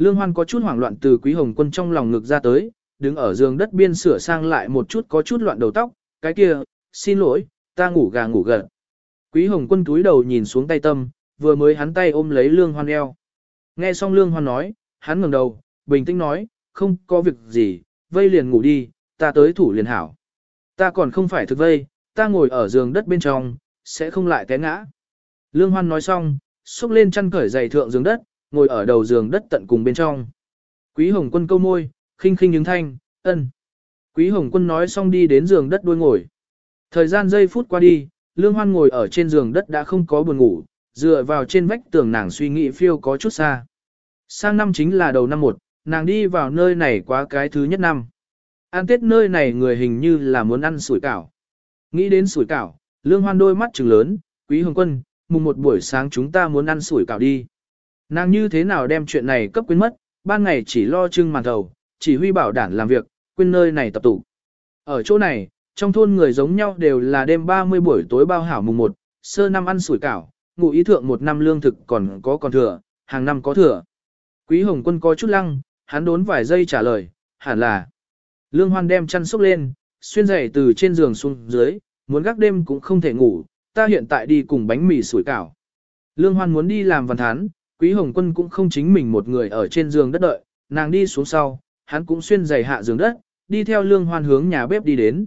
Lương hoan có chút hoảng loạn từ quý hồng quân trong lòng ngực ra tới, đứng ở giường đất biên sửa sang lại một chút có chút loạn đầu tóc, cái kia, xin lỗi, ta ngủ gà ngủ gật. Quý hồng quân túi đầu nhìn xuống tay tâm, vừa mới hắn tay ôm lấy lương hoan eo. Nghe xong lương hoan nói, hắn ngẩng đầu, bình tĩnh nói, không có việc gì, vây liền ngủ đi, ta tới thủ liền hảo. Ta còn không phải thực vây, ta ngồi ở giường đất bên trong, sẽ không lại té ngã. Lương hoan nói xong, xúc lên chăn cởi giày thượng giường đất, ngồi ở đầu giường đất tận cùng bên trong. Quý hồng quân câu môi, khinh khinh những thanh, ân. Quý hồng quân nói xong đi đến giường đất đuôi ngồi. Thời gian giây phút qua đi, Lương Hoan ngồi ở trên giường đất đã không có buồn ngủ, dựa vào trên vách tường nàng suy nghĩ phiêu có chút xa. Sang năm chính là đầu năm một, nàng đi vào nơi này quá cái thứ nhất năm. Ăn tết nơi này người hình như là muốn ăn sủi cảo. Nghĩ đến sủi cảo, lương hoan đôi mắt trừng lớn, quý hồng quân, mùng một buổi sáng chúng ta muốn ăn sủi cảo đi. Nàng như thế nào đem chuyện này cấp quên mất, ban ngày chỉ lo trưng màn thầu, chỉ huy bảo đản làm việc, quên nơi này tập tụ. Ở chỗ này, trong thôn người giống nhau đều là đêm 30 buổi tối bao hảo mùng 1, sơ năm ăn sủi cảo, ngụ ý thượng một năm lương thực còn có còn thừa, hàng năm có thừa. Quý Hồng Quân có chút lăng, hắn đốn vài giây trả lời, hẳn là. Lương Hoan đem chăn xúc lên, xuyên giày từ trên giường xuống dưới, muốn gác đêm cũng không thể ngủ, ta hiện tại đi cùng bánh mì sủi cảo. Lương Hoan muốn đi làm văn thán, Quý Hồng Quân cũng không chính mình một người ở trên giường đất đợi, nàng đi xuống sau, hắn cũng xuyên giày hạ giường đất, đi theo Lương Hoan hướng nhà bếp đi đến.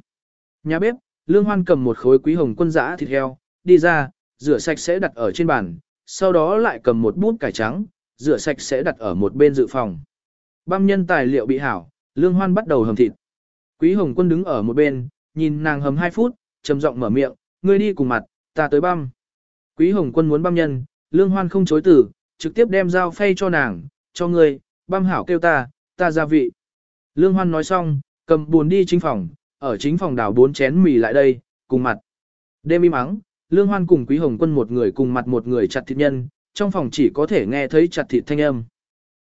Nhà bếp, Lương Hoan cầm một khối Quý Hồng Quân giã thịt heo, đi ra, rửa sạch sẽ đặt ở trên bàn, sau đó lại cầm một bút cải trắng, rửa sạch sẽ đặt ở một bên dự phòng. Băm nhân tài liệu bị hảo, Lương Hoan bắt đầu hầm thịt. Quý Hồng Quân đứng ở một bên, nhìn nàng hầm 2 phút, trầm giọng mở miệng, ngươi đi cùng mặt, ta tới băm. Quý Hồng Quân muốn băm nhân, Lương Hoan không chối từ, trực tiếp đem dao phay cho nàng, cho ngươi, băm hảo kêu ta, ta gia vị. Lương Hoan nói xong, cầm buồn đi chính phòng, ở chính phòng đảo bốn chén mì lại đây, cùng mặt. Đêm im ắng, Lương Hoan cùng Quý Hồng Quân một người cùng mặt một người chặt thịt nhân, trong phòng chỉ có thể nghe thấy chặt thịt thanh âm.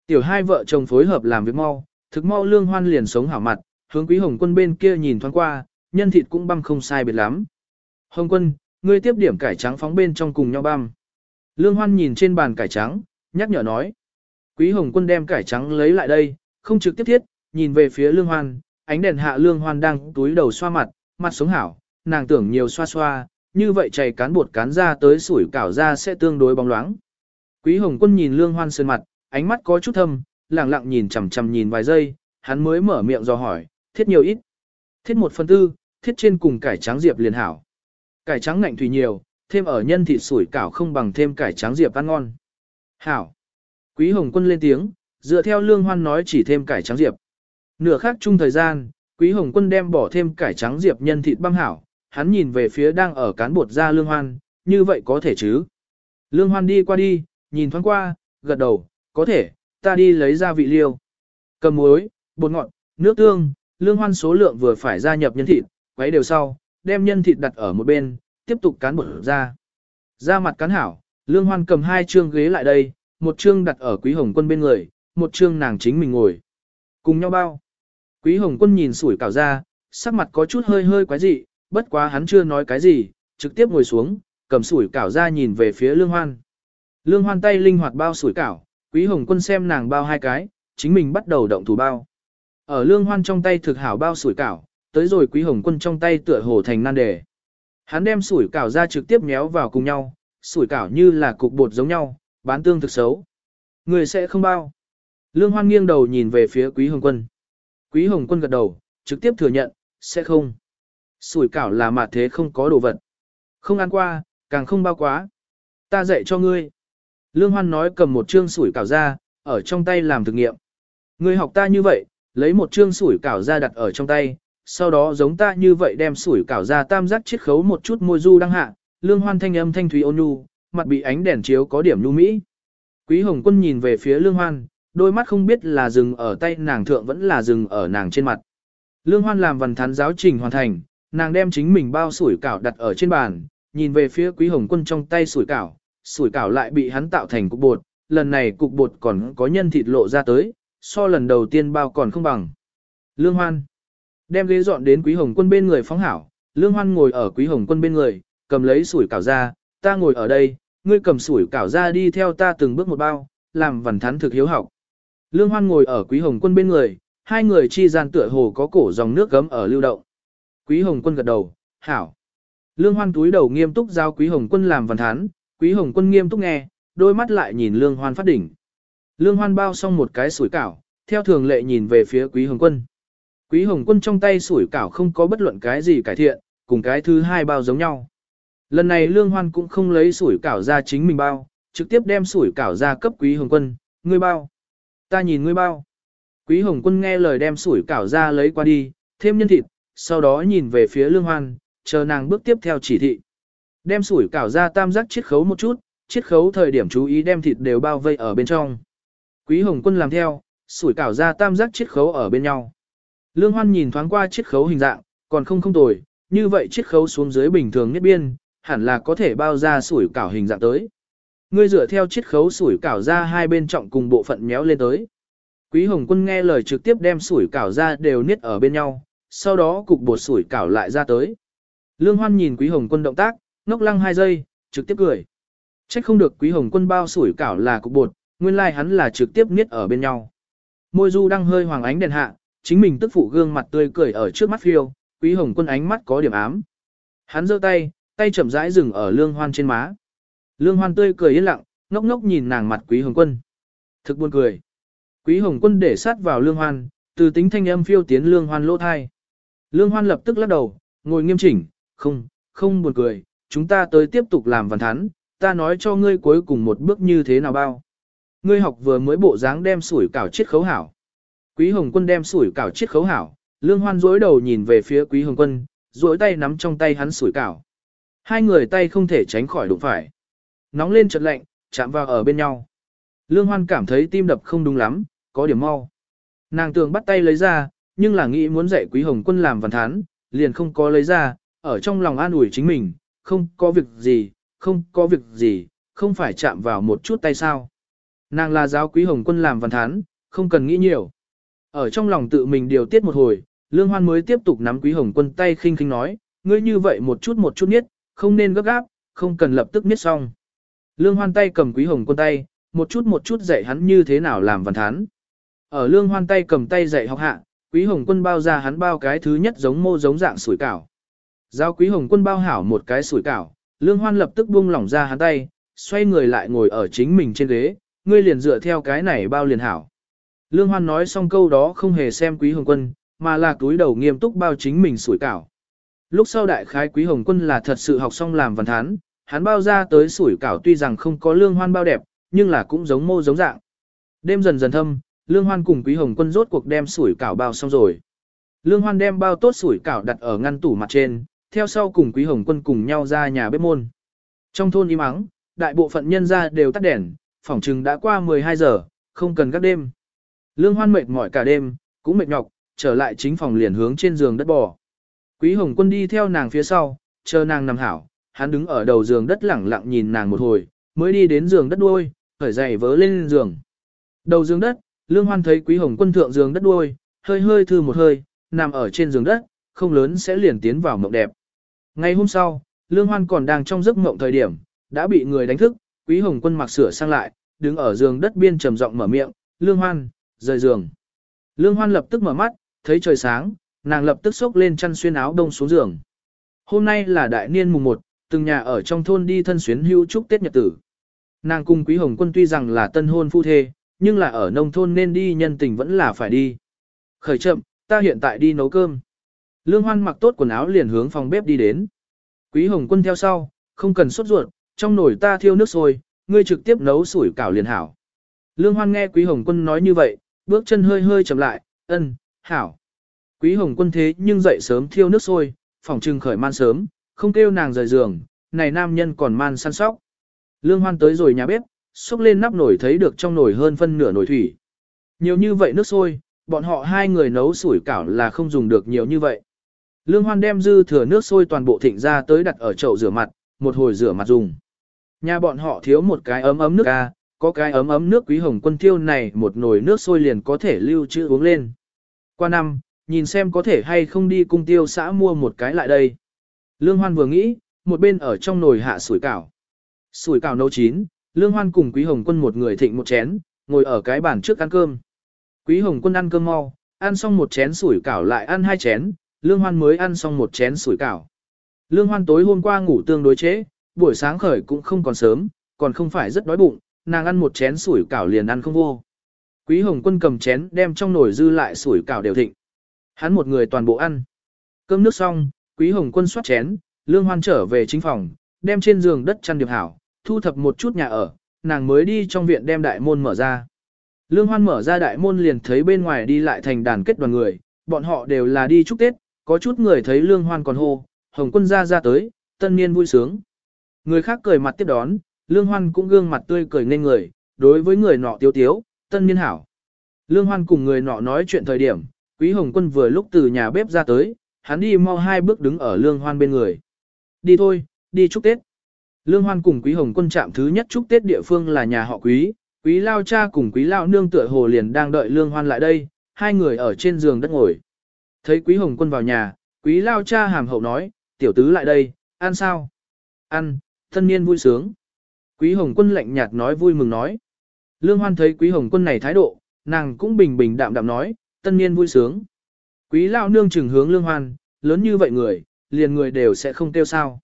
Tiểu hai vợ chồng phối hợp làm việc mau, thực mau Lương Hoan liền sống hảo mặt, hướng Quý Hồng Quân bên kia nhìn thoáng qua, nhân thịt cũng băm không sai biệt lắm. Hồng Quân, ngươi tiếp điểm cải trắng phóng bên trong cùng nhau băm. Lương Hoan nhìn trên bàn cải trắng, nhắc nhở nói. Quý Hồng Quân đem cải trắng lấy lại đây, không trực tiếp thiết, nhìn về phía Lương Hoan, ánh đèn hạ Lương Hoan đang túi đầu xoa mặt, mặt sống hảo, nàng tưởng nhiều xoa xoa, như vậy chảy cán bột cán ra tới sủi cảo ra sẽ tương đối bóng loáng. Quý Hồng Quân nhìn Lương Hoan sơn mặt, ánh mắt có chút thâm, lặng lặng nhìn chằm chằm nhìn vài giây, hắn mới mở miệng do hỏi, thiết nhiều ít. Thiết một phần tư, thiết trên cùng cải trắng diệp liền hảo. Cải trắng ngạnh thủy nhiều, thêm ở nhân thịt sủi cảo không bằng thêm cải trắng diệp ăn ngon. Hảo. Quý Hồng Quân lên tiếng, dựa theo Lương Hoan nói chỉ thêm cải trắng diệp. Nửa khác chung thời gian, Quý Hồng Quân đem bỏ thêm cải trắng diệp nhân thịt băng hảo, hắn nhìn về phía đang ở cán bột ra Lương Hoan, như vậy có thể chứ. Lương Hoan đi qua đi, nhìn thoáng qua, gật đầu, có thể, ta đi lấy ra vị liêu. Cầm muối, bột ngọt, nước tương, Lương Hoan số lượng vừa phải gia nhập nhân thịt, quấy đều sau, đem nhân thịt đặt ở một bên, tiếp tục cán bộ ra. Ra mặt cán hảo, Lương Hoan cầm hai chương ghế lại đây, một chương đặt ở Quý Hồng Quân bên người, một chương nàng chính mình ngồi. Cùng nhau bao. Quý Hồng Quân nhìn sủi cảo ra, sắc mặt có chút hơi hơi quái dị, bất quá hắn chưa nói cái gì, trực tiếp ngồi xuống, cầm sủi cảo ra nhìn về phía Lương Hoan. Lương Hoan tay linh hoạt bao sủi cảo, Quý Hồng Quân xem nàng bao hai cái, chính mình bắt đầu động thủ bao. Ở Lương Hoan trong tay thực hảo bao sủi cảo, tới rồi Quý Hồng Quân trong tay tựa hồ thành nan đề. Hắn đem sủi cảo ra trực tiếp méo vào cùng nhau, sủi cảo như là cục bột giống nhau, bán tương thực xấu. Người sẽ không bao. Lương Hoan nghiêng đầu nhìn về phía Quý Hồng Quân. Quý Hồng Quân gật đầu, trực tiếp thừa nhận, sẽ không. Sủi cảo là mạt thế không có đồ vật. Không ăn qua, càng không bao quá. Ta dạy cho ngươi. Lương Hoan nói cầm một chương sủi cảo ra, ở trong tay làm thực nghiệm. Ngươi học ta như vậy, lấy một chương sủi cảo ra đặt ở trong tay, sau đó giống ta như vậy đem sủi cảo ra tam giác chiết khấu một chút môi du đăng hạ, lương hoan thanh âm thanh thúy ôn nhu, mặt bị ánh đèn chiếu có điểm nhu mỹ. Quý Hồng Quân nhìn về phía lương hoan, đôi mắt không biết là dừng ở tay nàng thượng vẫn là dừng ở nàng trên mặt. Lương hoan làm văn thán giáo trình hoàn thành, nàng đem chính mình bao sủi cảo đặt ở trên bàn, nhìn về phía Quý Hồng Quân trong tay sủi cảo, sủi cảo lại bị hắn tạo thành cục bột, lần này cục bột còn có nhân thịt lộ ra tới, so lần đầu tiên bao còn không bằng. Lương Hoan đem ghế dọn đến Quý Hồng Quân bên người phóng hảo, Lương Hoan ngồi ở Quý Hồng Quân bên người, cầm lấy sủi cảo ra, ta ngồi ở đây, ngươi cầm sủi cảo ra đi theo ta từng bước một bao, làm vằn thắn thực hiếu học. Lương Hoan ngồi ở Quý Hồng Quân bên người, hai người chi gian tựa hồ có cổ dòng nước gấm ở lưu động. Quý Hồng Quân gật đầu, hảo. Lương Hoan túi đầu nghiêm túc giao Quý Hồng Quân làm vằn thắn, Quý Hồng Quân nghiêm túc nghe, đôi mắt lại nhìn Lương Hoan phát đỉnh. Lương Hoan bao xong một cái sủi cảo, theo thường lệ nhìn về phía Quý Hồng Quân. Quý Hồng Quân trong tay sủi cảo không có bất luận cái gì cải thiện, cùng cái thứ hai bao giống nhau. Lần này Lương Hoan cũng không lấy sủi cảo ra chính mình bao, trực tiếp đem sủi cảo ra cấp Quý Hồng Quân, ngươi bao. Ta nhìn ngươi bao. Quý Hồng Quân nghe lời đem sủi cảo ra lấy qua đi, thêm nhân thịt, sau đó nhìn về phía Lương Hoan, chờ nàng bước tiếp theo chỉ thị. Đem sủi cảo ra tam giác chiết khấu một chút, chiết khấu thời điểm chú ý đem thịt đều bao vây ở bên trong. Quý Hồng Quân làm theo, sủi cảo ra tam giác chiết khấu ở bên nhau. Lương Hoan nhìn thoáng qua chiết khấu hình dạng, còn không không tồi, như vậy chiết khấu xuống dưới bình thường nhất biên, hẳn là có thể bao ra sủi cảo hình dạng tới. Ngươi dựa theo chiết khấu sủi cảo ra hai bên trọng cùng bộ phận méo lên tới. Quý Hồng Quân nghe lời trực tiếp đem sủi cảo ra đều niết ở bên nhau, sau đó cục bột sủi cảo lại ra tới. Lương Hoan nhìn Quý Hồng Quân động tác, ngốc lăng hai giây, trực tiếp cười. Trách không được Quý Hồng Quân bao sủi cảo là cục bột, nguyên lai like hắn là trực tiếp niết ở bên nhau. Môi du đang hơi hoàng ánh đèn hạ, chính mình tức phụ gương mặt tươi cười ở trước mắt phiêu, Quý Hồng Quân ánh mắt có điểm ám. Hắn giơ tay, tay chậm rãi dừng ở Lương Hoan trên má. Lương Hoan tươi cười yên lặng, ngốc ngốc nhìn nàng mặt Quý Hồng Quân. Thực buồn cười. Quý Hồng Quân để sát vào Lương Hoan, từ tính thanh âm phiêu tiến Lương Hoan lỗ thai. Lương Hoan lập tức lắc đầu, ngồi nghiêm chỉnh, không, không buồn cười, chúng ta tới tiếp tục làm văn thắn, ta nói cho ngươi cuối cùng một bước như thế nào bao. Ngươi học vừa mới bộ dáng đem sủi cảo chiết khấu hảo. Quý Hồng Quân đem sủi cảo chiết khấu hảo, Lương Hoan dối đầu nhìn về phía Quý Hồng Quân, rối tay nắm trong tay hắn sủi cảo. Hai người tay không thể tránh khỏi đụng phải. Nóng lên chợt lạnh, chạm vào ở bên nhau. Lương Hoan cảm thấy tim đập không đúng lắm, có điểm mau. Nàng tường bắt tay lấy ra, nhưng là nghĩ muốn dạy Quý Hồng Quân làm văn thán, liền không có lấy ra, ở trong lòng an ủi chính mình, không có việc gì, không có việc gì, không phải chạm vào một chút tay sao. Nàng là giáo Quý Hồng Quân làm văn thán, không cần nghĩ nhiều. Ở trong lòng tự mình điều tiết một hồi, Lương Hoan mới tiếp tục nắm Quý Hồng Quân tay khinh khinh nói, ngươi như vậy một chút một chút niết, không nên gấp gáp, không cần lập tức niết xong. Lương Hoan tay cầm Quý Hồng Quân tay, một chút một chút dạy hắn như thế nào làm văn thán. Ở Lương Hoan tay cầm tay dạy học hạ, Quý Hồng Quân bao ra hắn bao cái thứ nhất giống mô giống dạng sủi cảo. Giao Quý Hồng Quân bao hảo một cái sủi cảo, Lương Hoan lập tức buông lỏng ra hắn tay, xoay người lại ngồi ở chính mình trên ghế, ngươi liền dựa theo cái này bao liền hảo. Lương Hoan nói xong câu đó không hề xem Quý Hồng Quân, mà là túi đầu nghiêm túc bao chính mình sủi cảo. Lúc sau đại khái Quý Hồng Quân là thật sự học xong làm văn thán, hắn bao ra tới sủi cảo tuy rằng không có Lương Hoan bao đẹp, nhưng là cũng giống mô giống dạng. Đêm dần dần thâm, Lương Hoan cùng Quý Hồng Quân rốt cuộc đem sủi cảo bao xong rồi. Lương Hoan đem bao tốt sủi cảo đặt ở ngăn tủ mặt trên, theo sau cùng Quý Hồng Quân cùng nhau ra nhà bếp môn. Trong thôn im ắng, đại bộ phận nhân gia đều tắt đèn, phòng trừng đã qua 12 giờ, không cần gác đêm. Lương Hoan mệt mỏi cả đêm, cũng mệt nhọc, trở lại chính phòng liền hướng trên giường đất bò. Quý Hồng Quân đi theo nàng phía sau, chờ nàng nằm hảo, hắn đứng ở đầu giường đất lẳng lặng nhìn nàng một hồi, mới đi đến giường đất đuôi, khởi giày vớ lên giường. Đầu giường đất, Lương Hoan thấy Quý Hồng Quân thượng giường đất đuôi, hơi hơi thư một hơi, nằm ở trên giường đất, không lớn sẽ liền tiến vào mộng đẹp. Ngày hôm sau, Lương Hoan còn đang trong giấc mộng thời điểm, đã bị người đánh thức, Quý Hồng Quân mặc sửa sang lại, đứng ở giường đất biên trầm giọng mở miệng, "Lương Hoan, rời giường." Lương Hoan lập tức mở mắt, thấy trời sáng, nàng lập tức xốc lên chăn xuyên áo đông xuống giường. Hôm nay là đại niên mùng 1, từng nhà ở trong thôn đi thân xuyến hưu chúc Tết Nhật tử. Nàng cùng Quý Hồng Quân tuy rằng là tân hôn phu thê, nhưng là ở nông thôn nên đi nhân tình vẫn là phải đi. Khởi chậm, ta hiện tại đi nấu cơm. Lương Hoan mặc tốt quần áo liền hướng phòng bếp đi đến. Quý Hồng Quân theo sau, không cần sốt ruột, trong nồi ta thiêu nước sôi, ngươi trực tiếp nấu sủi cảo liền hảo. Lương Hoan nghe Quý Hồng Quân nói như vậy, bước chân hơi hơi chậm lại, ân, hảo. Quý Hồng Quân thế nhưng dậy sớm thiêu nước sôi, phòng trừng khởi man sớm, không kêu nàng rời giường, này nam nhân còn man săn sóc. Lương Hoan tới rồi nhà bếp, xúc lên nắp nồi thấy được trong nồi hơn phân nửa nồi thủy. Nhiều như vậy nước sôi, bọn họ hai người nấu sủi cảo là không dùng được nhiều như vậy. Lương Hoan đem dư thừa nước sôi toàn bộ thịnh ra tới đặt ở chậu rửa mặt, một hồi rửa mặt dùng. Nhà bọn họ thiếu một cái ấm ấm nước ca, có cái ấm ấm nước quý hồng quân tiêu này một nồi nước sôi liền có thể lưu trữ uống lên. Qua năm, nhìn xem có thể hay không đi cung tiêu xã mua một cái lại đây. Lương Hoan vừa nghĩ, một bên ở trong nồi hạ sủi cảo. Sủi cảo nấu chín, Lương Hoan cùng Quý Hồng Quân một người thịnh một chén, ngồi ở cái bàn trước ăn cơm. Quý Hồng Quân ăn cơm mau, ăn xong một chén sủi cảo lại ăn hai chén, Lương Hoan mới ăn xong một chén sủi cảo. Lương Hoan tối hôm qua ngủ tương đối chế, buổi sáng khởi cũng không còn sớm, còn không phải rất đói bụng, nàng ăn một chén sủi cảo liền ăn không vô. Quý Hồng Quân cầm chén đem trong nồi dư lại sủi cảo đều thịnh. Hắn một người toàn bộ ăn. Cơm nước xong, Quý Hồng Quân xoát chén, Lương Hoan trở về chính phòng, đem trên giường đất chăn điệp hảo, thu thập một chút nhà ở, nàng mới đi trong viện đem đại môn mở ra. Lương Hoan mở ra đại môn liền thấy bên ngoài đi lại thành đàn kết đoàn người, bọn họ đều là đi chúc Tết, có chút người thấy Lương Hoan còn hô, Hồng Quân ra ra tới, tân niên vui sướng. Người khác cười mặt tiếp đón, Lương Hoan cũng gương mặt tươi cười nên người, đối với người nọ tiếu tiếu, tân niên hảo. Lương Hoan cùng người nọ nói chuyện thời điểm, Quý Hồng Quân vừa lúc từ nhà bếp ra tới, hắn đi mau hai bước đứng ở Lương Hoan bên người. Đi thôi, đi chúc Tết. Lương Hoan cùng Quý Hồng Quân chạm thứ nhất chúc Tết địa phương là nhà họ Quý, Quý Lao cha cùng Quý Lao nương tựa hồ liền đang đợi Lương Hoan lại đây, hai người ở trên giường đất ngồi. Thấy Quý Hồng Quân vào nhà, Quý Lao cha hàm hậu nói, tiểu tứ lại đây, ăn sao? Ăn, thân niên vui sướng. Quý Hồng Quân lạnh nhạt nói vui mừng nói. Lương Hoan thấy Quý Hồng Quân này thái độ, nàng cũng bình bình đạm đạm nói, tân niên vui sướng. Quý Lao nương chừng hướng Lương Hoan, lớn như vậy người, liền người đều sẽ không tiêu sao.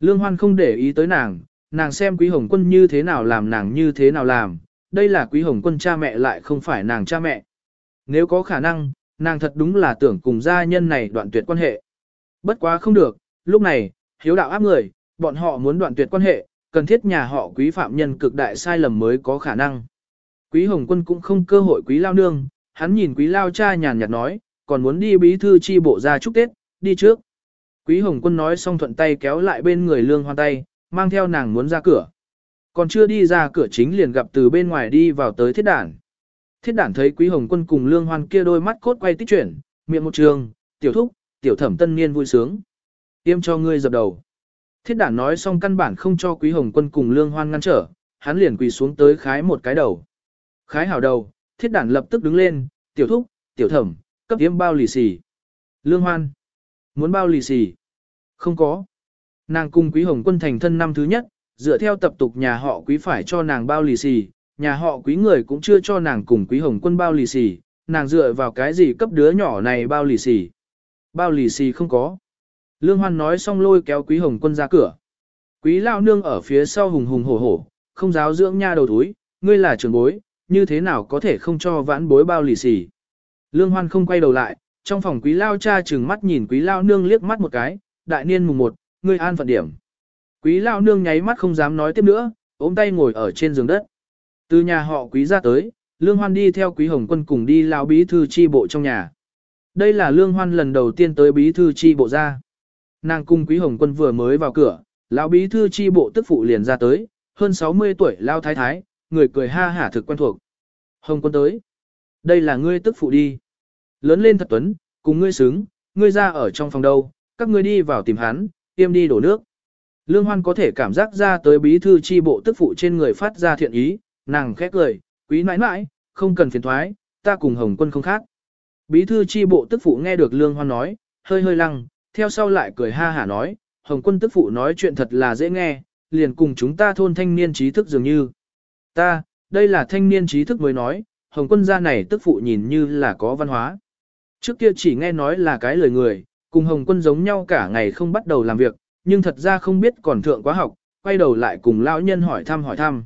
Lương Hoan không để ý tới nàng, nàng xem Quý Hồng Quân như thế nào làm nàng như thế nào làm, đây là Quý Hồng Quân cha mẹ lại không phải nàng cha mẹ. Nếu có khả năng, nàng thật đúng là tưởng cùng gia nhân này đoạn tuyệt quan hệ. Bất quá không được, lúc này, hiếu đạo áp người, bọn họ muốn đoạn tuyệt quan hệ, cần thiết nhà họ quý phạm nhân cực đại sai lầm mới có khả năng. Quý Hồng Quân cũng không cơ hội quý lao nương, hắn nhìn quý lao cha nhàn nhạt nói, còn muốn đi bí thư chi bộ ra chúc Tết, đi trước. Quý Hồng Quân nói xong thuận tay kéo lại bên người lương hoan tay, mang theo nàng muốn ra cửa. Còn chưa đi ra cửa chính liền gặp từ bên ngoài đi vào tới thiết đản. Thiết đản thấy Quý Hồng Quân cùng lương hoan kia đôi mắt cốt quay tích chuyển, miệng một trường, tiểu thúc, tiểu thẩm tân niên vui sướng. Tiêm cho ngươi dập đầu. Thiết đản nói xong căn bản không cho Quý Hồng Quân cùng lương hoan ngăn trở, hắn liền quỳ xuống tới khái một cái đầu. Khái hảo đầu, thiết đản lập tức đứng lên, tiểu thúc, tiểu thẩm, cấp tiêm bao lì xì. Lương hoan. Muốn bao lì xì. Không có. Nàng cùng quý hồng quân thành thân năm thứ nhất, dựa theo tập tục nhà họ quý phải cho nàng bao lì xì, nhà họ quý người cũng chưa cho nàng cùng quý hồng quân bao lì xì, nàng dựa vào cái gì cấp đứa nhỏ này bao lì xì. Bao lì xì không có. Lương Hoan nói xong lôi kéo quý hồng quân ra cửa. Quý lao nương ở phía sau hùng hùng hổ hổ, không giáo dưỡng nha đầu túi, ngươi là trưởng bối, như thế nào có thể không cho vãn bối bao lì xì. Lương Hoan không quay đầu lại, trong phòng quý lao cha chừng mắt nhìn quý lao nương liếc mắt một cái, đại niên mùng một, ngươi an phận điểm. Quý lao nương nháy mắt không dám nói tiếp nữa, ôm tay ngồi ở trên giường đất. Từ nhà họ quý ra tới, Lương Hoan đi theo quý hồng quân cùng đi lao bí thư chi bộ trong nhà. Đây là Lương Hoan lần đầu tiên tới bí thư chi bộ ra. Nàng cung quý hồng quân vừa mới vào cửa, lão bí thư chi bộ tức phụ liền ra tới, hơn 60 tuổi lao thái thái, người cười ha hả thực quen thuộc. Hồng quân tới. Đây là ngươi tức phụ đi. Lớn lên thật tuấn, cùng ngươi xứng, ngươi ra ở trong phòng đâu, các ngươi đi vào tìm hắn, tiêm đi đổ nước. Lương Hoan có thể cảm giác ra tới bí thư chi bộ tức phụ trên người phát ra thiện ý, nàng khét cười, quý nãi nãi, không cần phiền thoái, ta cùng Hồng quân không khác. Bí thư chi bộ tức phụ nghe được Lương Hoan nói, hơi hơi lăng, theo sau lại cười ha hả nói, Hồng quân tức phụ nói chuyện thật là dễ nghe, liền cùng chúng ta thôn thanh niên trí thức dường như. Ta, đây là thanh niên trí thức mới nói, Hồng quân gia này tức phụ nhìn như là có văn hóa. Trước kia chỉ nghe nói là cái lời người, cùng Hồng quân giống nhau cả ngày không bắt đầu làm việc, nhưng thật ra không biết còn thượng quá học, quay đầu lại cùng lão nhân hỏi thăm hỏi thăm.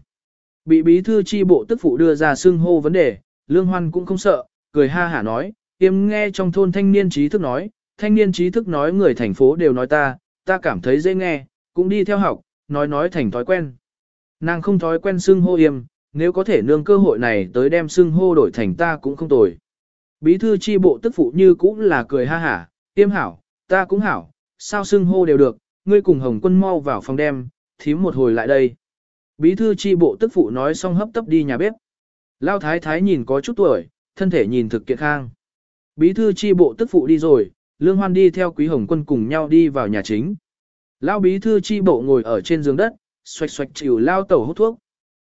Bị bí thư chi bộ tức phụ đưa ra xưng hô vấn đề, Lương Hoan cũng không sợ, cười ha hả nói, tiêm nghe trong thôn thanh niên trí thức nói, thanh niên trí thức nói người thành phố đều nói ta, ta cảm thấy dễ nghe, cũng đi theo học, nói nói thành thói quen. Nàng không thói quen xưng hô yêm, nếu có thể nương cơ hội này tới đem xưng hô đổi thành ta cũng không tồi. Bí thư chi bộ tức phụ như cũng là cười ha hả, tiêm hảo, ta cũng hảo, sao xưng hô đều được, ngươi cùng hồng quân mau vào phòng đem, thím một hồi lại đây. Bí thư chi bộ tức phụ nói xong hấp tấp đi nhà bếp. Lao thái thái nhìn có chút tuổi, thân thể nhìn thực kiện khang. Bí thư chi bộ tức phụ đi rồi, lương hoan đi theo quý hồng quân cùng nhau đi vào nhà chính. Lao bí thư chi bộ ngồi ở trên giường đất, xoạch xoạch chịu lao tẩu hút thuốc.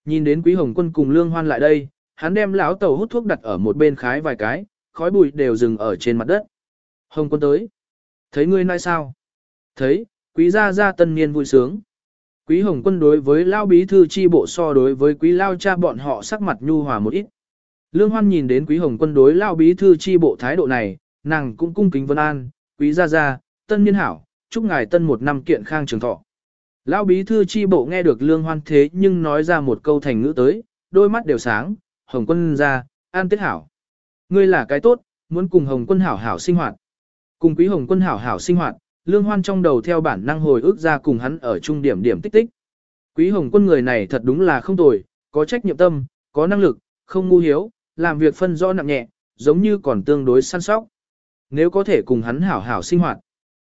Nhìn đến quý hồng quân cùng lương hoan lại đây, hắn đem lão tẩu hút thuốc đặt ở một bên khái vài cái, khói bụi đều dừng ở trên mặt đất. Hồng quân tới. Thấy ngươi nói sao? Thấy, quý gia gia tân niên vui sướng. Quý hồng quân đối với lao bí thư chi bộ so đối với quý lao cha bọn họ sắc mặt nhu hòa một ít. Lương Hoan nhìn đến quý hồng quân đối lao bí thư chi bộ thái độ này, nàng cũng cung kính vân an, quý gia gia, tân niên hảo, chúc ngài tân một năm kiện khang trường thọ. Lão bí thư chi bộ nghe được lương hoan thế nhưng nói ra một câu thành ngữ tới, đôi mắt đều sáng, hồng quân ra, an tết hảo. Ngươi là cái tốt, muốn cùng hồng quân hảo hảo sinh hoạt. Cùng quý hồng quân hảo hảo sinh hoạt, lương hoan trong đầu theo bản năng hồi ức ra cùng hắn ở trung điểm điểm tích tích. Quý hồng quân người này thật đúng là không tồi, có trách nhiệm tâm, có năng lực, không ngu hiếu, làm việc phân rõ nặng nhẹ, giống như còn tương đối săn sóc. Nếu có thể cùng hắn hảo hảo sinh hoạt.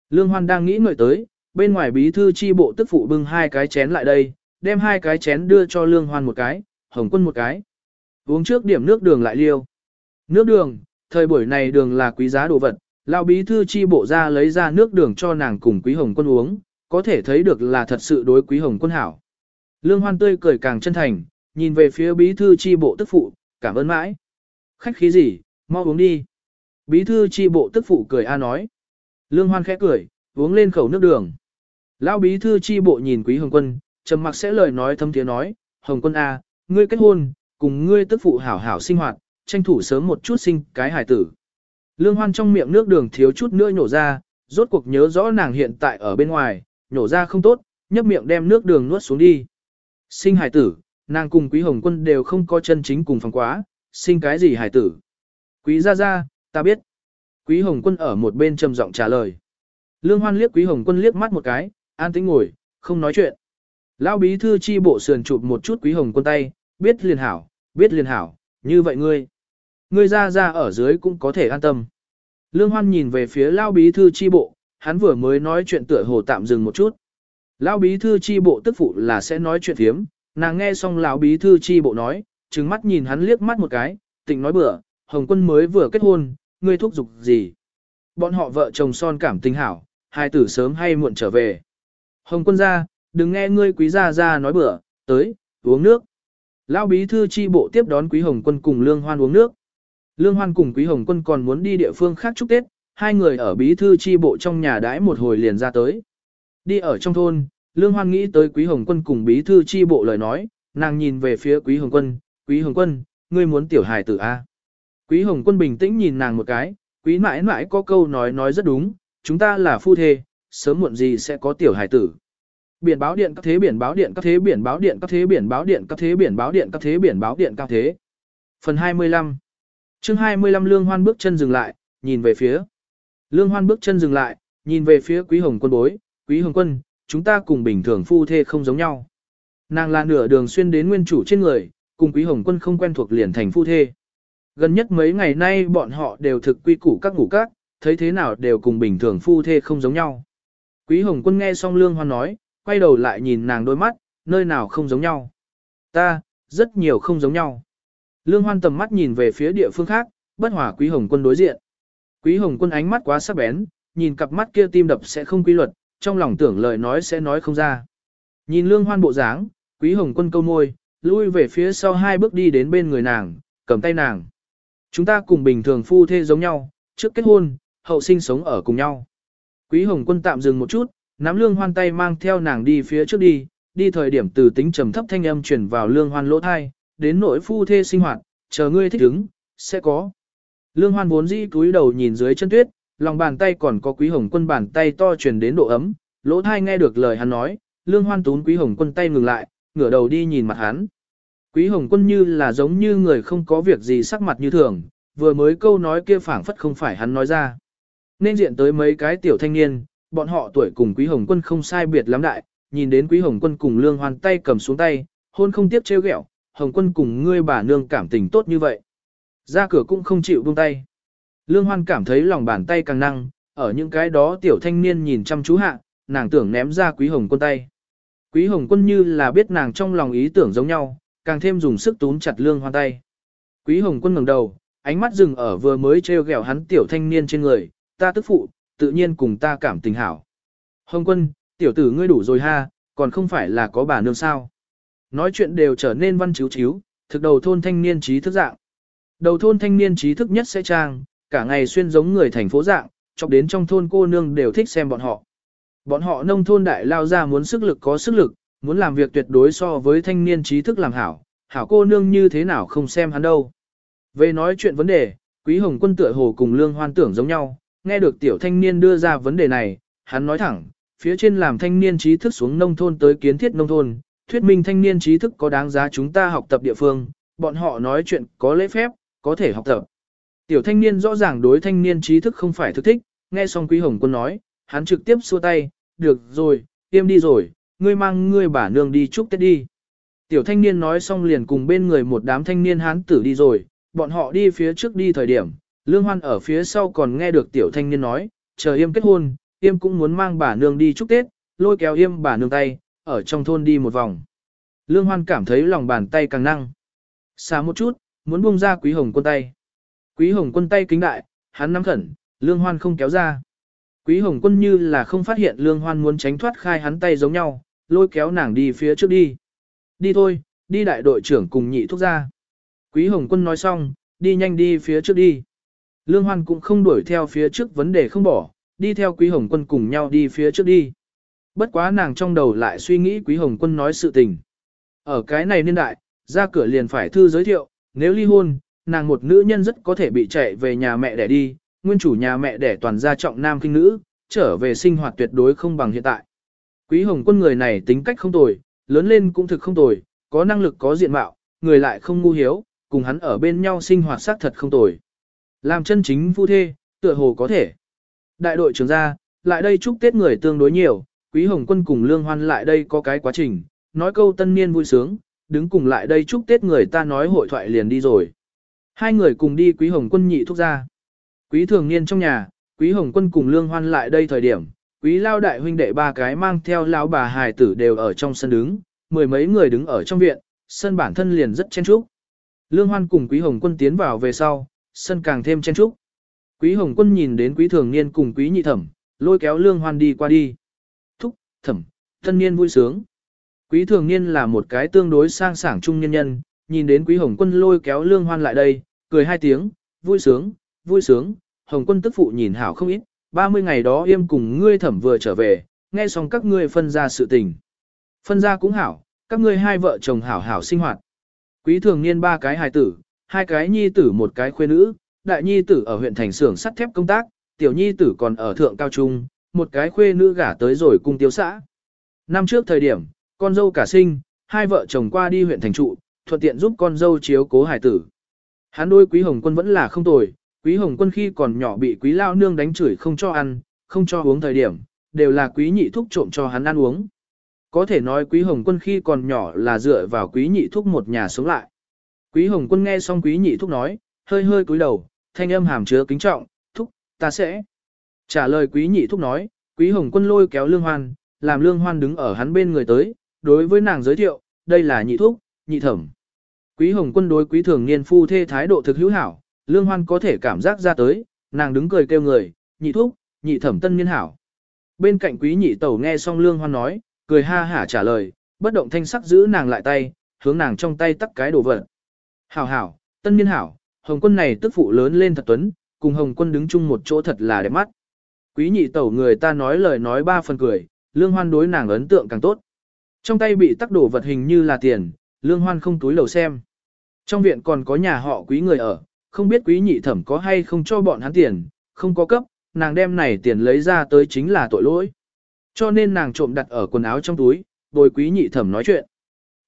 Lương hoan đang nghĩ ngợi tới, bên ngoài bí thư chi bộ tức phụ bưng hai cái chén lại đây, đem hai cái chén đưa cho Lương Hoan một cái, Hồng Quân một cái. Uống trước điểm nước đường lại liêu. Nước đường, thời buổi này đường là quý giá đồ vật, lão bí thư chi bộ ra lấy ra nước đường cho nàng cùng quý Hồng Quân uống, có thể thấy được là thật sự đối quý Hồng Quân hảo. Lương Hoan tươi cười càng chân thành, nhìn về phía bí thư chi bộ tức phụ, cảm ơn mãi. Khách khí gì, mau uống đi. Bí thư chi bộ tức phụ cười a nói. Lương Hoan khẽ cười, uống lên khẩu nước đường. Lão bí thư chi bộ nhìn Quý Hồng Quân, trầm mặc sẽ lời nói thâm tiếng nói, Hồng Quân a, ngươi kết hôn, cùng ngươi tức phụ hảo hảo sinh hoạt, tranh thủ sớm một chút sinh cái hài tử. Lương Hoan trong miệng nước đường thiếu chút nữa nhổ ra, rốt cuộc nhớ rõ nàng hiện tại ở bên ngoài, nhổ ra không tốt, nhấp miệng đem nước đường nuốt xuống đi. Sinh hài tử, nàng cùng Quý Hồng Quân đều không có chân chính cùng phòng quá, sinh cái gì hài tử. Quý gia gia, ta biết. Quý Hồng Quân ở một bên trầm giọng trả lời. Lương Hoan liếc Quý Hồng Quân liếc mắt một cái, an tĩnh ngồi, không nói chuyện. Lão bí thư chi bộ sườn chụp một chút Quý Hồng Quân tay, biết liền hảo, biết liền hảo, như vậy ngươi. Ngươi ra ra ở dưới cũng có thể an tâm. Lương Hoan nhìn về phía Lão bí thư chi bộ, hắn vừa mới nói chuyện tựa hồ tạm dừng một chút. Lão bí thư chi bộ tức phụ là sẽ nói chuyện thiếm, nàng nghe xong lão bí thư chi bộ nói, trừng mắt nhìn hắn liếc mắt một cái, tỉnh nói bừa, Hồng Quân mới vừa kết hôn, ngươi thúc giục gì? Bọn họ vợ chồng son cảm tình hảo, hai tử sớm hay muộn trở về. Hồng Quân gia, đừng nghe ngươi quý gia gia nói bừa, tới, uống nước. Lão bí thư chi bộ tiếp đón quý Hồng Quân cùng Lương Hoan uống nước. Lương Hoan cùng quý Hồng Quân còn muốn đi địa phương khác chúc Tết, hai người ở bí thư chi bộ trong nhà đãi một hồi liền ra tới. Đi ở trong thôn, Lương Hoan nghĩ tới quý Hồng Quân cùng bí thư chi bộ lời nói, nàng nhìn về phía quý Hồng Quân, quý Hồng Quân, ngươi muốn tiểu hài tử A. Quý Hồng Quân bình tĩnh nhìn nàng một cái, quý mãi mãi có câu nói nói rất đúng, chúng ta là phu thê, sớm muộn gì sẽ có tiểu hài tử. Biển báo điện các thế biển báo điện các thế biển báo điện các thế biển báo điện các thế biển báo điện các thế biển báo điện các thế. Phần 25 chương 25 Lương Hoan bước chân dừng lại, nhìn về phía. Lương Hoan bước chân dừng lại, nhìn về phía Quý Hồng Quân bối, Quý Hồng Quân, chúng ta cùng bình thường phu thê không giống nhau. Nàng là nửa đường xuyên đến nguyên chủ trên người, cùng Quý Hồng Quân không quen thuộc liền thành phu thê. Gần nhất mấy ngày nay bọn họ đều thực quy củ các ngủ các, thấy thế nào đều cùng bình thường phu thê không giống nhau. Quý Hồng Quân nghe xong Lương Hoan nói, quay đầu lại nhìn nàng đôi mắt, nơi nào không giống nhau. Ta, rất nhiều không giống nhau. Lương Hoan tầm mắt nhìn về phía địa phương khác, bất hòa Quý Hồng Quân đối diện. Quý Hồng Quân ánh mắt quá sắc bén, nhìn cặp mắt kia tim đập sẽ không quy luật, trong lòng tưởng lời nói sẽ nói không ra. Nhìn Lương Hoan bộ dáng, Quý Hồng Quân câu môi, lui về phía sau hai bước đi đến bên người nàng, cầm tay nàng. Chúng ta cùng bình thường phu thê giống nhau, trước kết hôn, hậu sinh sống ở cùng nhau. Quý Hồng Quân tạm dừng một chút, nắm Lương Hoan tay mang theo nàng đi phía trước đi, đi thời điểm từ tính trầm thấp thanh âm chuyển vào Lương Hoan lỗ thai, đến nỗi phu thê sinh hoạt, chờ ngươi thích ứng, sẽ có. Lương Hoan vốn dĩ cúi đầu nhìn dưới chân tuyết, lòng bàn tay còn có Quý Hồng Quân bàn tay to truyền đến độ ấm, lỗ thai nghe được lời hắn nói, Lương Hoan tún Quý Hồng Quân tay ngừng lại, ngửa đầu đi nhìn mặt hắn. Quý Hồng Quân như là giống như người không có việc gì sắc mặt như thường, vừa mới câu nói kia phảng phất không phải hắn nói ra. Nên diện tới mấy cái tiểu thanh niên, bọn họ tuổi cùng Quý Hồng Quân không sai biệt lắm đại, nhìn đến Quý Hồng Quân cùng Lương Hoan tay cầm xuống tay, hôn không tiếp trêu ghẹo, Hồng Quân cùng ngươi bà nương cảm tình tốt như vậy. Ra cửa cũng không chịu buông tay. Lương Hoan cảm thấy lòng bàn tay càng năng, ở những cái đó tiểu thanh niên nhìn chăm chú hạ, nàng tưởng ném ra Quý Hồng Quân tay. Quý Hồng Quân như là biết nàng trong lòng ý tưởng giống nhau, càng thêm dùng sức túm chặt Lương Hoan tay. Quý Hồng Quân ngẩng đầu, ánh mắt dừng ở vừa mới treo gẹo hắn tiểu thanh niên trên người, ta tức phụ, tự nhiên cùng ta cảm tình hảo. Hồng Quân, tiểu tử ngươi đủ rồi ha, còn không phải là có bà nương sao. Nói chuyện đều trở nên văn chiếu chiếu, thực đầu thôn thanh niên trí thức dạng. Đầu thôn thanh niên trí thức nhất sẽ trang, cả ngày xuyên giống người thành phố dạng, chọc đến trong thôn cô nương đều thích xem bọn họ. Bọn họ nông thôn đại lao ra muốn sức lực có sức lực, muốn làm việc tuyệt đối so với thanh niên trí thức làm hảo, hảo cô nương như thế nào không xem hắn đâu. Về nói chuyện vấn đề, Quý Hồng Quân tựa hồ cùng Lương Hoan tưởng giống nhau, nghe được tiểu thanh niên đưa ra vấn đề này, hắn nói thẳng, phía trên làm thanh niên trí thức xuống nông thôn tới kiến thiết nông thôn, thuyết minh thanh niên trí thức có đáng giá chúng ta học tập địa phương, bọn họ nói chuyện có lễ phép, có thể học tập. Tiểu thanh niên rõ ràng đối thanh niên trí thức không phải thực thích, nghe xong Quý Hồng Quân nói, hắn trực tiếp xua tay, được rồi, tiêm đi rồi, ngươi mang ngươi bà nương đi chúc Tết đi. Tiểu thanh niên nói xong liền cùng bên người một đám thanh niên hán tử đi rồi, bọn họ đi phía trước đi thời điểm, Lương Hoan ở phía sau còn nghe được tiểu thanh niên nói, chờ yêm kết hôn, yêm cũng muốn mang bà nương đi chúc Tết, lôi kéo yêm bà nương tay, ở trong thôn đi một vòng. Lương Hoan cảm thấy lòng bàn tay càng năng. Xa một chút, muốn buông ra Quý Hồng quân tay. Quý Hồng quân tay kính đại, hắn nắm khẩn, Lương Hoan không kéo ra. Quý Hồng quân như là không phát hiện Lương Hoan muốn tránh thoát khai hắn tay giống nhau, lôi kéo nàng đi phía trước đi. Đi thôi, đi đại đội trưởng cùng nhị thúc ra. Quý Hồng quân nói xong, đi nhanh đi phía trước đi. Lương Hoan cũng không đuổi theo phía trước vấn đề không bỏ, đi theo Quý Hồng quân cùng nhau đi phía trước đi. Bất quá nàng trong đầu lại suy nghĩ Quý Hồng quân nói sự tình. Ở cái này niên đại, ra cửa liền phải thư giới thiệu, nếu ly hôn, nàng một nữ nhân rất có thể bị chạy về nhà mẹ để đi, nguyên chủ nhà mẹ để toàn gia trọng nam kinh nữ, trở về sinh hoạt tuyệt đối không bằng hiện tại. Quý Hồng Quân người này tính cách không tồi, lớn lên cũng thực không tồi, có năng lực có diện mạo, người lại không ngu hiếu, cùng hắn ở bên nhau sinh hoạt xác thật không tồi. Làm chân chính phu thê, tựa hồ có thể. Đại đội trưởng gia, lại đây chúc Tết người tương đối nhiều, Quý Hồng Quân cùng Lương Hoan lại đây có cái quá trình, nói câu tân niên vui sướng, đứng cùng lại đây chúc Tết người ta nói hội thoại liền đi rồi. Hai người cùng đi Quý Hồng Quân nhị thúc ra. Quý thường niên trong nhà, Quý Hồng Quân cùng Lương Hoan lại đây thời điểm, Quý lao đại huynh đệ ba cái mang theo lão bà hài tử đều ở trong sân đứng, mười mấy người đứng ở trong viện, sân bản thân liền rất chen trúc. Lương Hoan cùng Quý Hồng Quân tiến vào về sau, sân càng thêm chen trúc. Quý Hồng Quân nhìn đến Quý Thường Niên cùng Quý Nhị Thẩm, lôi kéo Lương Hoan đi qua đi. Thúc, Thẩm, thân niên vui sướng. Quý Thường Niên là một cái tương đối sang sảng trung nhân nhân, nhìn đến Quý Hồng Quân lôi kéo Lương Hoan lại đây, cười hai tiếng, vui sướng, vui sướng. Hồng Quân tức phụ nhìn hảo không ít, 30 ngày đó yêm cùng ngươi thẩm vừa trở về, nghe xong các ngươi phân ra sự tình. Phân ra cũng hảo, các ngươi hai vợ chồng hảo hảo sinh hoạt. Quý thường niên ba cái hài tử, hai cái nhi tử một cái khuê nữ, đại nhi tử ở huyện thành xưởng sắt thép công tác, tiểu nhi tử còn ở thượng cao trung, một cái khuê nữ gả tới rồi cung tiêu xã. Năm trước thời điểm, con dâu cả sinh, hai vợ chồng qua đi huyện thành trụ, thuận tiện giúp con dâu chiếu cố hài tử. Hắn đôi quý hồng quân vẫn là không tồi, quý hồng quân khi còn nhỏ bị quý lao nương đánh chửi không cho ăn, không cho uống thời điểm, đều là quý nhị thúc trộm cho hắn ăn uống. Có thể nói quý hồng quân khi còn nhỏ là dựa vào quý nhị thúc một nhà sống lại. Quý hồng quân nghe xong quý nhị thúc nói, hơi hơi cúi đầu, thanh âm hàm chứa kính trọng, thúc, ta sẽ. Trả lời quý nhị thúc nói, quý hồng quân lôi kéo lương hoan, làm lương hoan đứng ở hắn bên người tới, đối với nàng giới thiệu, đây là nhị thúc, nhị thẩm. Quý hồng quân đối quý thường niên phu thê thái độ thực hữu hảo, lương hoan có thể cảm giác ra tới, nàng đứng cười kêu người, nhị thúc, nhị thẩm tân niên hảo. Bên cạnh quý nhị tẩu nghe xong lương hoan nói, cười ha hả trả lời, bất động thanh sắc giữ nàng lại tay, hướng nàng trong tay tắt cái đồ vật. Hảo hảo, tân niên hảo, hồng quân này tức phụ lớn lên thật tuấn, cùng hồng quân đứng chung một chỗ thật là đẹp mắt. Quý nhị tẩu người ta nói lời nói ba phần cười, lương hoan đối nàng ấn tượng càng tốt. Trong tay bị tắc đổ vật hình như là tiền, lương hoan không túi lầu xem. Trong viện còn có nhà họ quý người ở, không biết quý nhị thẩm có hay không cho bọn hắn tiền, không có cấp, nàng đem này tiền lấy ra tới chính là tội lỗi. Cho nên nàng trộm đặt ở quần áo trong túi, bồi quý nhị thẩm nói chuyện.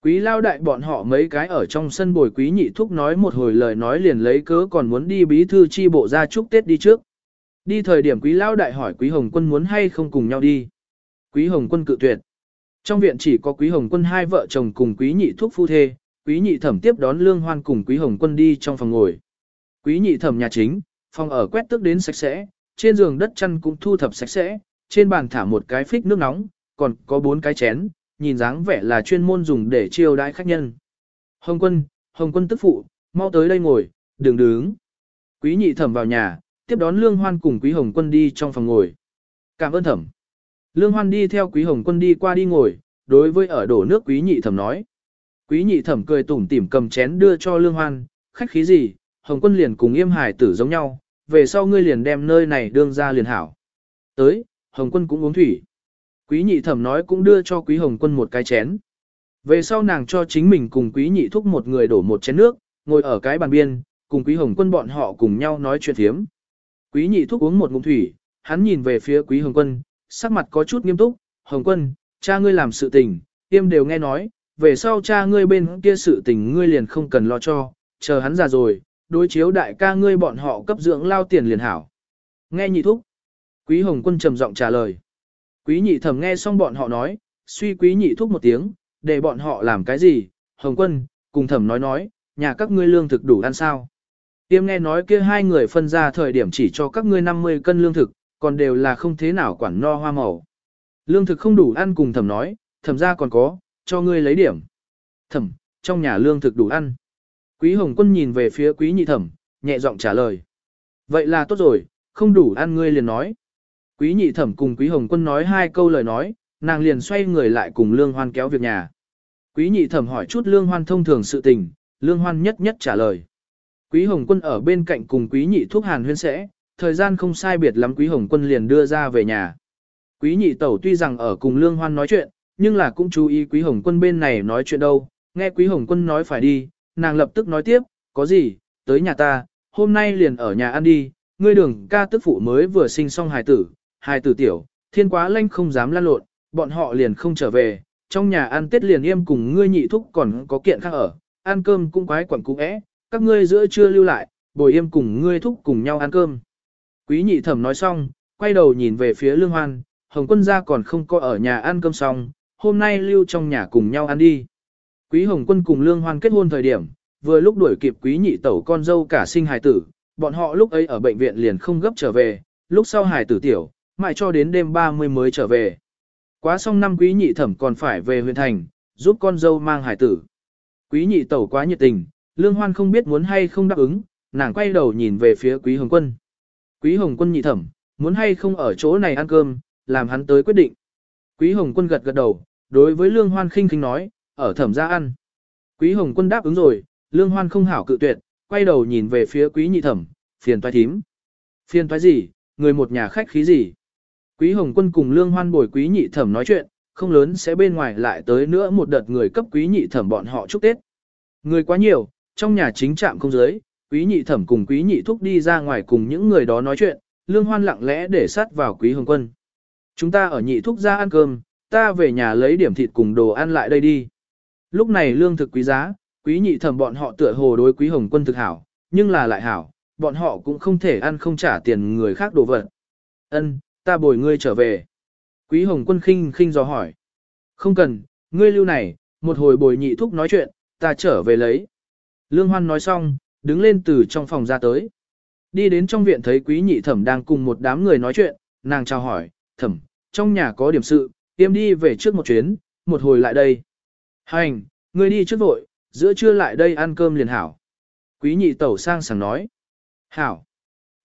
Quý lao đại bọn họ mấy cái ở trong sân bồi quý nhị thúc nói một hồi lời nói liền lấy cớ còn muốn đi bí thư chi bộ ra chúc Tết đi trước. Đi thời điểm quý lao đại hỏi quý hồng quân muốn hay không cùng nhau đi. Quý hồng quân cự tuyệt. Trong viện chỉ có quý hồng quân hai vợ chồng cùng quý nhị thúc phu thê, quý nhị thẩm tiếp đón lương hoan cùng quý hồng quân đi trong phòng ngồi. Quý nhị thẩm nhà chính, phòng ở quét tước đến sạch sẽ, trên giường đất chăn cũng thu thập sạch sẽ, trên bàn thả một cái phích nước nóng, còn có bốn cái chén, nhìn dáng vẻ là chuyên môn dùng để chiêu đãi khách nhân. Hồng quân, Hồng quân tức phụ, mau tới đây ngồi, đừng đứng. Quý nhị thẩm vào nhà, tiếp đón Lương Hoan cùng Quý Hồng quân đi trong phòng ngồi. Cảm ơn thẩm. Lương Hoan đi theo Quý Hồng quân đi qua đi ngồi, đối với ở đổ nước Quý nhị thẩm nói. Quý nhị thẩm cười tủm tỉm cầm chén đưa cho Lương Hoan, khách khí gì, Hồng quân liền cùng yêm hải tử giống nhau, về sau ngươi liền đem nơi này đương ra liền hảo. Tới, Hồng quân cũng uống thủy. Quý nhị thẩm nói cũng đưa cho quý hồng quân một cái chén. Về sau nàng cho chính mình cùng quý nhị thúc một người đổ một chén nước, ngồi ở cái bàn biên, cùng quý hồng quân bọn họ cùng nhau nói chuyện thiếm. Quý nhị thúc uống một ngụm thủy, hắn nhìn về phía quý hồng quân, sắc mặt có chút nghiêm túc, hồng quân, cha ngươi làm sự tình, tiêm đều nghe nói, về sau cha ngươi bên kia sự tình ngươi liền không cần lo cho, chờ hắn già rồi, đối chiếu đại ca ngươi bọn họ cấp dưỡng lao tiền liền hảo. Nghe nhị thúc. Quý Hồng Quân trầm giọng trả lời. Quý nhị thẩm nghe xong bọn họ nói, suy quý nhị thúc một tiếng, để bọn họ làm cái gì, Hồng Quân, cùng thẩm nói nói, nhà các ngươi lương thực đủ ăn sao. Tiêm nghe nói kia hai người phân ra thời điểm chỉ cho các ngươi 50 cân lương thực, còn đều là không thế nào quản no hoa màu. Lương thực không đủ ăn cùng thẩm nói, thẩm ra còn có, cho ngươi lấy điểm. Thẩm, trong nhà lương thực đủ ăn. Quý Hồng Quân nhìn về phía Quý Nhị Thẩm, nhẹ giọng trả lời. Vậy là tốt rồi, không đủ ăn ngươi liền nói. Quý Nhị Thẩm cùng Quý Hồng Quân nói hai câu lời nói, nàng liền xoay người lại cùng Lương Hoan kéo việc nhà. Quý Nhị Thẩm hỏi chút Lương Hoan thông thường sự tình, Lương Hoan nhất nhất trả lời. Quý Hồng Quân ở bên cạnh cùng Quý Nhị thuốc hàn huyên sẽ, thời gian không sai biệt lắm Quý Hồng Quân liền đưa ra về nhà. Quý Nhị Tẩu tuy rằng ở cùng Lương Hoan nói chuyện, nhưng là cũng chú ý Quý Hồng Quân bên này nói chuyện đâu, nghe Quý Hồng Quân nói phải đi, nàng lập tức nói tiếp, có gì, tới nhà ta, hôm nay liền ở nhà ăn đi, ngươi đường ca tức phụ mới vừa sinh xong hài tử, hài tử tiểu, thiên quá lanh không dám lan lộn, bọn họ liền không trở về, trong nhà ăn tết liền im cùng ngươi nhị thúc còn có kiện khác ở, ăn cơm cũng quái quẩn cũng é, các ngươi giữa trưa lưu lại, bồi im cùng ngươi thúc cùng nhau ăn cơm. Quý nhị thẩm nói xong, quay đầu nhìn về phía lương hoan, hồng quân gia còn không có ở nhà ăn cơm xong, hôm nay lưu trong nhà cùng nhau ăn đi. Quý hồng quân cùng lương hoan kết hôn thời điểm, vừa lúc đuổi kịp quý nhị tẩu con dâu cả sinh hài tử, bọn họ lúc ấy ở bệnh viện liền không gấp trở về, lúc sau hài tử tiểu, mãi cho đến đêm 30 mới trở về. Quá xong năm quý nhị thẩm còn phải về huyện thành, giúp con dâu mang hài tử. Quý nhị tẩu quá nhiệt tình, lương hoan không biết muốn hay không đáp ứng, nàng quay đầu nhìn về phía quý hồng quân. Quý hồng quân nhị thẩm, muốn hay không ở chỗ này ăn cơm, làm hắn tới quyết định. Quý hồng quân gật gật đầu, đối với lương hoan khinh khinh nói, ở thẩm ra ăn. Quý hồng quân đáp ứng rồi, lương hoan không hảo cự tuyệt, quay đầu nhìn về phía quý nhị thẩm, phiền toái thím. Phiền toái gì, người một nhà khách khí gì. Quý hồng quân cùng lương hoan bồi quý nhị thẩm nói chuyện, không lớn sẽ bên ngoài lại tới nữa một đợt người cấp quý nhị thẩm bọn họ chúc Tết. Người quá nhiều, trong nhà chính trạm không giới, quý nhị thẩm cùng quý nhị thúc đi ra ngoài cùng những người đó nói chuyện, lương hoan lặng lẽ để sát vào quý hồng quân. Chúng ta ở nhị thúc ra ăn cơm, ta về nhà lấy điểm thịt cùng đồ ăn lại đây đi. Lúc này lương thực quý giá, quý nhị thẩm bọn họ tựa hồ đối quý hồng quân thực hảo, nhưng là lại hảo, bọn họ cũng không thể ăn không trả tiền người khác đồ vật. Ân, ta bồi ngươi trở về. Quý hồng quân khinh khinh dò hỏi. Không cần, ngươi lưu này, một hồi bồi nhị thúc nói chuyện, ta trở về lấy. Lương Hoan nói xong, đứng lên từ trong phòng ra tới. Đi đến trong viện thấy quý nhị thẩm đang cùng một đám người nói chuyện, nàng chào hỏi, thẩm, trong nhà có điểm sự, tiêm đi về trước một chuyến, một hồi lại đây. Hành, ngươi đi trước vội, giữa trưa lại đây ăn cơm liền hảo. Quý nhị tẩu sang sảng nói. Hảo.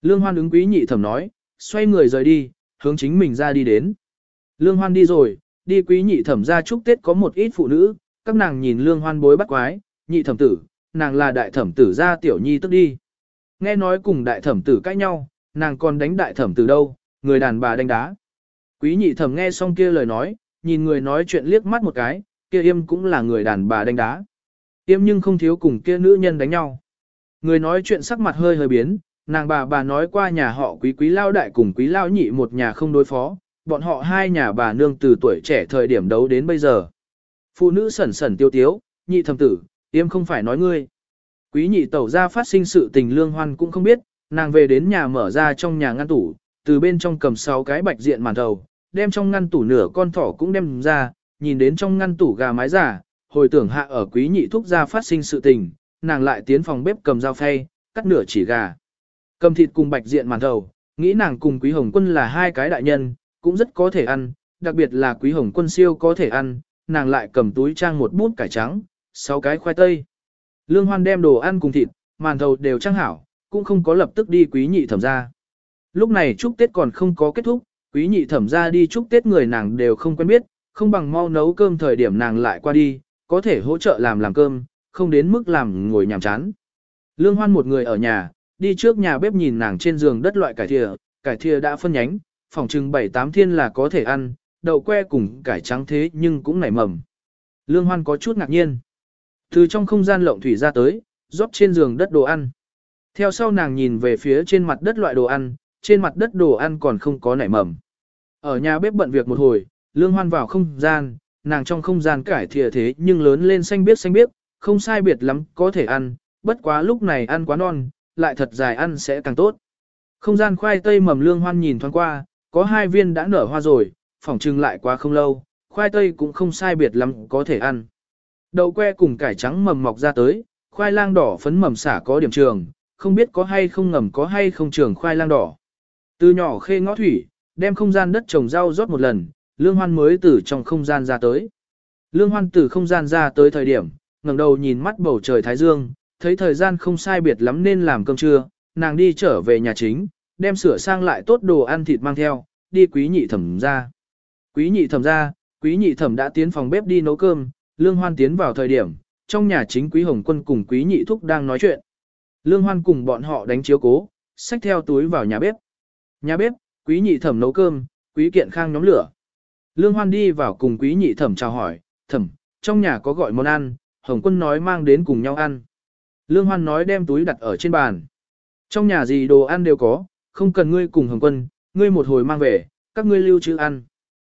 Lương Hoan ứng quý nhị thẩm nói, xoay người rời đi, hướng chính mình ra đi đến. Lương Hoan đi rồi, đi quý nhị thẩm ra chúc Tết có một ít phụ nữ, các nàng nhìn Lương Hoan bối bắt quái, nhị thẩm tử, nàng là đại thẩm tử ra tiểu nhi tức đi. Nghe nói cùng đại thẩm tử cãi nhau, nàng còn đánh đại thẩm tử đâu, người đàn bà đánh đá. Quý nhị thẩm nghe xong kia lời nói, nhìn người nói chuyện liếc mắt một cái, kia yêm cũng là người đàn bà đánh đá. yêm nhưng không thiếu cùng kia nữ nhân đánh nhau. Người nói chuyện sắc mặt hơi hơi biến, nàng bà bà nói qua nhà họ quý quý lao đại cùng quý lao nhị một nhà không đối phó, bọn họ hai nhà bà nương từ tuổi trẻ thời điểm đấu đến bây giờ. Phụ nữ sẩn sẩn tiêu tiếu, nhị thầm tử, yêm không phải nói ngươi. Quý nhị tẩu ra phát sinh sự tình lương hoan cũng không biết, nàng về đến nhà mở ra trong nhà ngăn tủ, từ bên trong cầm sáu cái bạch diện màn đầu, đem trong ngăn tủ nửa con thỏ cũng đem ra, nhìn đến trong ngăn tủ gà mái giả, hồi tưởng hạ ở quý nhị thúc ra phát sinh sự tình, nàng lại tiến phòng bếp cầm dao phay, cắt nửa chỉ gà. Cầm thịt cùng bạch diện màn thầu, nghĩ nàng cùng quý hồng quân là hai cái đại nhân, cũng rất có thể ăn, đặc biệt là quý hồng quân siêu có thể ăn, nàng lại cầm túi trang một bút cải trắng, sáu cái khoai tây. Lương Hoan đem đồ ăn cùng thịt, màn thầu đều trang hảo, cũng không có lập tức đi quý nhị thẩm ra. Lúc này chúc Tết còn không có kết thúc, quý nhị thẩm ra đi chúc Tết người nàng đều không quen biết, không bằng mau nấu cơm thời điểm nàng lại qua đi, có thể hỗ trợ làm làm cơm, không đến mức làm ngồi nhàm chán. Lương Hoan một người ở nhà, đi trước nhà bếp nhìn nàng trên giường đất loại cải thìa, cải thìa đã phân nhánh, phòng trưng 7-8 thiên là có thể ăn, đậu que cùng cải trắng thế nhưng cũng nảy mầm. Lương Hoan có chút ngạc nhiên. Từ trong không gian lộng thủy ra tới, rót trên giường đất đồ ăn. Theo sau nàng nhìn về phía trên mặt đất loại đồ ăn, trên mặt đất đồ ăn còn không có nảy mầm. Ở nhà bếp bận việc một hồi, Lương Hoan vào không gian, nàng trong không gian cải thìa thế nhưng lớn lên xanh biếc xanh biếc, không sai biệt lắm, có thể ăn, bất quá lúc này ăn quá non, lại thật dài ăn sẽ càng tốt. Không gian khoai tây mầm Lương Hoan nhìn thoáng qua, có hai viên đã nở hoa rồi, phỏng trừng lại quá không lâu, khoai tây cũng không sai biệt lắm, có thể ăn. Đậu que cùng cải trắng mầm mọc ra tới, khoai lang đỏ phấn mầm xả có điểm trường, không biết có hay không ngầm có hay không trường khoai lang đỏ. Từ nhỏ khê ngõ thủy, đem không gian đất trồng rau rót một lần, Lương Hoan mới từ trong không gian ra tới. Lương Hoan từ không gian ra tới thời điểm, ngẩng đầu nhìn mắt bầu trời thái dương, thấy thời gian không sai biệt lắm nên làm cơm trưa, nàng đi trở về nhà chính, đem sửa sang lại tốt đồ ăn thịt mang theo, đi quý nhị thẩm ra. Quý nhị thẩm ra, quý nhị thẩm đã tiến phòng bếp đi nấu cơm, lương hoan tiến vào thời điểm, trong nhà chính quý hồng quân cùng quý nhị thúc đang nói chuyện. Lương hoan cùng bọn họ đánh chiếu cố, xách theo túi vào nhà bếp. Nhà bếp, quý nhị thẩm nấu cơm, quý kiện khang nhóm lửa. Lương hoan đi vào cùng quý nhị thẩm chào hỏi, thẩm, trong nhà có gọi món ăn, hồng quân nói mang đến cùng nhau ăn. Lương hoan nói đem túi đặt ở trên bàn. Trong nhà gì đồ ăn đều có, không cần ngươi cùng hồng quân, ngươi một hồi mang về, các ngươi lưu trữ ăn.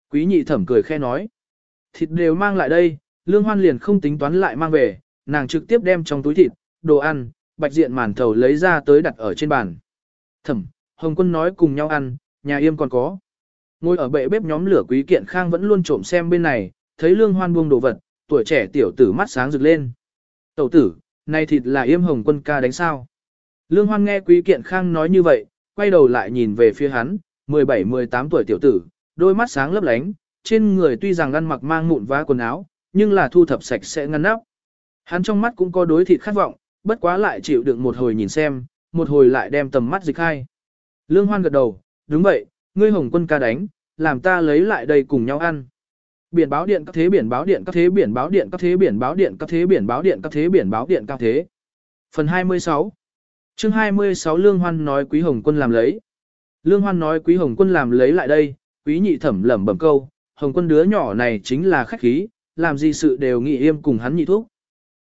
Quý nhị thẩm cười khe nói. Thịt đều mang lại đây, lương hoan liền không tính toán lại mang về, nàng trực tiếp đem trong túi thịt, đồ ăn, bạch diện màn thầu lấy ra tới đặt ở trên bàn. Thẩm, hồng quân nói cùng nhau ăn, nhà yêm còn có. Ngồi ở bệ bếp nhóm lửa quý kiện khang vẫn luôn trộm xem bên này, thấy lương hoan buông đồ vật, tuổi trẻ tiểu tử mắt sáng rực lên. Tẩu tử, này thịt là yêm hồng quân ca đánh sao? Lương hoan nghe quý kiện khang nói như vậy, quay đầu lại nhìn về phía hắn, 17-18 tuổi tiểu tử, đôi mắt sáng lấp lánh, trên người tuy rằng ăn mặc mang mụn vá quần áo, nhưng là thu thập sạch sẽ ngăn nắp. Hắn trong mắt cũng có đối thịt khát vọng, bất quá lại chịu đựng một hồi nhìn xem, một hồi lại đem tầm mắt dịch hai. Lương Hoan gật đầu, đúng vậy, ngươi hồng quân ca đánh, làm ta lấy lại đây cùng nhau ăn. Biển báo điện các thế biển báo điện các thế biển báo điện các thế biển báo điện các thế biển báo điện các thế biển báo điện các thế. Phần 26 chương 26 Lương Hoan nói Quý Hồng Quân làm lấy. Lương Hoan nói Quý Hồng Quân làm lấy lại đây, Quý nhị thẩm lẩm bẩm câu, Hồng Quân đứa nhỏ này chính là khách khí, làm gì sự đều nghị im cùng hắn nhị thuốc.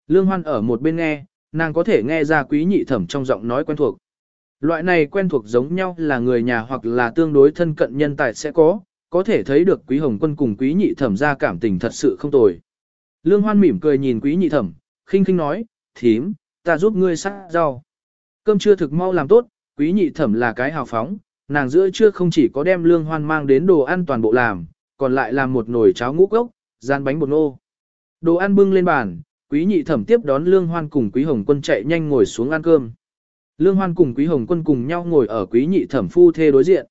Lương Hoan ở một bên nghe, nàng có thể nghe ra Quý nhị thẩm trong giọng nói quen thuộc. Loại này quen thuộc giống nhau là người nhà hoặc là tương đối thân cận nhân tài sẽ có, có thể thấy được Quý Hồng Quân cùng Quý nhị thẩm ra cảm tình thật sự không tồi. Lương Hoan mỉm cười nhìn Quý nhị thẩm, khinh khinh nói, thím, ta giúp ngươi sát rau. Cơm chưa thực mau làm tốt, Quý nhị thẩm là cái hào phóng, nàng giữa trưa không chỉ có đem lương hoan mang đến đồ ăn toàn bộ làm, còn lại làm một nồi cháo ngũ cốc, gian bánh bột ngô. Đồ ăn bưng lên bàn, quý nhị thẩm tiếp đón lương hoan cùng quý hồng quân chạy nhanh ngồi xuống ăn cơm. Lương hoan cùng quý hồng quân cùng nhau ngồi ở quý nhị thẩm phu thê đối diện.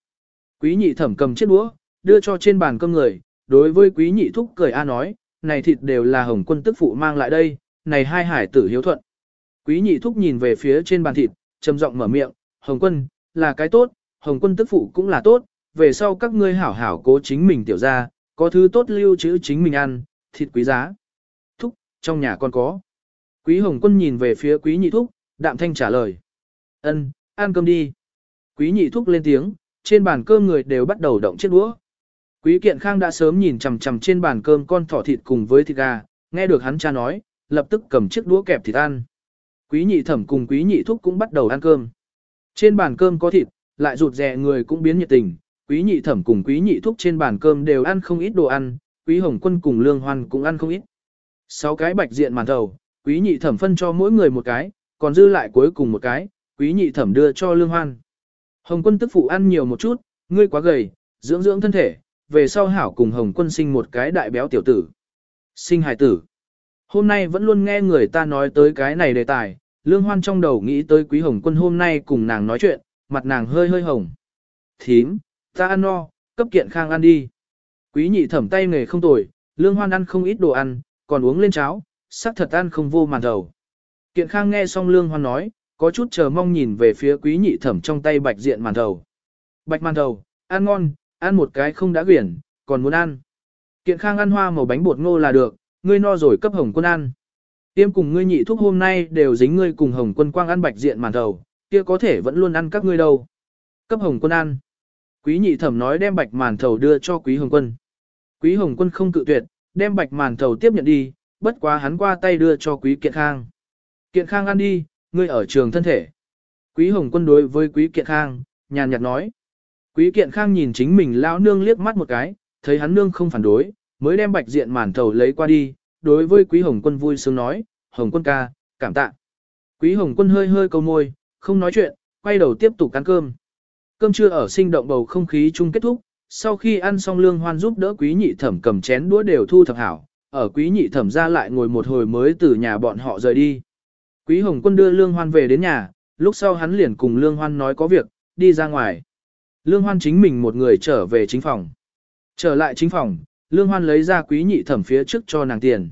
Quý nhị thẩm cầm chiếc đũa, đưa cho trên bàn cơm người, đối với quý nhị thúc cười a nói, này thịt đều là hồng quân tức phụ mang lại đây, này hai hải tử hiếu thuận. Quý nhị thúc nhìn về phía trên bàn thịt, trầm giọng mở miệng, hồng quân, là cái tốt, hồng quân tức phụ cũng là tốt, về sau các ngươi hảo hảo cố chính mình tiểu ra, có thứ tốt lưu trữ chính mình ăn, thịt quý giá. Thúc, trong nhà con có. Quý hồng quân nhìn về phía quý nhị thúc, đạm thanh trả lời ân ăn cơm đi. Quý nhị thúc lên tiếng, trên bàn cơm người đều bắt đầu động chiếc đũa. Quý kiện khang đã sớm nhìn chằm chằm trên bàn cơm con thỏ thịt cùng với thịt gà, nghe được hắn cha nói, lập tức cầm chiếc đũa kẹp thịt ăn. Quý nhị thẩm cùng quý nhị thúc cũng bắt đầu ăn cơm. Trên bàn cơm có thịt, lại rụt rè người cũng biến nhiệt tình, quý nhị thẩm cùng quý nhị thúc trên bàn cơm đều ăn không ít đồ ăn, quý hồng quân cùng lương hoan cũng ăn không ít. Sáu cái bạch diện màn thầu, quý nhị thẩm phân cho mỗi người một cái, còn dư lại cuối cùng một cái, quý nhị thẩm đưa cho lương hoan. Hồng quân tức phụ ăn nhiều một chút, ngươi quá gầy, dưỡng dưỡng thân thể, về sau hảo cùng hồng quân sinh một cái đại béo tiểu tử. Sinh hài tử. Hôm nay vẫn luôn nghe người ta nói tới cái này đề tài, lương hoan trong đầu nghĩ tới quý hồng quân hôm nay cùng nàng nói chuyện, mặt nàng hơi hơi hồng. Thím, ta ăn no, cấp kiện khang ăn đi. Quý nhị thẩm tay nghề không tồi, lương hoan ăn không ít đồ ăn, còn uống lên cháo, sắc thật ăn không vô màn đầu. Kiện khang nghe xong lương hoan nói, có chút chờ mong nhìn về phía quý nhị thẩm trong tay bạch diện màn đầu. Bạch màn đầu, ăn ngon, ăn một cái không đã quyển, còn muốn ăn. Kiện khang ăn hoa màu bánh bột ngô là được, ngươi no rồi cấp hồng quân ăn. Tiêm cùng ngươi nhị thuốc hôm nay đều dính ngươi cùng hồng quân quang ăn bạch diện màn đầu, kia có thể vẫn luôn ăn các ngươi đâu. Cấp hồng quân ăn. Quý nhị thẩm nói đem bạch màn thầu đưa cho quý hồng quân. Quý hồng quân không cự tuyệt, đem bạch màn thầu tiếp nhận đi, bất quá hắn qua tay đưa cho quý kiện khang. Kiện khang ăn đi, ngươi ở trường thân thể. Quý hồng quân đối với quý kiện khang, nhàn nhạt nói. Quý kiện khang nhìn chính mình lão nương liếc mắt một cái, thấy hắn nương không phản đối, mới đem bạch diện màn thầu lấy qua đi, đối với quý hồng quân vui sướng nói, hồng quân ca, cảm tạ. Quý hồng quân hơi hơi câu môi, không nói chuyện, quay đầu tiếp tục ăn cơm. Cơm trưa ở sinh động bầu không khí chung kết thúc, sau khi ăn xong lương hoan giúp đỡ quý nhị thẩm cầm chén đũa đều thu thập hảo, ở quý nhị thẩm ra lại ngồi một hồi mới từ nhà bọn họ rời đi. Quý hồng quân đưa lương hoan về đến nhà, lúc sau hắn liền cùng lương hoan nói có việc, đi ra ngoài. Lương hoan chính mình một người trở về chính phòng. Trở lại chính phòng, lương hoan lấy ra quý nhị thẩm phía trước cho nàng tiền.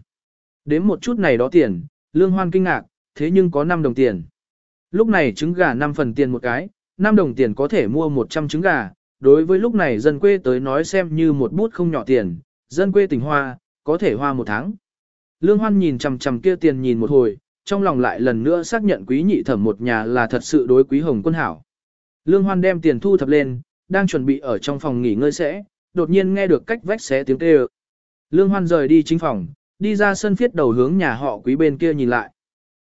Đếm một chút này đó tiền, lương hoan kinh ngạc, thế nhưng có 5 đồng tiền. Lúc này trứng gà 5 phần tiền một cái, 5 đồng tiền có thể mua 100 trứng gà, đối với lúc này dân quê tới nói xem như một bút không nhỏ tiền, dân quê tỉnh hoa, có thể hoa một tháng. Lương Hoan nhìn chằm chằm kia tiền nhìn một hồi, trong lòng lại lần nữa xác nhận quý nhị thẩm một nhà là thật sự đối quý hồng quân hảo. Lương Hoan đem tiền thu thập lên, đang chuẩn bị ở trong phòng nghỉ ngơi sẽ, đột nhiên nghe được cách vách xé tiếng kêu. Lương Hoan rời đi chính phòng, đi ra sân phiết đầu hướng nhà họ quý bên kia nhìn lại.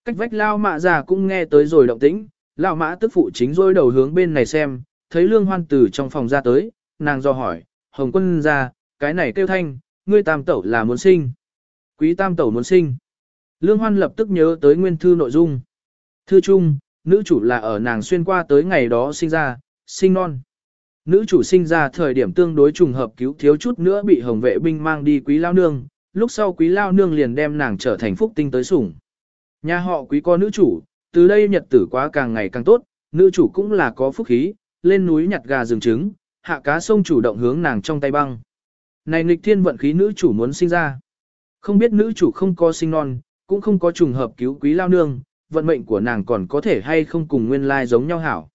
Cách vách lao mạ già cũng nghe tới rồi động tĩnh, lao mã tức phụ chính rôi đầu hướng bên này xem, thấy lương hoan từ trong phòng ra tới, nàng do hỏi, hồng quân ra, cái này kêu thanh, ngươi tam tẩu là muốn sinh. Quý tam tẩu muốn sinh. Lương hoan lập tức nhớ tới nguyên thư nội dung. Thư chung, nữ chủ là ở nàng xuyên qua tới ngày đó sinh ra, sinh non. Nữ chủ sinh ra thời điểm tương đối trùng hợp cứu thiếu chút nữa bị hồng vệ binh mang đi quý lao nương, lúc sau quý lao nương liền đem nàng trở thành phúc tinh tới sủng. Nhà họ quý có nữ chủ, từ đây nhật tử quá càng ngày càng tốt, nữ chủ cũng là có phúc khí, lên núi nhặt gà rừng trứng, hạ cá sông chủ động hướng nàng trong tay băng. Này nghịch thiên vận khí nữ chủ muốn sinh ra. Không biết nữ chủ không có sinh non, cũng không có trùng hợp cứu quý lao nương, vận mệnh của nàng còn có thể hay không cùng nguyên lai giống nhau hảo.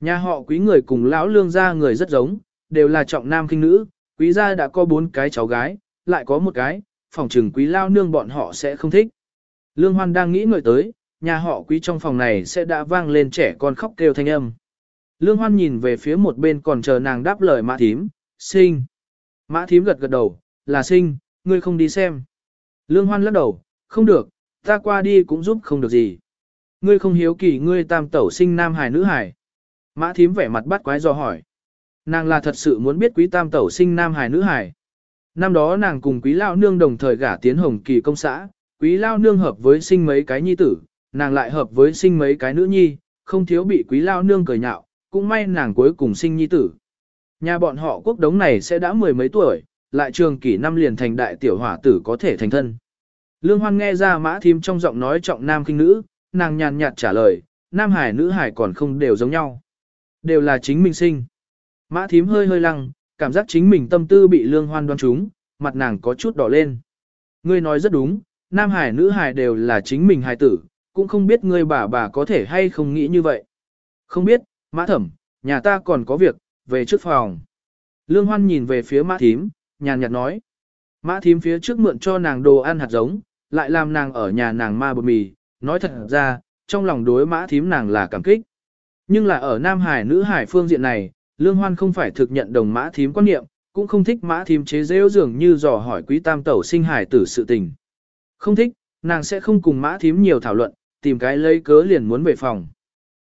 Nhà họ quý người cùng lão lương gia người rất giống, đều là trọng nam kinh nữ, quý gia đã có bốn cái cháu gái, lại có một cái, phòng trừng quý lao nương bọn họ sẽ không thích. Lương Hoan đang nghĩ ngợi tới, nhà họ quý trong phòng này sẽ đã vang lên trẻ con khóc kêu thanh âm. Lương Hoan nhìn về phía một bên còn chờ nàng đáp lời mã thím, sinh. Mã thím gật gật đầu, là sinh, ngươi không đi xem. Lương Hoan lắc đầu, không được, ta qua đi cũng giúp không được gì. Ngươi không hiếu kỳ ngươi tam tẩu sinh nam hải nữ hải. Mã thím vẻ mặt bắt quái do hỏi. Nàng là thật sự muốn biết quý tam tẩu sinh nam hải nữ hải. Năm đó nàng cùng quý lao nương đồng thời gả tiến hồng kỳ công xã, quý lao nương hợp với sinh mấy cái nhi tử, nàng lại hợp với sinh mấy cái nữ nhi, không thiếu bị quý lao nương cười nhạo, cũng may nàng cuối cùng sinh nhi tử. Nhà bọn họ quốc đống này sẽ đã mười mấy tuổi, lại trường kỷ năm liền thành đại tiểu hỏa tử có thể thành thân. Lương Hoan nghe ra mã thím trong giọng nói trọng nam kinh nữ, nàng nhàn nhạt trả lời, nam hải nữ hải còn không đều giống nhau. Đều là chính mình sinh. Mã thím hơi hơi lăng, cảm giác chính mình tâm tư bị lương hoan đoan trúng, mặt nàng có chút đỏ lên. Ngươi nói rất đúng, nam hải nữ hải đều là chính mình hài tử, cũng không biết ngươi bà bà có thể hay không nghĩ như vậy. Không biết, mã thẩm, nhà ta còn có việc, về trước phòng. Lương hoan nhìn về phía mã thím, nhàn nhạt nói. Mã thím phía trước mượn cho nàng đồ ăn hạt giống, lại làm nàng ở nhà nàng ma bột mì, nói thật ra, trong lòng đối mã thím nàng là cảm kích. Nhưng là ở Nam Hải nữ hải phương diện này, Lương Hoan không phải thực nhận đồng mã thím quan niệm, cũng không thích mã thím chế rêu dường như dò hỏi quý tam tẩu sinh hải tử sự tình. Không thích, nàng sẽ không cùng mã thím nhiều thảo luận, tìm cái lấy cớ liền muốn về phòng.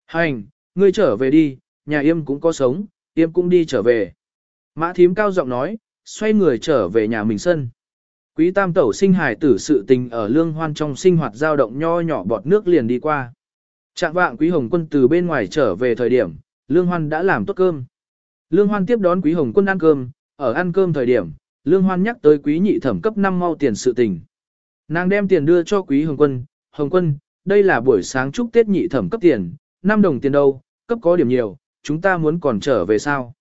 Hành, ngươi trở về đi, nhà yêm cũng có sống, yêm cũng đi trở về. Mã thím cao giọng nói, xoay người trở về nhà mình sân. Quý tam tẩu sinh hài tử sự tình ở lương hoan trong sinh hoạt dao động nho nhỏ bọt nước liền đi qua. Trạng vạng quý hồng quân từ bên ngoài trở về thời điểm, lương hoan đã làm tốt cơm. Lương hoan tiếp đón quý hồng quân ăn cơm, ở ăn cơm thời điểm, lương hoan nhắc tới quý nhị thẩm cấp 5 mau tiền sự tình. Nàng đem tiền đưa cho quý hồng quân, hồng quân, đây là buổi sáng chúc Tết nhị thẩm cấp tiền, 5 đồng tiền đâu, cấp có điểm nhiều, chúng ta muốn còn trở về sao.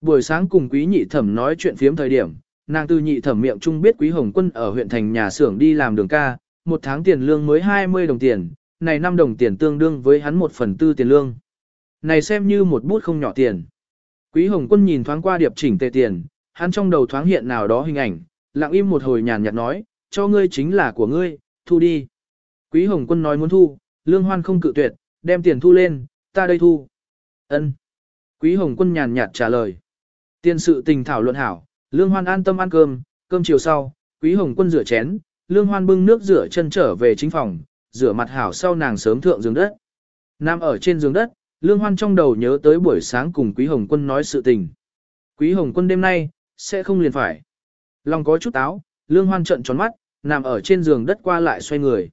Buổi sáng cùng quý nhị thẩm nói chuyện phiếm thời điểm, nàng từ nhị thẩm miệng trung biết quý hồng quân ở huyện thành nhà xưởng đi làm đường ca, một tháng tiền lương mới 20 đồng tiền, này 5 đồng tiền tương đương với hắn một phần tư tiền lương. Này xem như một bút không nhỏ tiền. Quý hồng quân nhìn thoáng qua điệp chỉnh tề tiền, hắn trong đầu thoáng hiện nào đó hình ảnh, lặng im một hồi nhàn nhạt nói, cho ngươi chính là của ngươi, thu đi. Quý hồng quân nói muốn thu, lương hoan không cự tuyệt, đem tiền thu lên, ta đây thu. ân Quý hồng quân nhàn nhạt trả lời. Tiền sự tình thảo luận hảo, lương hoan an tâm ăn cơm, cơm chiều sau, quý hồng quân rửa chén, lương hoan bưng nước rửa chân trở về chính phòng, rửa mặt hảo sau nàng sớm thượng giường đất. Nam ở trên giường đất, lương hoan trong đầu nhớ tới buổi sáng cùng quý hồng quân nói sự tình. Quý hồng quân đêm nay, sẽ không liền phải. Lòng có chút táo, lương hoan trận tròn mắt, nằm ở trên giường đất qua lại xoay người.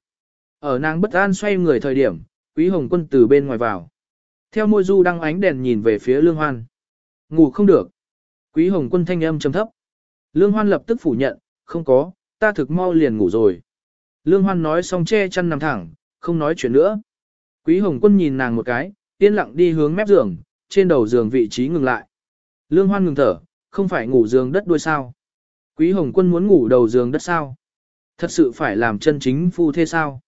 Ở nàng bất an xoay người thời điểm, quý hồng quân từ bên ngoài vào. Theo môi du đang ánh đèn nhìn về phía lương hoan. Ngủ không được. Quý hồng quân thanh âm trầm thấp. Lương hoan lập tức phủ nhận, không có, ta thực mau liền ngủ rồi. Lương hoan nói xong che chăn nằm thẳng, không nói chuyện nữa. Quý hồng quân nhìn nàng một cái, yên lặng đi hướng mép giường, trên đầu giường vị trí ngừng lại. Lương hoan ngừng thở, không phải ngủ giường đất đuôi sao. Quý hồng quân muốn ngủ đầu giường đất sao. Thật sự phải làm chân chính phu thế sao?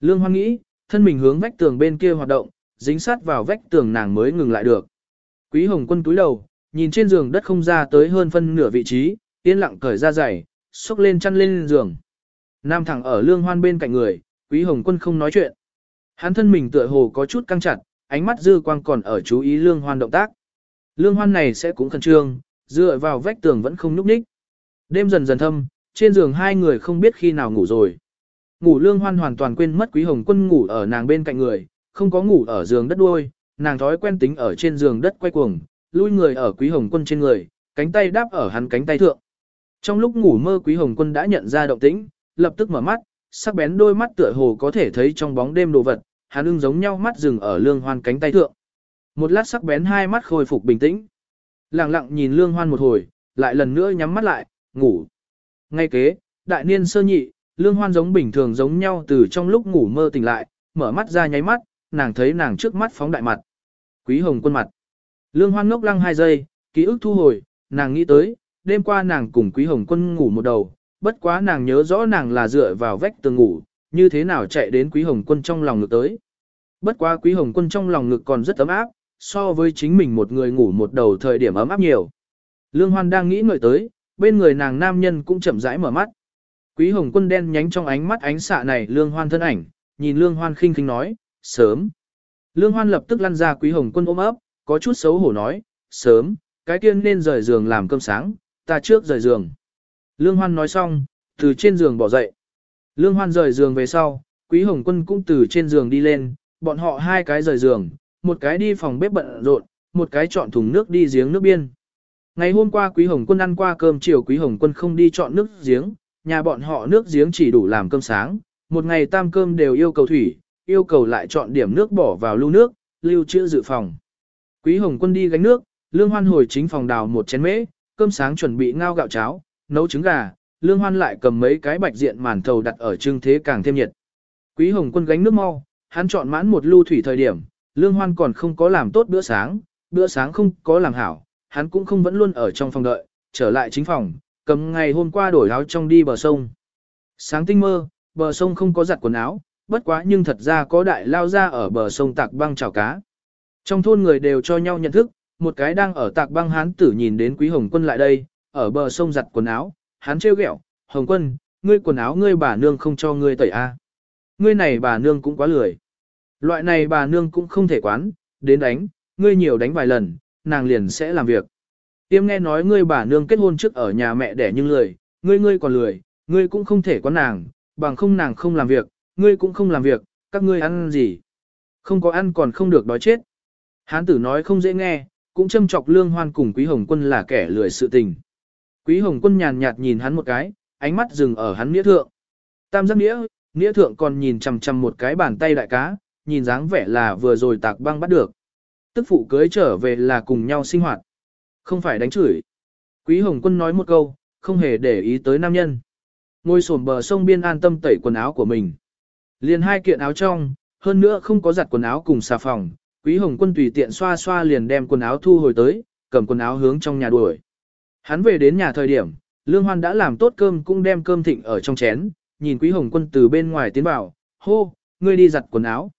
Lương Hoan nghĩ, thân mình hướng vách tường bên kia hoạt động, dính sát vào vách tường nàng mới ngừng lại được. Quý Hồng Quân túi đầu, nhìn trên giường đất không ra tới hơn phân nửa vị trí, yên lặng cởi ra giày, xúc lên chăn lên giường. Nam thẳng ở Lương Hoan bên cạnh người, Quý Hồng Quân không nói chuyện. Hắn thân mình tựa hồ có chút căng chặt, ánh mắt dư quang còn ở chú ý Lương Hoan động tác. Lương Hoan này sẽ cũng khẩn trương, dựa vào vách tường vẫn không nhúc nhích. Đêm dần dần thâm, trên giường hai người không biết khi nào ngủ rồi. Ngủ Lương Hoan hoàn toàn quên mất Quý Hồng Quân ngủ ở nàng bên cạnh người, không có ngủ ở giường đất đuôi, nàng thói quen tính ở trên giường đất quay cuồng, lui người ở Quý Hồng Quân trên người, cánh tay đáp ở hắn cánh tay thượng. Trong lúc ngủ mơ Quý Hồng Quân đã nhận ra động tĩnh, lập tức mở mắt, sắc bén đôi mắt tựa hồ có thể thấy trong bóng đêm đồ vật, hắn ưng giống nhau mắt dừng ở Lương Hoan cánh tay thượng. Một lát sắc bén hai mắt khôi phục bình tĩnh. Lặng lặng nhìn Lương Hoan một hồi, lại lần nữa nhắm mắt lại, ngủ. Ngay kế, đại niên sơ nhị, Lương Hoan giống bình thường giống nhau từ trong lúc ngủ mơ tỉnh lại, mở mắt ra nháy mắt, nàng thấy nàng trước mắt phóng đại mặt. Quý hồng quân mặt. Lương Hoan ngốc lăng hai giây, ký ức thu hồi, nàng nghĩ tới, đêm qua nàng cùng Quý Hồng Quân ngủ một đầu, bất quá nàng nhớ rõ nàng là dựa vào vách tường ngủ, như thế nào chạy đến Quý Hồng Quân trong lòng ngực tới. Bất quá Quý Hồng Quân trong lòng ngực còn rất ấm áp, so với chính mình một người ngủ một đầu thời điểm ấm áp nhiều. Lương Hoan đang nghĩ ngợi tới, bên người nàng nam nhân cũng chậm rãi mở mắt. Quý Hồng Quân đen nhánh trong ánh mắt ánh xạ này Lương Hoan thân ảnh, nhìn Lương Hoan khinh khinh nói, sớm. Lương Hoan lập tức lăn ra Quý Hồng Quân ôm ấp, có chút xấu hổ nói, sớm, cái kia nên rời giường làm cơm sáng, ta trước rời giường. Lương Hoan nói xong, từ trên giường bỏ dậy. Lương Hoan rời giường về sau, Quý Hồng Quân cũng từ trên giường đi lên, bọn họ hai cái rời giường, một cái đi phòng bếp bận rộn, một cái chọn thùng nước đi giếng nước biên. Ngày hôm qua Quý Hồng Quân ăn qua cơm chiều Quý Hồng Quân không đi chọn nước giếng, nhà bọn họ nước giếng chỉ đủ làm cơm sáng, một ngày tam cơm đều yêu cầu thủy, yêu cầu lại chọn điểm nước bỏ vào lưu nước, lưu trữ dự phòng. Quý Hồng Quân đi gánh nước, Lương Hoan hồi chính phòng đào một chén mễ, cơm sáng chuẩn bị ngao gạo cháo, nấu trứng gà, Lương Hoan lại cầm mấy cái bạch diện màn thầu đặt ở trưng thế càng thêm nhiệt. Quý Hồng Quân gánh nước mau, hắn chọn mãn một lưu thủy thời điểm, Lương Hoan còn không có làm tốt bữa sáng, bữa sáng không có làm hảo, hắn cũng không vẫn luôn ở trong phòng đợi, trở lại chính phòng, cầm ngày hôm qua đổi áo trong đi bờ sông. Sáng tinh mơ, bờ sông không có giặt quần áo, bất quá nhưng thật ra có đại lao ra ở bờ sông tạc băng chảo cá. Trong thôn người đều cho nhau nhận thức, một cái đang ở tạc băng hán tử nhìn đến quý hồng quân lại đây, ở bờ sông giặt quần áo, hắn trêu ghẹo, hồng quân, ngươi quần áo ngươi bà nương không cho ngươi tẩy a Ngươi này bà nương cũng quá lười. Loại này bà nương cũng không thể quán, đến đánh, ngươi nhiều đánh vài lần, nàng liền sẽ làm việc. Tiêm nghe nói ngươi bà nương kết hôn trước ở nhà mẹ đẻ nhưng lười, ngươi ngươi còn lười, ngươi cũng không thể quán nàng, bằng không nàng không làm việc, ngươi cũng không làm việc, các ngươi ăn gì. Không có ăn còn không được đói chết. Hán tử nói không dễ nghe, cũng châm chọc lương hoan cùng quý hồng quân là kẻ lười sự tình. Quý hồng quân nhàn nhạt nhìn hắn một cái, ánh mắt dừng ở hắn nghĩa thượng. Tam giác nghĩa, nghĩa thượng còn nhìn chằm chằm một cái bàn tay đại cá, nhìn dáng vẻ là vừa rồi tạc băng bắt được. Tức phụ cưới trở về là cùng nhau sinh hoạt. Không phải đánh chửi. Quý hồng quân nói một câu, không hề để ý tới nam nhân. Ngồi sổm bờ sông biên an tâm tẩy quần áo của mình. Liền hai kiện áo trong, hơn nữa không có giặt quần áo cùng xà phòng, Quý Hồng Quân tùy tiện xoa xoa liền đem quần áo thu hồi tới, cầm quần áo hướng trong nhà đuổi. Hắn về đến nhà thời điểm, Lương Hoan đã làm tốt cơm cũng đem cơm thịnh ở trong chén, nhìn Quý Hồng Quân từ bên ngoài tiến vào, hô, ngươi đi giặt quần áo.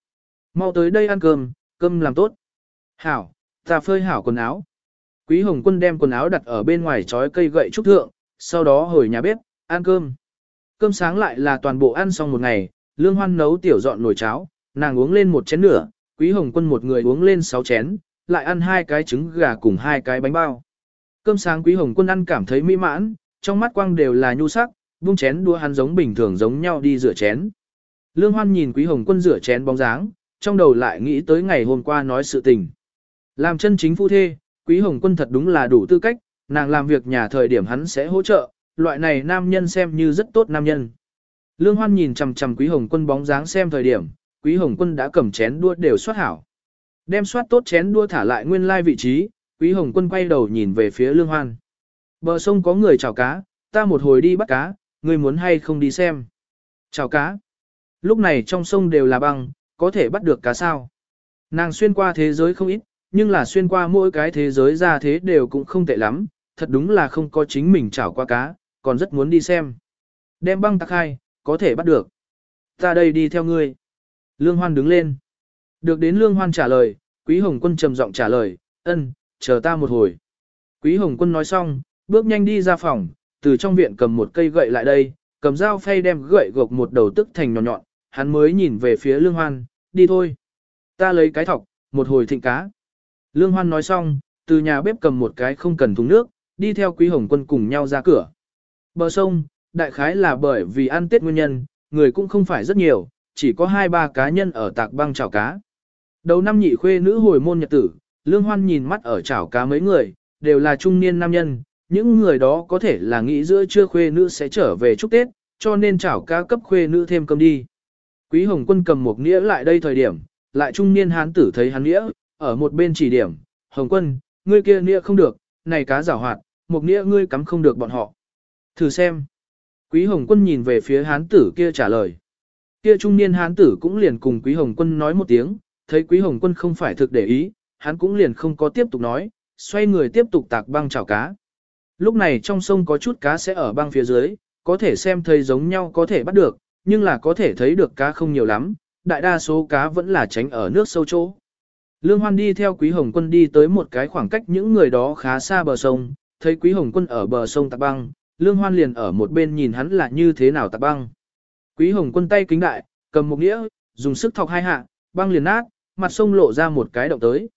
Mau tới đây ăn cơm, cơm làm tốt. Hảo, ta phơi hảo quần áo. Quý Hồng Quân đem quần áo đặt ở bên ngoài trói cây gậy trúc thượng, sau đó hồi nhà bếp, ăn cơm. Cơm sáng lại là toàn bộ ăn xong một ngày, Lương Hoan nấu tiểu dọn nồi cháo, nàng uống lên một chén nửa, Quý Hồng Quân một người uống lên 6 chén, lại ăn hai cái trứng gà cùng hai cái bánh bao. Cơm sáng Quý Hồng Quân ăn cảm thấy mỹ mãn, trong mắt quang đều là nhu sắc, vung chén đua hắn giống bình thường giống nhau đi rửa chén. Lương Hoan nhìn Quý Hồng Quân rửa chén bóng dáng, trong đầu lại nghĩ tới ngày hôm qua nói sự tình. Làm chân chính phu thê, Quý Hồng Quân thật đúng là đủ tư cách, nàng làm việc nhà thời điểm hắn sẽ hỗ trợ, loại này nam nhân xem như rất tốt nam nhân. Lương Hoan nhìn chằm chằm Quý Hồng Quân bóng dáng xem thời điểm, Quý Hồng Quân đã cầm chén đua đều soát hảo. Đem soát tốt chén đua thả lại nguyên lai vị trí, Quý Hồng Quân quay đầu nhìn về phía Lương Hoan. Bờ sông có người chào cá, ta một hồi đi bắt cá, ngươi muốn hay không đi xem. Chào cá. Lúc này trong sông đều là băng, có thể bắt được cá sao. Nàng xuyên qua thế giới không ít, nhưng là xuyên qua mỗi cái thế giới ra thế đều cũng không tệ lắm, thật đúng là không có chính mình chảo qua cá, còn rất muốn đi xem. Đem băng tắc hai, có thể bắt được. Ta đây đi theo ngươi. Lương Hoan đứng lên. Được đến Lương Hoan trả lời, Quý Hồng Quân trầm giọng trả lời, ân, chờ ta một hồi. Quý Hồng Quân nói xong, bước nhanh đi ra phòng, từ trong viện cầm một cây gậy lại đây, cầm dao phay đem gậy gộc một đầu tức thành nhọn nhọn, hắn mới nhìn về phía Lương Hoan, đi thôi. Ta lấy cái thọc, một hồi thịnh cá. Lương Hoan nói xong, từ nhà bếp cầm một cái không cần thùng nước, đi theo Quý Hồng Quân cùng nhau ra cửa. Bờ sông, đại khái là bởi vì ăn tết nguyên nhân, người cũng không phải rất nhiều, chỉ có hai ba cá nhân ở tạc băng chảo cá. Đầu năm nhị khuê nữ hồi môn nhật tử, Lương Hoan nhìn mắt ở chảo cá mấy người, đều là trung niên nam nhân, những người đó có thể là nghĩ giữa trưa khuê nữ sẽ trở về chúc Tết, cho nên chảo cá cấp khuê nữ thêm cơm đi. Quý Hồng Quân cầm một nghĩa lại đây thời điểm, lại trung niên hán tử thấy hắn nghĩa, ở một bên chỉ điểm, Hồng Quân, ngươi kia nghĩa không được, này cá giảo hoạt, một nghĩa ngươi cắm không được bọn họ. Thử xem. Quý Hồng Quân nhìn về phía hán tử kia trả lời. Kia trung niên hán tử cũng liền cùng Quý Hồng Quân nói một tiếng, thấy Quý Hồng Quân không phải thực để ý, hắn cũng liền không có tiếp tục nói, xoay người tiếp tục tạc băng chảo cá. Lúc này trong sông có chút cá sẽ ở băng phía dưới, có thể xem thấy giống nhau có thể bắt được, nhưng là có thể thấy được cá không nhiều lắm, đại đa số cá vẫn là tránh ở nước sâu chỗ. Lương Hoan đi theo Quý Hồng Quân đi tới một cái khoảng cách những người đó khá xa bờ sông, thấy Quý Hồng Quân ở bờ sông tạc băng, Lương Hoan liền ở một bên nhìn hắn là như thế nào tạc băng. Quý Hồng Quân tay kính đại, cầm một đĩa, dùng sức thọc hai hạ, băng liền nát, mặt sông lộ ra một cái động tới.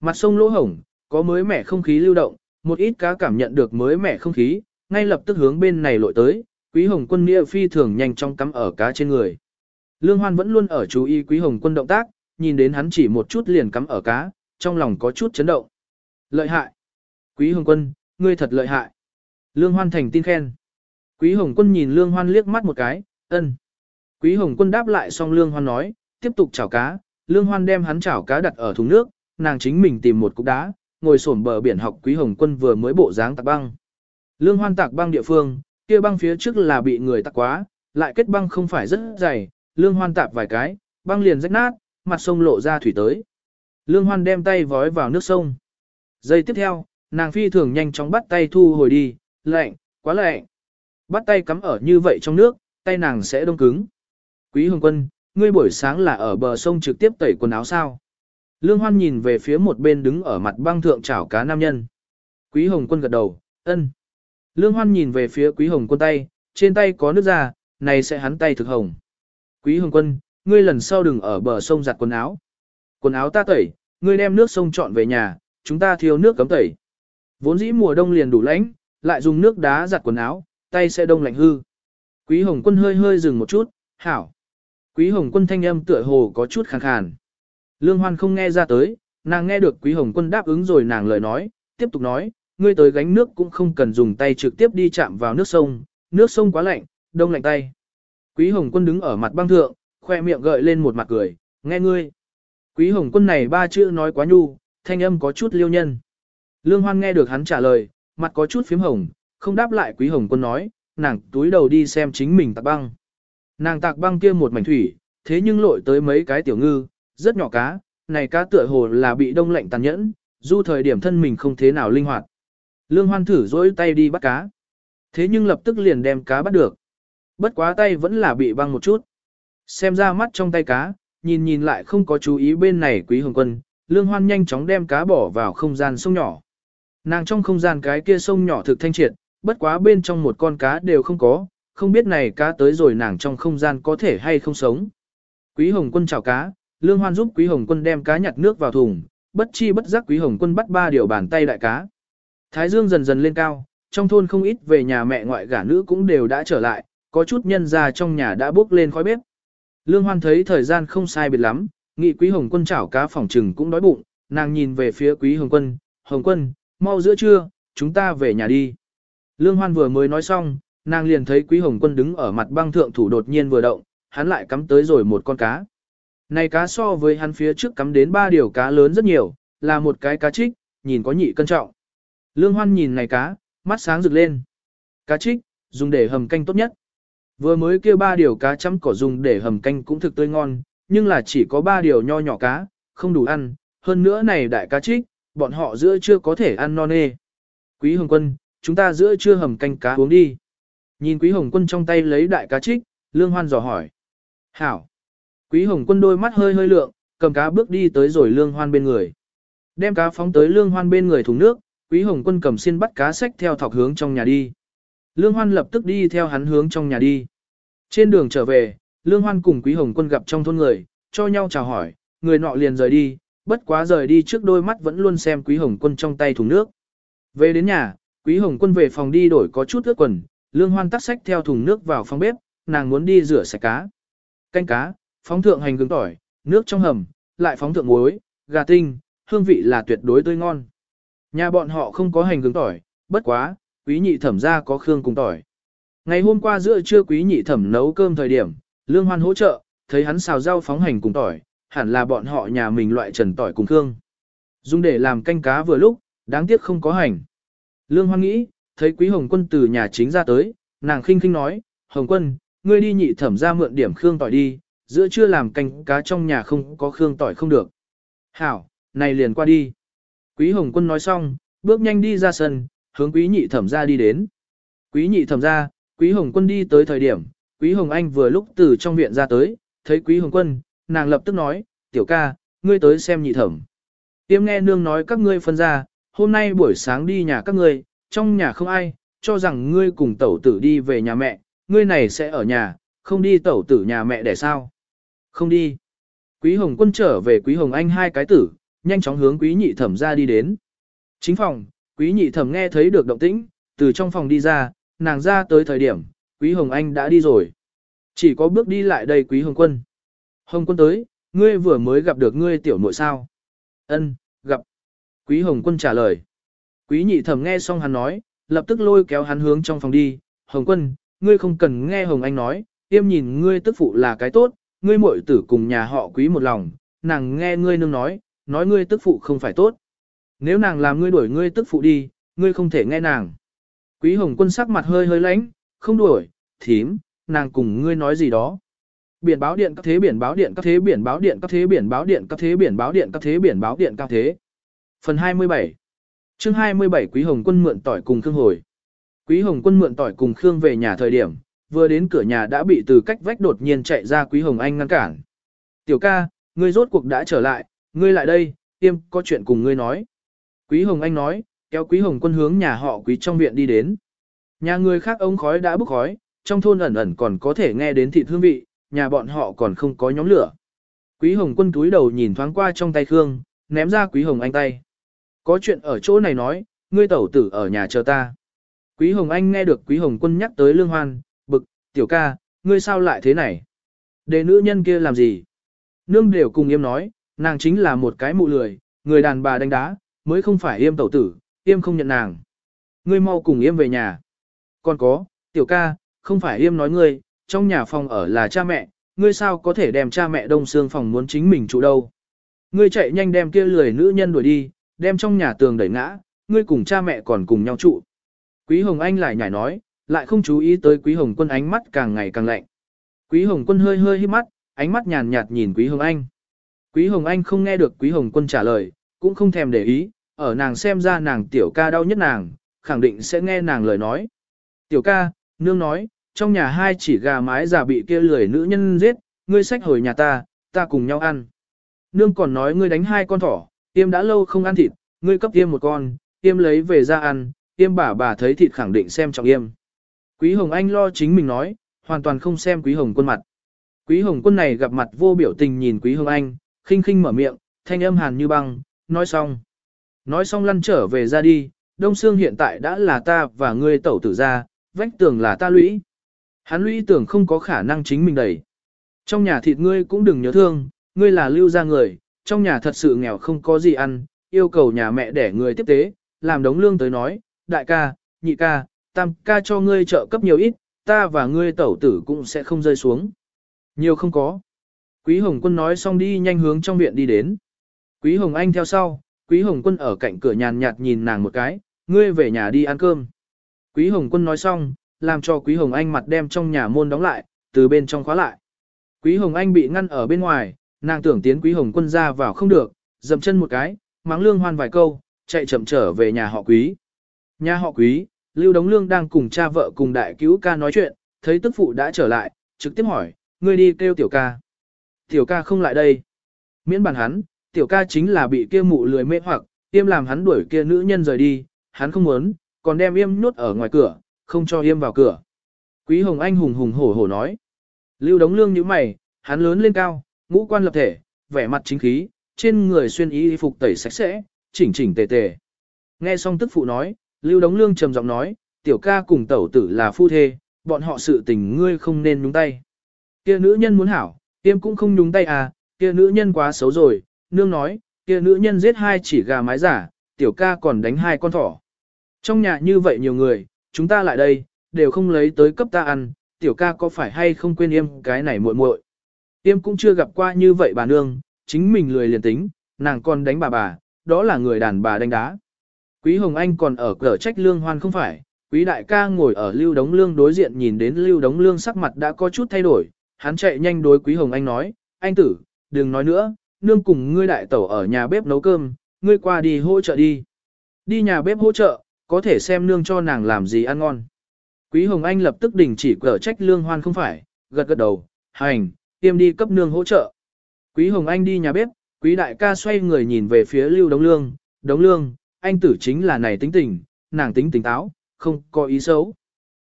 Mặt sông lỗ hổng, có mới mẻ không khí lưu động, một ít cá cảm nhận được mới mẻ không khí, ngay lập tức hướng bên này lội tới, Quý Hồng Quân nghĩa phi thường nhanh trong cắm ở cá trên người. Lương Hoan vẫn luôn ở chú ý Quý Hồng Quân động tác, nhìn đến hắn chỉ một chút liền cắm ở cá, trong lòng có chút chấn động. Lợi hại! Quý Hồng Quân, ngươi thật lợi hại! Lương Hoan thành tin khen. Quý Hồng Quân nhìn Lương Hoan liếc mắt một cái, ân. Quý Hồng Quân đáp lại xong Lương Hoan nói, tiếp tục chảo cá, Lương Hoan đem hắn chảo cá đặt ở thùng nước, nàng chính mình tìm một cục đá, ngồi xổm bờ biển học Quý Hồng Quân vừa mới bộ dáng tạc băng. Lương Hoan tạc băng địa phương, kia băng phía trước là bị người tạc quá, lại kết băng không phải rất dày, Lương Hoan tạp vài cái, băng liền rách nát, mặt sông lộ ra thủy tới. Lương Hoan đem tay vói vào nước sông. Giây tiếp theo, nàng phi thường nhanh chóng bắt tay thu hồi đi, lạnh, quá lạnh. Bắt tay cắm ở như vậy trong nước, tay nàng sẽ đông cứng. Quý Hồng Quân, ngươi buổi sáng là ở bờ sông trực tiếp tẩy quần áo sao? Lương Hoan nhìn về phía một bên đứng ở mặt băng thượng chảo cá nam nhân. Quý Hồng Quân gật đầu, ân. Lương Hoan nhìn về phía Quý Hồng Quân tay, trên tay có nước ra, này sẽ hắn tay thực hồng. Quý Hồng Quân, ngươi lần sau đừng ở bờ sông giặt quần áo. Quần áo ta tẩy, ngươi đem nước sông trọn về nhà, chúng ta thiếu nước cấm tẩy. Vốn dĩ mùa đông liền đủ lạnh, lại dùng nước đá giặt quần áo, tay sẽ đông lạnh hư. Quý Hồng Quân hơi hơi dừng một chút, hảo. Quý Hồng Quân thanh âm tựa hồ có chút khàn khàn. Lương Hoan không nghe ra tới, nàng nghe được Quý Hồng Quân đáp ứng rồi nàng lời nói, tiếp tục nói, ngươi tới gánh nước cũng không cần dùng tay trực tiếp đi chạm vào nước sông, nước sông quá lạnh, đông lạnh tay. Quý Hồng Quân đứng ở mặt băng thượng, khoe miệng gợi lên một mặt cười, nghe ngươi. Quý Hồng Quân này ba chữ nói quá nhu, thanh âm có chút liêu nhân. Lương Hoan nghe được hắn trả lời, mặt có chút phím hồng, không đáp lại Quý Hồng Quân nói, nàng túi đầu đi xem chính mình tạc băng. Nàng tạc băng kia một mảnh thủy, thế nhưng lội tới mấy cái tiểu ngư, rất nhỏ cá, này cá tựa hồ là bị đông lạnh tàn nhẫn, du thời điểm thân mình không thế nào linh hoạt. Lương Hoan thử dỗi tay đi bắt cá. Thế nhưng lập tức liền đem cá bắt được. Bất quá tay vẫn là bị băng một chút. Xem ra mắt trong tay cá, nhìn nhìn lại không có chú ý bên này quý hồng quân, Lương Hoan nhanh chóng đem cá bỏ vào không gian sông nhỏ. Nàng trong không gian cái kia sông nhỏ thực thanh triệt, bất quá bên trong một con cá đều không có, không biết này cá tới rồi nàng trong không gian có thể hay không sống. Quý Hồng Quân chào cá, Lương Hoan giúp Quý Hồng Quân đem cá nhặt nước vào thùng, bất chi bất giác Quý Hồng Quân bắt ba điều bàn tay đại cá. Thái dương dần dần lên cao, trong thôn không ít về nhà mẹ ngoại gả nữ cũng đều đã trở lại, có chút nhân ra trong nhà đã bốc lên khói bếp. Lương Hoan thấy thời gian không sai biệt lắm, nghị Quý Hồng Quân chảo cá phòng trừng cũng đói bụng, nàng nhìn về phía Quý Hồng Quân, Hồng Quân, mau giữa trưa, chúng ta về nhà đi. Lương Hoan vừa mới nói xong, nàng liền thấy Quý Hồng Quân đứng ở mặt băng thượng thủ đột nhiên vừa động, hắn lại cắm tới rồi một con cá. Này cá so với hắn phía trước cắm đến ba điều cá lớn rất nhiều, là một cái cá trích, nhìn có nhị cân trọng. Lương Hoan nhìn này cá, mắt sáng rực lên. Cá trích, dùng để hầm canh tốt nhất. Vừa mới kêu ba điều cá chấm cỏ dùng để hầm canh cũng thực tươi ngon, nhưng là chỉ có ba điều nho nhỏ cá, không đủ ăn, hơn nữa này đại cá trích, bọn họ giữa chưa có thể ăn non nê. Quý Hồng Quân, chúng ta giữa chưa hầm canh cá uống đi. Nhìn Quý Hồng Quân trong tay lấy đại cá trích, Lương Hoan dò hỏi. Hảo. Quý Hồng Quân đôi mắt hơi hơi lượng, cầm cá bước đi tới rồi Lương Hoan bên người. Đem cá phóng tới Lương Hoan bên người thùng nước, Quý Hồng Quân cầm xiên bắt cá sách theo thọc hướng trong nhà đi. Lương Hoan lập tức đi theo hắn hướng trong nhà đi. Trên đường trở về, Lương Hoan cùng Quý Hồng Quân gặp trong thôn người, cho nhau chào hỏi, người nọ liền rời đi, bất quá rời đi trước đôi mắt vẫn luôn xem Quý Hồng Quân trong tay thùng nước. Về đến nhà, Quý Hồng Quân về phòng đi đổi có chút ướt quần, Lương Hoan tắt sách theo thùng nước vào phòng bếp, nàng muốn đi rửa sạch cá. Canh cá, phóng thượng hành gừng tỏi, nước trong hầm, lại phóng thượng muối, gà tinh, hương vị là tuyệt đối tươi ngon. Nhà bọn họ không có hành gừng tỏi, bất quá, quý nhị thẩm ra có khương cùng tỏi. Ngày hôm qua giữa trưa quý nhị thẩm nấu cơm thời điểm, Lương Hoan hỗ trợ, thấy hắn xào rau phóng hành cùng tỏi, hẳn là bọn họ nhà mình loại trần tỏi cùng khương. Dùng để làm canh cá vừa lúc, đáng tiếc không có hành. Lương Hoan nghĩ, thấy Quý Hồng Quân từ nhà chính ra tới, nàng khinh khinh nói, Hồng Quân, ngươi đi nhị thẩm ra mượn điểm khương tỏi đi, giữa trưa làm canh cá trong nhà không có khương tỏi không được. Hảo, này liền qua đi. Quý Hồng Quân nói xong, bước nhanh đi ra sân, hướng Quý nhị thẩm ra đi đến. Quý nhị thẩm ra, Quý Hồng Quân đi tới thời điểm, Quý Hồng Anh vừa lúc từ trong viện ra tới, thấy Quý Hồng Quân, nàng lập tức nói, tiểu ca, ngươi tới xem nhị thẩm. Tiêm nghe nương nói các ngươi phân ra, hôm nay buổi sáng đi nhà các ngươi, trong nhà không ai, cho rằng ngươi cùng tẩu tử đi về nhà mẹ, ngươi này sẽ ở nhà, không đi tẩu tử nhà mẹ để sao? Không đi. Quý Hồng Quân trở về Quý Hồng Anh hai cái tử, nhanh chóng hướng Quý Nhị Thẩm ra đi đến. Chính phòng, Quý Nhị Thẩm nghe thấy được động tĩnh, từ trong phòng đi ra, nàng ra tới thời điểm, Quý Hồng Anh đã đi rồi. Chỉ có bước đi lại đây Quý Hồng Quân. Hồng Quân tới, ngươi vừa mới gặp được ngươi tiểu muội sao? Ân, gặp. Quý Hồng Quân trả lời. Quý Nhị Thẩm nghe xong hắn nói, lập tức lôi kéo hắn hướng trong phòng đi. Hồng Quân, ngươi không cần nghe Hồng Anh nói, tiêm nhìn ngươi tức phụ là cái tốt, ngươi muội tử cùng nhà họ quý một lòng, nàng nghe ngươi nương nói, nói ngươi tức phụ không phải tốt. Nếu nàng làm ngươi đuổi ngươi tức phụ đi, ngươi không thể nghe nàng. Quý hồng quân sắc mặt hơi hơi lãnh, không đuổi, thím, nàng cùng ngươi nói gì đó. Biển báo điện các thế biển báo điện các thế biển báo điện các thế biển báo điện các thế biển báo điện các thế biển báo điện các thế. Phần 27 chương 27 Quý Hồng Quân mượn tỏi cùng Khương hồi. Quý Hồng Quân mượn tỏi cùng Khương về nhà thời điểm, vừa đến cửa nhà đã bị từ cách vách đột nhiên chạy ra Quý Hồng Anh ngăn cản. Tiểu ca, ngươi rốt cuộc đã trở lại, ngươi lại đây, tiêm có chuyện cùng ngươi nói. Quý Hồng Anh nói, kéo Quý Hồng quân hướng nhà họ Quý trong viện đi đến. Nhà người khác ống khói đã bốc khói, trong thôn ẩn ẩn còn có thể nghe đến thịt hương vị, nhà bọn họ còn không có nhóm lửa. Quý Hồng quân túi đầu nhìn thoáng qua trong tay Khương, ném ra Quý Hồng Anh tay. Có chuyện ở chỗ này nói, ngươi tẩu tử ở nhà chờ ta. Quý Hồng Anh nghe được Quý Hồng quân nhắc tới Lương Hoan, bực, tiểu ca, ngươi sao lại thế này? Để nữ nhân kia làm gì? Nương đều cùng yêm nói, nàng chính là một cái mụ lười, người đàn bà đánh đá, mới không phải yêm tẩu tử, yêm không nhận nàng. Ngươi mau cùng yêm về nhà. Còn có, tiểu ca, không phải yêm nói ngươi, trong nhà phòng ở là cha mẹ, ngươi sao có thể đem cha mẹ đông xương phòng muốn chính mình trụ đâu. Ngươi chạy nhanh đem kia lười nữ nhân đuổi đi, đem trong nhà tường đẩy ngã, ngươi cùng cha mẹ còn cùng nhau trụ. Quý Hồng Anh lại nhảy nói, lại không chú ý tới Quý Hồng Quân ánh mắt càng ngày càng lạnh. Quý Hồng Quân hơi hơi hít mắt, ánh mắt nhàn nhạt nhìn Quý Hồng Anh. Quý Hồng Anh không nghe được Quý Hồng Quân trả lời, cũng không thèm để ý, ở nàng xem ra nàng tiểu ca đau nhất nàng, khẳng định sẽ nghe nàng lời nói. Tiểu ca, nương nói, trong nhà hai chỉ gà mái già bị kia lười nữ nhân giết, ngươi sách hồi nhà ta, ta cùng nhau ăn. Nương còn nói ngươi đánh hai con thỏ, tiêm đã lâu không ăn thịt, ngươi cấp tiêm một con, tiêm lấy về ra ăn, tiêm bà bà thấy thịt khẳng định xem trọng yêm. Quý Hồng Anh lo chính mình nói, hoàn toàn không xem Quý Hồng quân mặt. Quý Hồng quân này gặp mặt vô biểu tình nhìn Quý Hồng Anh, khinh khinh mở miệng, thanh âm hàn như băng, nói xong. Nói xong lăn trở về ra đi, Đông Sương hiện tại đã là ta và ngươi tẩu tử ra, vách tường là ta lũy. Hắn lũy tưởng không có khả năng chính mình đẩy. Trong nhà thịt ngươi cũng đừng nhớ thương, ngươi là lưu ra người, trong nhà thật sự nghèo không có gì ăn, yêu cầu nhà mẹ để người tiếp tế, làm đống lương tới nói, đại ca, nhị ca, tam ca cho ngươi trợ cấp nhiều ít, ta và ngươi tẩu tử cũng sẽ không rơi xuống. Nhiều không có. Quý Hồng Quân nói xong đi nhanh hướng trong viện đi đến. Quý Hồng Anh theo sau, Quý Hồng Quân ở cạnh cửa nhàn nhạt nhìn nàng một cái, ngươi về nhà đi ăn cơm. Quý Hồng Quân nói xong, làm cho Quý Hồng Anh mặt đem trong nhà môn đóng lại, từ bên trong khóa lại. Quý Hồng Anh bị ngăn ở bên ngoài, nàng tưởng tiến Quý Hồng Quân ra vào không được, dậm chân một cái, mắng lương hoan vài câu, chạy chậm trở về nhà họ Quý. Nhà họ Quý, Lưu Đống Lương đang cùng cha vợ cùng đại cứu ca nói chuyện, thấy tức phụ đã trở lại, trực tiếp hỏi, ngươi đi kêu tiểu ca. Tiểu ca không lại đây. Miễn bàn hắn, tiểu ca chính là bị kia mụ lười mê hoặc, yêm làm hắn đuổi kia nữ nhân rời đi, hắn không muốn, còn đem yêm nhốt ở ngoài cửa, không cho yêm vào cửa. Quý Hồng Anh hùng hùng hổ hổ nói. Lưu Đống Lương như mày, hắn lớn lên cao, ngũ quan lập thể, vẻ mặt chính khí, trên người xuyên y phục tẩy sạch sẽ, chỉnh chỉnh tề tề. Nghe xong tức phụ nói, Lưu Đống Lương trầm giọng nói, tiểu ca cùng tẩu tử là phu thê, bọn họ sự tình ngươi không nên nhúng tay. Kia nữ nhân muốn hảo, tiêm cũng không nhúng tay à, kia nữ nhân quá xấu rồi, nương nói, kia nữ nhân giết hai chỉ gà mái giả, tiểu ca còn đánh hai con thỏ. Trong nhà như vậy nhiều người, chúng ta lại đây, đều không lấy tới cấp ta ăn, tiểu ca có phải hay không quên im cái này muội muội. Tiêm cũng chưa gặp qua như vậy bà nương, chính mình lười liền tính, nàng còn đánh bà bà, đó là người đàn bà đánh đá. Quý Hồng Anh còn ở cửa trách lương hoan không phải, quý đại ca ngồi ở lưu đống lương đối diện nhìn đến lưu đống lương sắc mặt đã có chút thay đổi, hắn chạy nhanh đối quý Hồng Anh nói, anh tử, đừng nói nữa, nương cùng ngươi đại tẩu ở nhà bếp nấu cơm, ngươi qua đi hỗ trợ đi. Đi nhà bếp hỗ trợ, có thể xem nương cho nàng làm gì ăn ngon. Quý Hồng Anh lập tức đình chỉ cửa trách lương hoan không phải, gật gật đầu, hành, tiêm đi cấp nương hỗ trợ. Quý Hồng Anh đi nhà bếp, quý đại ca xoay người nhìn về phía lưu đống lương, đống lương, anh tử chính là này tính tình, nàng tính tỉnh táo, không có ý xấu.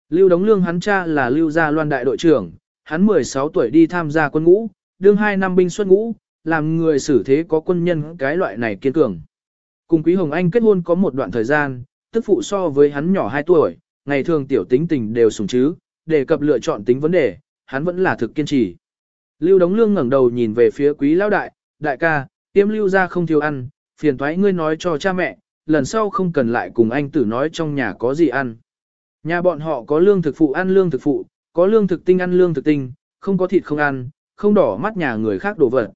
Lưu đống lương hắn cha là lưu gia loan đại đội trưởng, hắn 16 tuổi đi tham gia quân ngũ, đương 2 năm binh xuất ngũ, làm người xử thế có quân nhân cái loại này kiên cường. Cùng Quý Hồng Anh kết hôn có một đoạn thời gian, tức phụ so với hắn nhỏ 2 tuổi, ngày thường tiểu tính tình đều sùng chứ, đề cập lựa chọn tính vấn đề, hắn vẫn là thực kiên trì. Lưu Đống Lương ngẩng đầu nhìn về phía Quý Lão Đại, đại ca, tiêm lưu ra không thiếu ăn, phiền thoái ngươi nói cho cha mẹ, lần sau không cần lại cùng anh tử nói trong nhà có gì ăn. Nhà bọn họ có lương thực phụ ăn lương thực phụ, có lương thực tinh ăn lương thực tinh, không có thịt không ăn, không đỏ mắt nhà người khác đổ vật.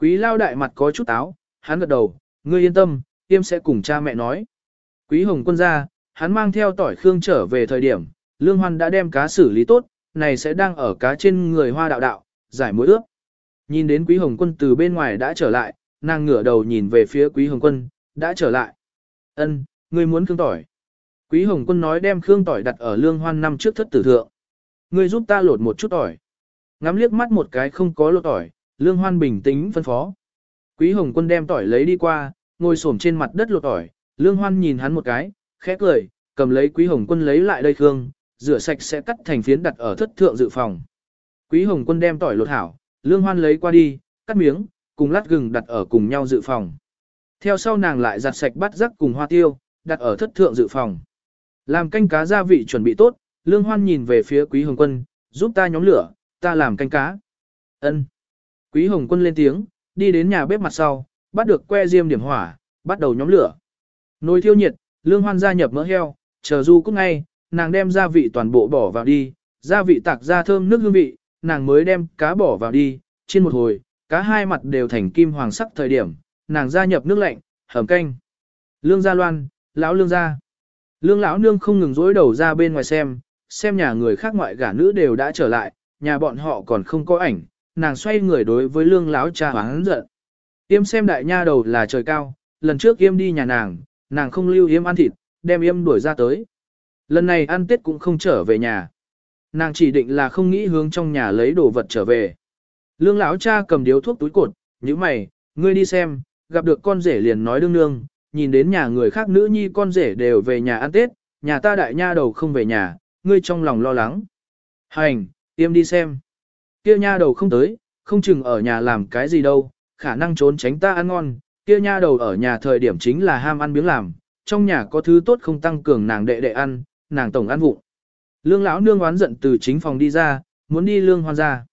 Quý lao đại mặt có chút áo, hắn gật đầu, ngươi yên tâm, tiêm sẽ cùng cha mẹ nói. Quý hồng quân ra, hắn mang theo tỏi khương trở về thời điểm, lương hoan đã đem cá xử lý tốt, này sẽ đang ở cá trên người hoa đạo đạo, giải mũi ướp. Nhìn đến quý hồng quân từ bên ngoài đã trở lại, nàng ngửa đầu nhìn về phía quý hồng quân, đã trở lại. ân ngươi muốn khương tỏi. Quý hồng quân nói đem khương tỏi đặt ở lương hoan năm trước thất tử thượng. Ngươi giúp ta lột một chút tỏi. Ngắm liếc mắt một cái không có lột tỏi, lương hoan bình tĩnh phân phó. Quý hồng quân đem tỏi lấy đi qua, ngồi xổm trên mặt đất lột tỏi, lương hoan nhìn hắn một cái, khẽ cười, cầm lấy quý hồng quân lấy lại đây khương, rửa sạch sẽ cắt thành phiến đặt ở thất thượng dự phòng. Quý hồng quân đem tỏi lột hảo, lương hoan lấy qua đi, cắt miếng, cùng lát gừng đặt ở cùng nhau dự phòng. Theo sau nàng lại giặt sạch bát rắc cùng hoa tiêu, đặt ở thất thượng dự phòng. Làm canh cá gia vị chuẩn bị tốt, lương hoan nhìn về phía quý hồng quân, giúp ta nhóm lửa, ta làm canh cá. Ân. Quý hồng quân lên tiếng, đi đến nhà bếp mặt sau, bắt được que diêm điểm hỏa, bắt đầu nhóm lửa. Nồi thiêu nhiệt, lương hoan gia nhập mỡ heo, chờ du cúc ngay, nàng đem gia vị toàn bộ bỏ vào đi, gia vị tạc ra thơm nước hương vị, nàng mới đem cá bỏ vào đi, trên một hồi, cá hai mặt đều thành kim hoàng sắc thời điểm, nàng gia nhập nước lạnh, hầm canh. Lương gia loan, lão lương gia. Lương lão nương không ngừng dối đầu ra bên ngoài xem, xem nhà người khác ngoại gả nữ đều đã trở lại, nhà bọn họ còn không có ảnh, nàng xoay người đối với lương lão cha hắn giận. Yêm xem đại nha đầu là trời cao, lần trước Yêm đi nhà nàng, nàng không lưu Yêm ăn thịt, đem Yêm đuổi ra tới. Lần này ăn Tết cũng không trở về nhà. Nàng chỉ định là không nghĩ hướng trong nhà lấy đồ vật trở về. Lương lão cha cầm điếu thuốc túi cột, như mày, ngươi đi xem, gặp được con rể liền nói đương nương, nhìn đến nhà người khác nữ nhi con rể đều về nhà ăn Tết, nhà ta đại nha đầu không về nhà, ngươi trong lòng lo lắng. Hành, tiêm đi xem. Kia nha đầu không tới, không chừng ở nhà làm cái gì đâu, khả năng trốn tránh ta ăn ngon, kia nha đầu ở nhà thời điểm chính là ham ăn biếng làm, trong nhà có thứ tốt không tăng cường nàng đệ đệ ăn, nàng tổng ăn vụng. Lương lão nương oán giận từ chính phòng đi ra, muốn đi lương hoan ra.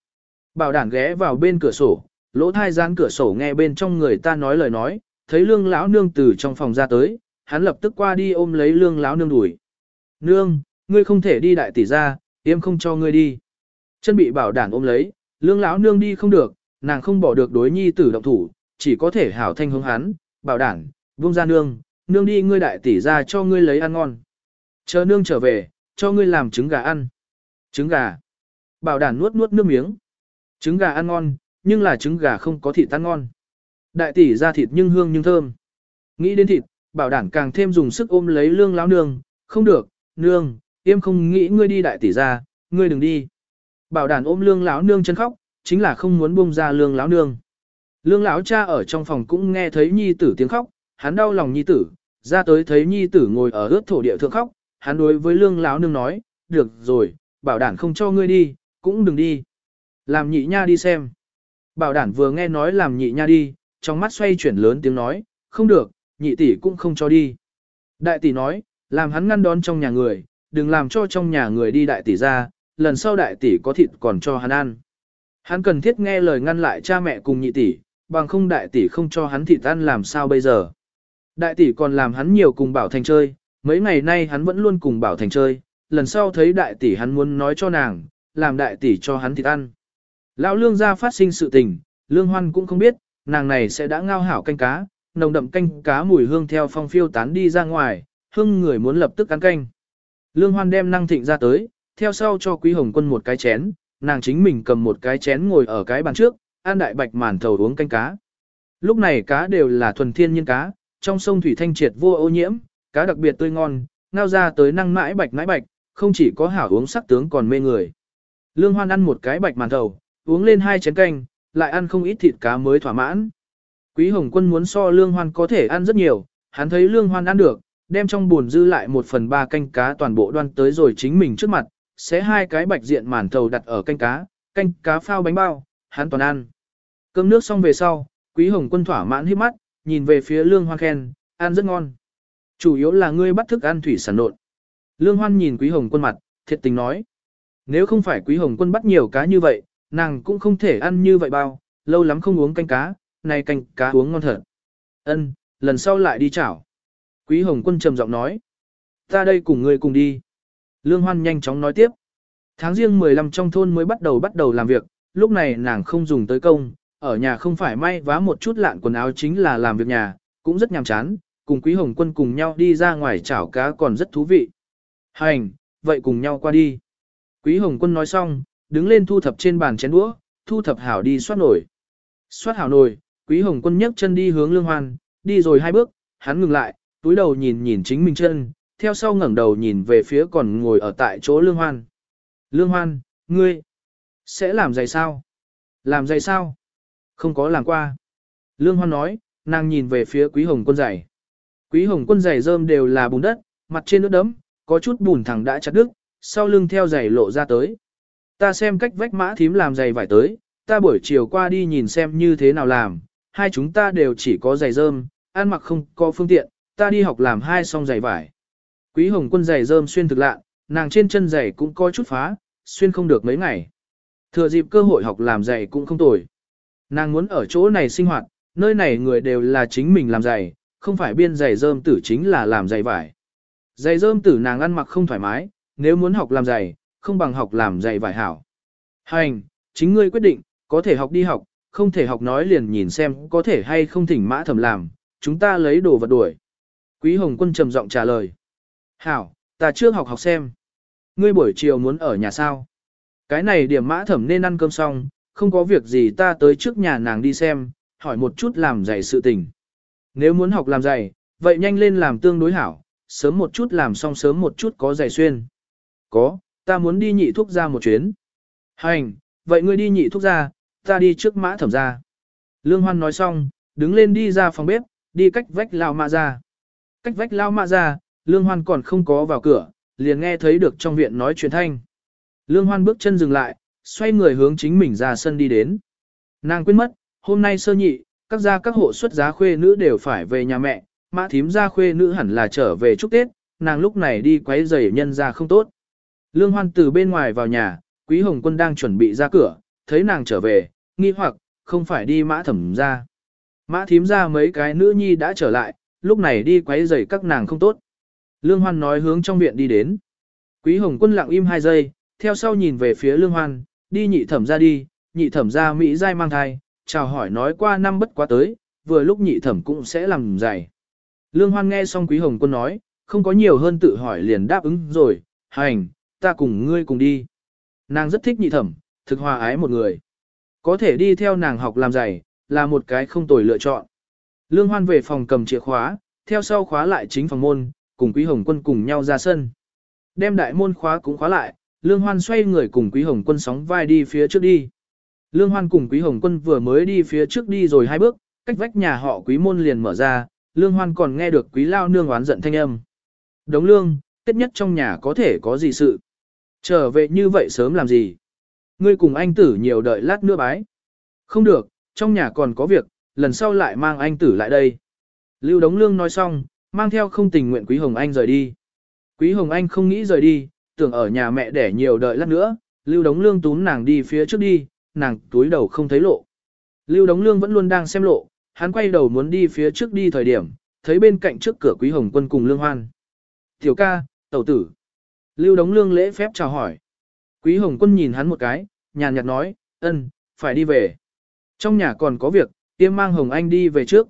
Bảo Đản ghé vào bên cửa sổ, lỗ thai gian cửa sổ nghe bên trong người ta nói lời nói, thấy lương lão nương từ trong phòng ra tới, hắn lập tức qua đi ôm lấy lương lão nương đuổi. Nương, ngươi không thể đi đại tỷ ra, em không cho ngươi đi. Chân bị bảo Đản ôm lấy, lương lão nương đi không được, nàng không bỏ được đối nhi tử động thủ, chỉ có thể hảo thanh hướng hắn, bảo Đản, buông ra nương, nương đi ngươi đại tỷ ra cho ngươi lấy ăn ngon. Chờ nương trở về, cho ngươi làm trứng gà ăn. Trứng gà. Bảo Đản nuốt nuốt nước miếng. Trứng gà ăn ngon, nhưng là trứng gà không có thịt ăn ngon. Đại tỷ ra thịt nhưng hương nhưng thơm. Nghĩ đến thịt, bảo Đản càng thêm dùng sức ôm lấy lương lão nương, không được, nương, em không nghĩ ngươi đi đại tỷ ra, ngươi đừng đi. bảo đàn ôm lương lão nương chân khóc, chính là không muốn buông ra lương lão nương. Lương lão cha ở trong phòng cũng nghe thấy nhi tử tiếng khóc, hắn đau lòng nhi tử, ra tới thấy nhi tử ngồi ở ướt thổ địa thượng khóc, hắn đối với lương lão nương nói, được rồi, bảo đản không cho ngươi đi, cũng đừng đi. Làm nhị nha đi xem. Bảo đản vừa nghe nói làm nhị nha đi, trong mắt xoay chuyển lớn tiếng nói, không được, nhị tỷ cũng không cho đi. Đại tỷ nói, làm hắn ngăn đón trong nhà người, đừng làm cho trong nhà người đi đại tỷ ra, lần sau đại tỷ có thịt còn cho hắn ăn. Hắn cần thiết nghe lời ngăn lại cha mẹ cùng nhị tỷ, bằng không đại tỷ không cho hắn thịt ăn làm sao bây giờ. Đại tỷ còn làm hắn nhiều cùng Bảo Thành chơi, mấy ngày nay hắn vẫn luôn cùng Bảo Thành chơi, lần sau thấy đại tỷ hắn muốn nói cho nàng, làm đại tỷ cho hắn thịt ăn. Lão lương gia phát sinh sự tình, lương hoan cũng không biết, nàng này sẽ đã ngao hảo canh cá, nồng đậm canh cá mùi hương theo phong phiêu tán đi ra ngoài, hương người muốn lập tức ăn canh. Lương hoan đem năng thịnh ra tới, theo sau cho quý hồng quân một cái chén, nàng chính mình cầm một cái chén ngồi ở cái bàn trước, ăn đại bạch màn thầu uống canh cá. Lúc này cá đều là thuần thiên nhiên cá, trong sông thủy thanh triệt vô ô nhiễm, cá đặc biệt tươi ngon, ngao ra tới năng mãi bạch mãi bạch, không chỉ có hảo uống sắc tướng còn mê người. Lương Hoan ăn một cái bạch màn thầu, uống lên hai chén canh, lại ăn không ít thịt cá mới thỏa mãn. Quý Hồng Quân muốn so Lương Hoan có thể ăn rất nhiều, hắn thấy Lương Hoan ăn được, đem trong buồn dư lại một phần ba canh cá toàn bộ đoan tới rồi chính mình trước mặt, xé hai cái bạch diện màn thầu đặt ở canh cá, canh cá phao bánh bao, hắn toàn ăn. Cơm nước xong về sau, Quý Hồng Quân thỏa mãn hít mắt, nhìn về phía Lương Hoan khen, ăn rất ngon. Chủ yếu là ngươi bắt thức ăn thủy sản nộn. Lương Hoan nhìn Quý Hồng Quân mặt, thiệt tình nói. Nếu không phải Quý Hồng Quân bắt nhiều cá như vậy, nàng cũng không thể ăn như vậy bao, lâu lắm không uống canh cá, này canh cá uống ngon thật. Ân, lần sau lại đi chảo. Quý Hồng Quân trầm giọng nói. Ta đây cùng ngươi cùng đi. Lương Hoan nhanh chóng nói tiếp. Tháng riêng 15 trong thôn mới bắt đầu bắt đầu làm việc, lúc này nàng không dùng tới công, ở nhà không phải may vá một chút lạn quần áo chính là làm việc nhà, cũng rất nhàm chán, cùng Quý Hồng Quân cùng nhau đi ra ngoài chảo cá còn rất thú vị. Hành, vậy cùng nhau qua đi. Quý Hồng Quân nói xong, đứng lên thu thập trên bàn chén đũa, thu thập hảo đi xoát nổi. Xoát hảo nổi Quý Hồng Quân nhấc chân đi hướng Lương Hoan, đi rồi hai bước, hắn ngừng lại, túi đầu nhìn nhìn chính mình chân, theo sau ngẩng đầu nhìn về phía còn ngồi ở tại chỗ Lương Hoan. Lương Hoan, ngươi, sẽ làm giày sao? Làm giày sao? Không có làm qua. Lương Hoan nói, nàng nhìn về phía Quý Hồng Quân giày. Quý Hồng Quân giày rơm đều là bùn đất, mặt trên nước đấm, có chút bùn thẳng đã chặt đứt, sau lưng theo giày lộ ra tới. Ta xem cách vách mã thím làm giày vải tới, ta buổi chiều qua đi nhìn xem như thế nào làm, hai chúng ta đều chỉ có giày rơm, ăn mặc không có phương tiện, ta đi học làm hai song giày vải. Quý Hồng Quân giày rơm xuyên thực lạ, nàng trên chân giày cũng có chút phá, xuyên không được mấy ngày. Thừa dịp cơ hội học làm giày cũng không tồi. Nàng muốn ở chỗ này sinh hoạt, nơi này người đều là chính mình làm giày, không phải biên giày rơm tử chính là làm giày vải. Giày rơm tử nàng ăn mặc không thoải mái, nếu muốn học làm giày, không bằng học làm giày vải hảo. Hành, chính ngươi quyết định, có thể học đi học, không thể học nói liền nhìn xem có thể hay không thỉnh mã thẩm làm, chúng ta lấy đồ vật đuổi. Quý Hồng Quân trầm giọng trả lời. Hảo, ta trước học học xem. Ngươi buổi chiều muốn ở nhà sao? Cái này điểm mã thẩm nên ăn cơm xong, không có việc gì ta tới trước nhà nàng đi xem, hỏi một chút làm giày sự tình. Nếu muốn học làm giày, vậy nhanh lên làm tương đối hảo, sớm một chút làm xong sớm một chút có giày xuyên. Có, ta muốn đi nhị thuốc ra một chuyến. Hành, vậy ngươi đi nhị thuốc ra, ta đi trước mã thẩm ra. Lương Hoan nói xong, đứng lên đi ra phòng bếp, đi cách vách lao mạ ra. Cách vách lao mạ ra, Lương Hoan còn không có vào cửa, liền nghe thấy được trong viện nói chuyện thanh. Lương Hoan bước chân dừng lại, xoay người hướng chính mình ra sân đi đến. Nàng quên mất, hôm nay sơ nhị, các gia các hộ xuất giá khuê nữ đều phải về nhà mẹ, mã thím gia khuê nữ hẳn là trở về chúc Tết, nàng lúc này đi quấy rầy nhân ra không tốt. Lương Hoan từ bên ngoài vào nhà, Quý Hồng Quân đang chuẩn bị ra cửa, thấy nàng trở về, nghi hoặc, không phải đi mã thẩm ra. Mã thím ra mấy cái nữ nhi đã trở lại, lúc này đi quấy rầy các nàng không tốt. Lương Hoan nói hướng trong viện đi đến. Quý Hồng Quân lặng im hai giây, theo sau nhìn về phía Lương Hoan, đi nhị thẩm ra đi, nhị thẩm ra Mỹ dai mang thai, chào hỏi nói qua năm bất quá tới, vừa lúc nhị thẩm cũng sẽ làm dày. Lương Hoan nghe xong Quý Hồng Quân nói, không có nhiều hơn tự hỏi liền đáp ứng rồi, hành, ta cùng ngươi cùng đi. Nàng rất thích nhị thẩm, thực hòa ái một người. Có thể đi theo nàng học làm giày, là một cái không tồi lựa chọn. Lương Hoan về phòng cầm chìa khóa, theo sau khóa lại chính phòng môn, cùng Quý Hồng Quân cùng nhau ra sân. Đem đại môn khóa cũng khóa lại, Lương Hoan xoay người cùng Quý Hồng Quân sóng vai đi phía trước đi. Lương Hoan cùng Quý Hồng Quân vừa mới đi phía trước đi rồi hai bước, cách vách nhà họ Quý môn liền mở ra, Lương Hoan còn nghe được Quý Lao Nương oán giận thanh âm. Đống lương, tết nhất trong nhà có thể có gì sự. Trở về như vậy sớm làm gì? Ngươi cùng anh tử nhiều đợi lát nữa bái. Không được, trong nhà còn có việc, lần sau lại mang anh tử lại đây. Lưu Đống Lương nói xong, mang theo không tình nguyện Quý Hồng Anh rời đi. Quý Hồng Anh không nghĩ rời đi, tưởng ở nhà mẹ để nhiều đợi lát nữa, Lưu Đống Lương tún nàng đi phía trước đi, nàng túi đầu không thấy lộ. Lưu Đống Lương vẫn luôn đang xem lộ, hắn quay đầu muốn đi phía trước đi thời điểm, thấy bên cạnh trước cửa Quý Hồng Quân cùng Lương Hoan. Tiểu ca, tẩu tử. Lưu Đống Lương lễ phép chào hỏi. Quý Hồng Quân nhìn hắn một cái, nhàn nhạt nói, ân, phải đi về. Trong nhà còn có việc, tiêm mang Hồng Anh đi về trước.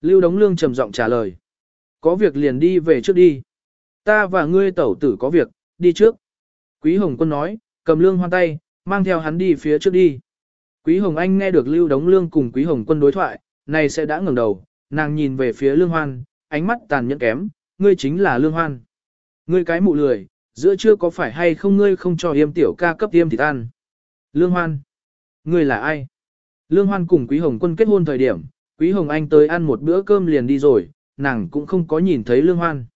Lưu Đống Lương trầm giọng trả lời. Có việc liền đi về trước đi. Ta và ngươi tẩu tử có việc, đi trước. Quý Hồng Quân nói, cầm lương hoan tay, mang theo hắn đi phía trước đi. Quý Hồng Anh nghe được Lưu Đống Lương cùng Quý Hồng Quân đối thoại, này sẽ đã ngẩng đầu, nàng nhìn về phía Lương Hoan, ánh mắt tàn nhẫn kém, ngươi chính là Lương Hoan. Ngươi cái mụ lười, giữa trưa có phải hay không ngươi không cho yêm tiểu ca cấp yêm thịt ăn. Lương Hoan. Ngươi là ai? Lương Hoan cùng Quý Hồng Quân kết hôn thời điểm, Quý Hồng Anh tới ăn một bữa cơm liền đi rồi, nàng cũng không có nhìn thấy Lương Hoan.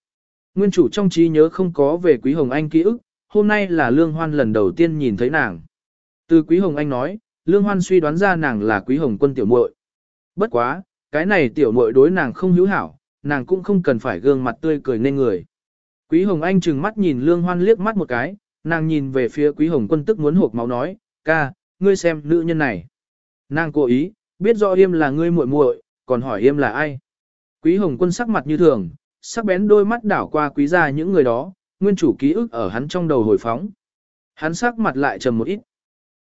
Nguyên chủ trong trí nhớ không có về Quý Hồng Anh ký ức, hôm nay là Lương Hoan lần đầu tiên nhìn thấy nàng. Từ Quý Hồng Anh nói, Lương Hoan suy đoán ra nàng là Quý Hồng Quân tiểu muội. Bất quá, cái này tiểu muội đối nàng không hữu hảo, nàng cũng không cần phải gương mặt tươi cười nên người. Quý Hồng Anh trừng mắt nhìn Lương Hoan liếc mắt một cái, nàng nhìn về phía Quý Hồng Quân tức muốn hộp máu nói, ca, ngươi xem nữ nhân này. Nàng cố ý, biết rõ yêm là ngươi muội muội, còn hỏi yêm là ai. Quý Hồng Quân sắc mặt như thường, sắc bén đôi mắt đảo qua quý gia những người đó, nguyên chủ ký ức ở hắn trong đầu hồi phóng. Hắn sắc mặt lại trầm một ít.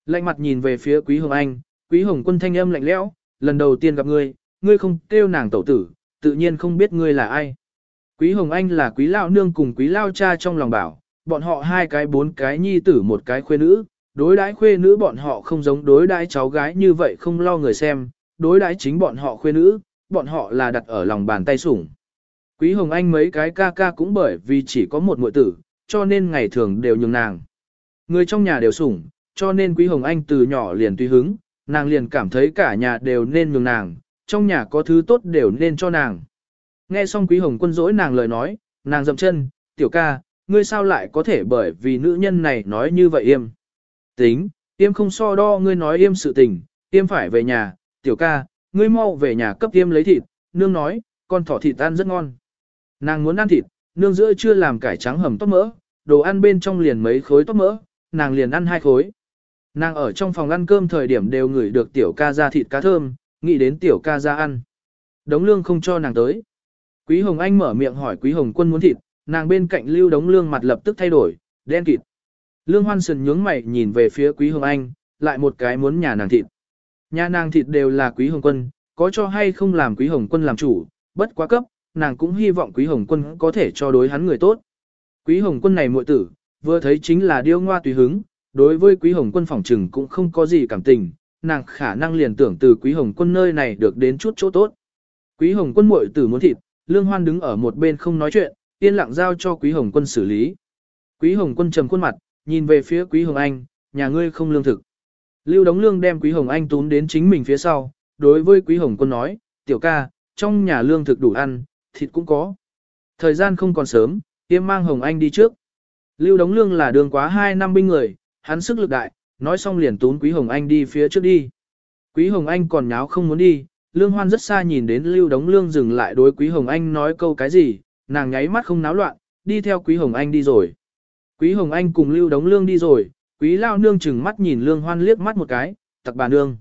Lạnh mặt nhìn về phía Quý Hồng Anh, Quý Hồng Quân thanh âm lạnh lẽo, lần đầu tiên gặp ngươi, ngươi không kêu nàng tẩu tử, tự nhiên không biết ngươi là ai. Quý Hồng Anh là quý lao nương cùng quý lao cha trong lòng bảo, bọn họ hai cái bốn cái nhi tử một cái khuê nữ, đối đãi khuê nữ bọn họ không giống đối đãi cháu gái như vậy không lo người xem, đối đãi chính bọn họ khuê nữ, bọn họ là đặt ở lòng bàn tay sủng. Quý Hồng Anh mấy cái ca ca cũng bởi vì chỉ có một muội tử, cho nên ngày thường đều nhường nàng. Người trong nhà đều sủng, cho nên Quý Hồng Anh từ nhỏ liền tùy hứng, nàng liền cảm thấy cả nhà đều nên nhường nàng, trong nhà có thứ tốt đều nên cho nàng. Nghe xong Quý Hồng Quân dỗi nàng lời nói, nàng dậm chân, tiểu ca, ngươi sao lại có thể bởi vì nữ nhân này nói như vậy im. Tính, im không so đo ngươi nói im sự tình, im phải về nhà, tiểu ca, ngươi mau về nhà cấp im lấy thịt, nương nói, con thỏ thịt ăn rất ngon. Nàng muốn ăn thịt, nương giữa chưa làm cải trắng hầm tóc mỡ, đồ ăn bên trong liền mấy khối tóc mỡ, nàng liền ăn hai khối. Nàng ở trong phòng ăn cơm thời điểm đều ngửi được tiểu ca ra thịt cá thơm, nghĩ đến tiểu ca ra ăn. Đống lương không cho nàng tới. Quý Hồng Anh mở miệng hỏi Quý Hồng Quân muốn thịt, nàng bên cạnh lưu đống lương mặt lập tức thay đổi, đen kịt. Lương Hoan Sần nhướng mày nhìn về phía Quý Hồng Anh, lại một cái muốn nhà nàng thịt. Nhà nàng thịt đều là Quý Hồng Quân, có cho hay không làm Quý Hồng Quân làm chủ, bất quá cấp, nàng cũng hy vọng Quý Hồng Quân có thể cho đối hắn người tốt. Quý Hồng Quân này muội tử, vừa thấy chính là điêu ngoa tùy hứng, đối với Quý Hồng Quân phỏng trừng cũng không có gì cảm tình, nàng khả năng liền tưởng từ Quý Hồng Quân nơi này được đến chút chỗ tốt. Quý Hồng Quân muội tử muốn thịt, Lương Hoan đứng ở một bên không nói chuyện, yên lặng giao cho Quý Hồng Quân xử lý. Quý Hồng Quân trầm khuôn mặt, nhìn về phía Quý Hồng Anh, nhà ngươi không lương thực. Lưu Đống Lương đem Quý Hồng Anh túm đến chính mình phía sau, đối với Quý Hồng Quân nói, tiểu ca, trong nhà lương thực đủ ăn, thịt cũng có. Thời gian không còn sớm, tiêm mang Hồng Anh đi trước. Lưu Đống Lương là đường quá 2 năm binh người, hắn sức lực đại, nói xong liền tún Quý Hồng Anh đi phía trước đi. Quý Hồng Anh còn nháo không muốn đi, Lương Hoan rất xa nhìn đến Lưu Đống Lương dừng lại đối Quý Hồng Anh nói câu cái gì, nàng nháy mắt không náo loạn, đi theo Quý Hồng Anh đi rồi. Quý Hồng Anh cùng Lưu Đống Lương đi rồi, Quý Lao Nương chừng mắt nhìn Lương Hoan liếc mắt một cái, tặc bà nương.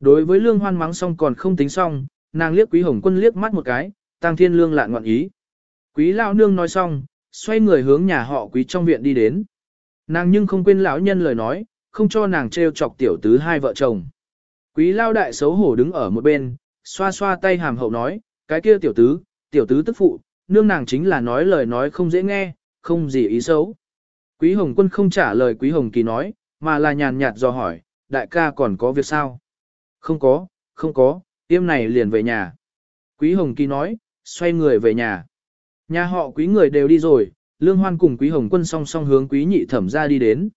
Đối với Lương Hoan mắng xong còn không tính xong, nàng liếc Quý Hồng Quân liếc mắt một cái, Tăng Thiên Lương lạn ngoạn ý. Quý Lao Nương nói xong, xoay người hướng nhà họ Quý trong viện đi đến. Nàng nhưng không quên lão nhân lời nói, không cho nàng trêu chọc tiểu tứ hai vợ chồng. Quý lao đại xấu hổ đứng ở một bên, xoa xoa tay hàm hậu nói, cái kia tiểu tứ, tiểu tứ tức phụ, nương nàng chính là nói lời nói không dễ nghe, không gì ý xấu. Quý hồng quân không trả lời quý hồng kỳ nói, mà là nhàn nhạt do hỏi, đại ca còn có việc sao? Không có, không có, tiêm này liền về nhà. Quý hồng kỳ nói, xoay người về nhà. Nhà họ quý người đều đi rồi, lương hoan cùng quý hồng quân song song hướng quý nhị thẩm ra đi đến.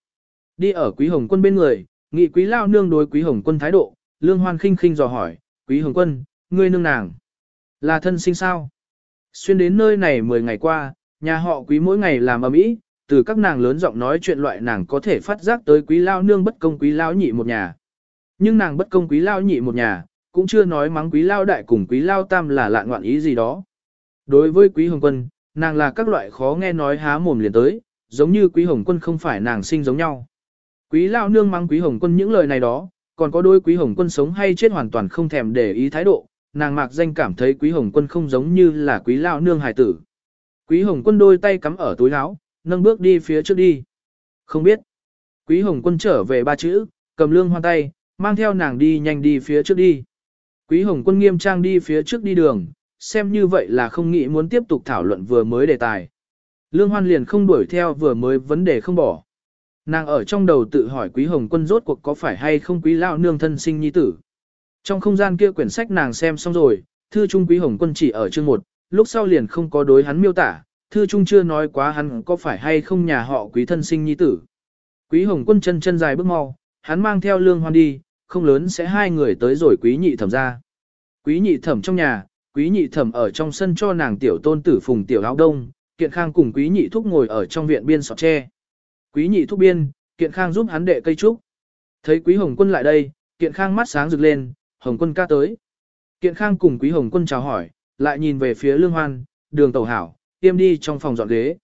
Đi ở quý hồng quân bên người, nghị quý lao nương đối quý hồng quân thái độ, lương hoan khinh khinh dò hỏi, quý hồng quân, ngươi nương nàng, là thân sinh sao? Xuyên đến nơi này 10 ngày qua, nhà họ quý mỗi ngày làm ầm ĩ, từ các nàng lớn giọng nói chuyện loại nàng có thể phát giác tới quý lao nương bất công quý lao nhị một nhà. Nhưng nàng bất công quý lao nhị một nhà, cũng chưa nói mắng quý lao đại cùng quý lao tam là lạ ngoạn ý gì đó. Đối với quý hồng quân, nàng là các loại khó nghe nói há mồm liền tới, giống như quý hồng quân không phải nàng sinh giống nhau. Quý lao nương mang quý hồng quân những lời này đó, còn có đôi quý hồng quân sống hay chết hoàn toàn không thèm để ý thái độ, nàng mạc danh cảm thấy quý hồng quân không giống như là quý lao nương hài tử. Quý hồng quân đôi tay cắm ở túi áo, nâng bước đi phía trước đi. Không biết. Quý hồng quân trở về ba chữ, cầm lương hoan tay, mang theo nàng đi nhanh đi phía trước đi. Quý hồng quân nghiêm trang đi phía trước đi đường, xem như vậy là không nghĩ muốn tiếp tục thảo luận vừa mới đề tài. Lương hoan liền không đuổi theo vừa mới vấn đề không bỏ. Nàng ở trong đầu tự hỏi quý hồng quân rốt cuộc có phải hay không quý lao nương thân sinh nhi tử. Trong không gian kia quyển sách nàng xem xong rồi, thư trung quý hồng quân chỉ ở chương một, lúc sau liền không có đối hắn miêu tả, thư trung chưa nói quá hắn có phải hay không nhà họ quý thân sinh nhi tử. Quý hồng quân chân chân dài bước mau, hắn mang theo lương hoan đi, không lớn sẽ hai người tới rồi quý nhị thẩm ra. Quý nhị thẩm trong nhà, quý nhị thẩm ở trong sân cho nàng tiểu tôn tử phùng tiểu áo đông, kiện khang cùng quý nhị thúc ngồi ở trong viện biên sọt tre. Quý nhị thúc biên, kiện khang giúp hắn đệ cây trúc. Thấy quý hồng quân lại đây, kiện khang mắt sáng rực lên, hồng quân ca tới. Kiện khang cùng quý hồng quân chào hỏi, lại nhìn về phía lương hoan, đường tàu hảo, tiêm đi trong phòng dọn ghế.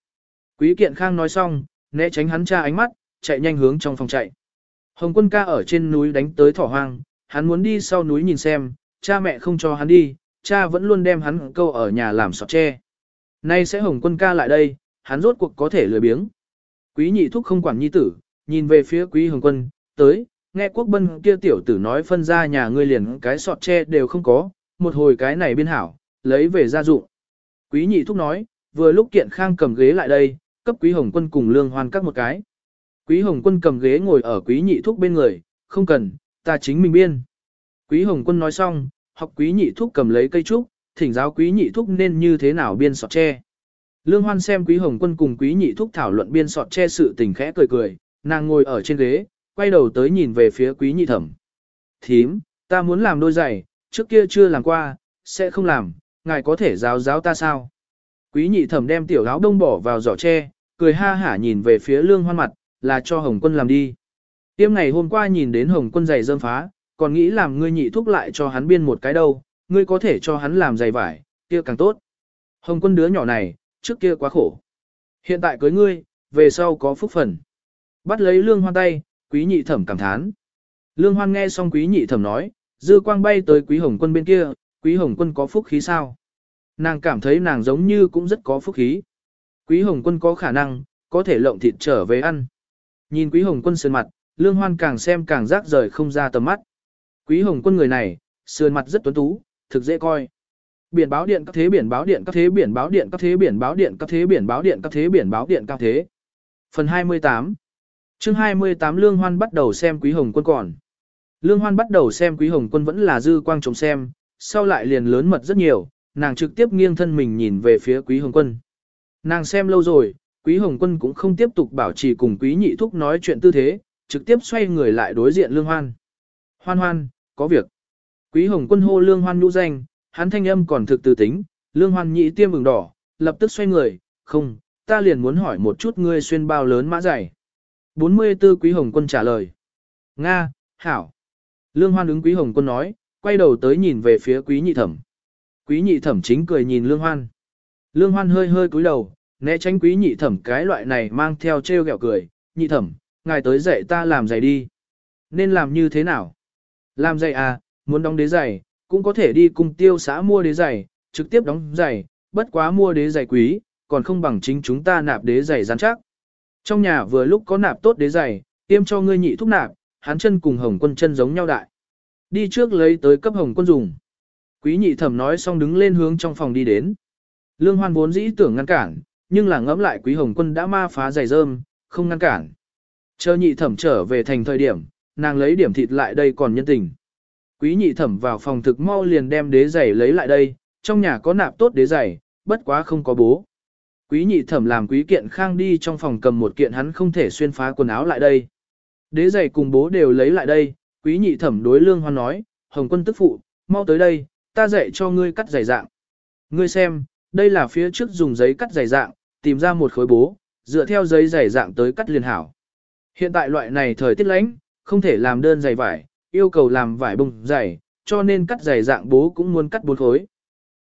Quý kiện khang nói xong, né tránh hắn cha ánh mắt, chạy nhanh hướng trong phòng chạy. Hồng quân ca ở trên núi đánh tới thỏ hoang, hắn muốn đi sau núi nhìn xem, cha mẹ không cho hắn đi, cha vẫn luôn đem hắn câu ở nhà làm sọt tre. Nay sẽ hồng quân ca lại đây, hắn rốt cuộc có thể lười biếng. Quý nhị thúc không quản nhi tử, nhìn về phía quý hồng quân, tới, nghe quốc bân kia tiểu tử nói phân ra nhà ngươi liền cái sọt tre đều không có, một hồi cái này biên hảo, lấy về gia dụng. Quý nhị thúc nói, vừa lúc kiện khang cầm ghế lại đây, cấp quý hồng quân cùng lương hoan các một cái. Quý hồng quân cầm ghế ngồi ở quý nhị thúc bên người, không cần, ta chính mình biên. Quý hồng quân nói xong, học quý nhị thúc cầm lấy cây trúc, thỉnh giáo quý nhị thúc nên như thế nào biên sọt tre. Lương hoan xem quý hồng quân cùng quý nhị thúc thảo luận biên sọt tre sự tình khẽ cười cười, nàng ngồi ở trên ghế, quay đầu tới nhìn về phía quý nhị thẩm. Thím, ta muốn làm đôi giày, trước kia chưa làm qua, sẽ không làm, ngài có thể giáo giáo ta sao? Quý nhị thẩm đem tiểu áo đông bỏ vào giỏ tre, cười ha hả nhìn về phía lương hoan mặt, là cho Hồng quân làm đi. Tiêm ngày hôm qua nhìn đến Hồng quân giày dơm phá, còn nghĩ làm ngươi nhị thúc lại cho hắn biên một cái đâu, ngươi có thể cho hắn làm giày vải, kia càng tốt. Hồng quân đứa nhỏ này, trước kia quá khổ. Hiện tại cưới ngươi, về sau có phúc phần. Bắt lấy lương hoan tay, quý nhị thẩm cảm thán. Lương hoan nghe xong quý nhị thẩm nói, dư quang bay tới quý hồng quân bên kia, quý hồng quân có phúc khí sao? Nàng cảm thấy nàng giống như cũng rất có phúc khí. Quý hồng quân có khả năng, có thể lộng thịt trở về ăn. Nhìn quý hồng quân sơn mặt, lương hoan càng xem càng rác rời không ra tầm mắt. Quý hồng quân người này, sườn mặt rất tuấn tú, thực dễ coi. Biển báo điện các thế biển báo điện các thế biển báo điện các thế biển báo điện các thế biển báo điện các thế biển báo điện các thế. Phần 28 chương 28 Lương Hoan bắt đầu xem Quý Hồng Quân còn. Lương Hoan bắt đầu xem Quý Hồng Quân vẫn là dư quang trống xem, sau lại liền lớn mật rất nhiều, nàng trực tiếp nghiêng thân mình nhìn về phía Quý Hồng Quân. Nàng xem lâu rồi, Quý Hồng Quân cũng không tiếp tục bảo trì cùng Quý Nhị Thúc nói chuyện tư thế, trực tiếp xoay người lại đối diện Lương Hoan. Hoan hoan, có việc. Quý Hồng Quân hô Lương Hoan nhũ danh, hắn thanh âm còn thực từ tính, Lương Hoan nhị tiêm vừng đỏ, lập tức xoay người, không, ta liền muốn hỏi một chút ngươi xuyên bao lớn mã dày. 44 Quý Hồng Quân trả lời. Nga, Hảo. Lương Hoan ứng Quý Hồng Quân nói, quay đầu tới nhìn về phía Quý Nhị Thẩm. Quý Nhị Thẩm chính cười nhìn Lương Hoan. Lương Hoan hơi hơi cúi đầu, né tránh Quý Nhị Thẩm cái loại này mang theo trêu ghẹo cười. Nhị Thẩm, ngài tới dạy ta làm giày đi. Nên làm như thế nào? Làm giày à, muốn đóng đế giày, cũng có thể đi cùng tiêu xã mua đế giày, trực tiếp đóng giày, bất quá mua đế giày quý, còn không bằng chính chúng ta nạp đế giày rắn chắc. Trong nhà vừa lúc có nạp tốt đế giày, tiêm cho ngươi nhị thúc nạp, hắn chân cùng hồng quân chân giống nhau đại. Đi trước lấy tới cấp hồng quân dùng. Quý nhị thẩm nói xong đứng lên hướng trong phòng đi đến. Lương hoan vốn dĩ tưởng ngăn cản, nhưng là ngẫm lại quý hồng quân đã ma phá giày rơm, không ngăn cản. Chờ nhị thẩm trở về thành thời điểm, nàng lấy điểm thịt lại đây còn nhân tình. Quý nhị thẩm vào phòng thực mau liền đem đế giày lấy lại đây, trong nhà có nạp tốt đế giày, bất quá không có bố. Quý nhị thẩm làm quý kiện khang đi trong phòng cầm một kiện hắn không thể xuyên phá quần áo lại đây. Đế giày cùng bố đều lấy lại đây, quý nhị thẩm đối lương hoan nói, hồng quân tức phụ, mau tới đây, ta dạy cho ngươi cắt giày dạng. Ngươi xem, đây là phía trước dùng giấy cắt giày dạng, tìm ra một khối bố, dựa theo giấy giày dạng tới cắt liền hảo. Hiện tại loại này thời tiết lạnh, không thể làm đơn giày vải, yêu cầu làm vải bông giày, cho nên cắt giày dạng bố cũng muốn cắt bốn khối.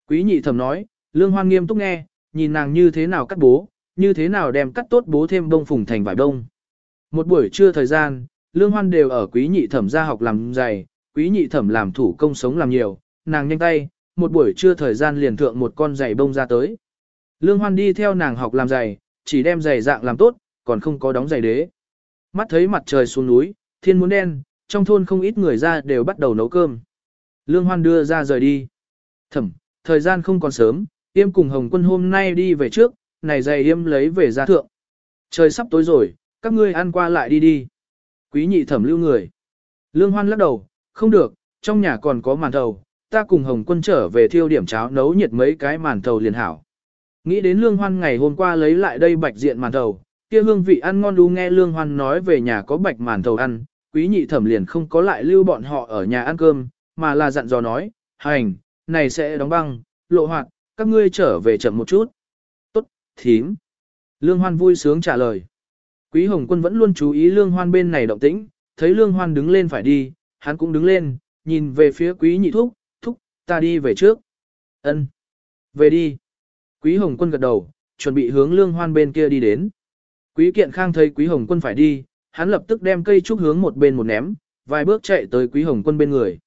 Quý nhị thẩm nói, lương hoan nghiêm túc nghe, nhìn nàng như thế nào cắt bố, như thế nào đem cắt tốt bố thêm bông phùng thành vải bông. Một buổi trưa thời gian, lương hoan đều ở quý nhị thẩm ra học làm giày, quý nhị thẩm làm thủ công sống làm nhiều, nàng nhanh tay, một buổi trưa thời gian liền thượng một con giày bông ra tới. Lương hoan đi theo nàng học làm giày, chỉ đem giày dạng làm tốt, còn không có đóng giày đế. Mắt thấy mặt trời xuống núi, thiên muốn đen, trong thôn không ít người ra đều bắt đầu nấu cơm. Lương hoan đưa ra rời đi. Thẩm, thời gian không còn sớm, yêm cùng hồng quân hôm nay đi về trước, này giày yêm lấy về ra thượng. Trời sắp tối rồi, các ngươi ăn qua lại đi đi. Quý nhị thẩm lưu người. Lương hoan lắc đầu, không được, trong nhà còn có màn thầu, ta cùng hồng quân trở về thiêu điểm cháo nấu nhiệt mấy cái màn thầu liền hảo. Nghĩ đến lương hoan ngày hôm qua lấy lại đây bạch diện màn thầu, kia hương vị ăn ngon đu nghe lương hoan nói về nhà có bạch màn thầu ăn, quý nhị thẩm liền không có lại lưu bọn họ ở nhà ăn cơm, mà là dặn dò nói, hành, này sẽ đóng băng, lộ hoạt, các ngươi trở về chậm một chút. Tốt, thím. Lương hoan vui sướng trả lời. Quý hồng quân vẫn luôn chú ý lương hoan bên này động tĩnh, thấy lương hoan đứng lên phải đi, hắn cũng đứng lên, nhìn về phía quý nhị thúc, thúc, ta đi về trước. ân Về đi. Quý hồng quân gật đầu, chuẩn bị hướng lương hoan bên kia đi đến. Quý kiện khang thấy quý hồng quân phải đi, hắn lập tức đem cây trúc hướng một bên một ném, vài bước chạy tới quý hồng quân bên người.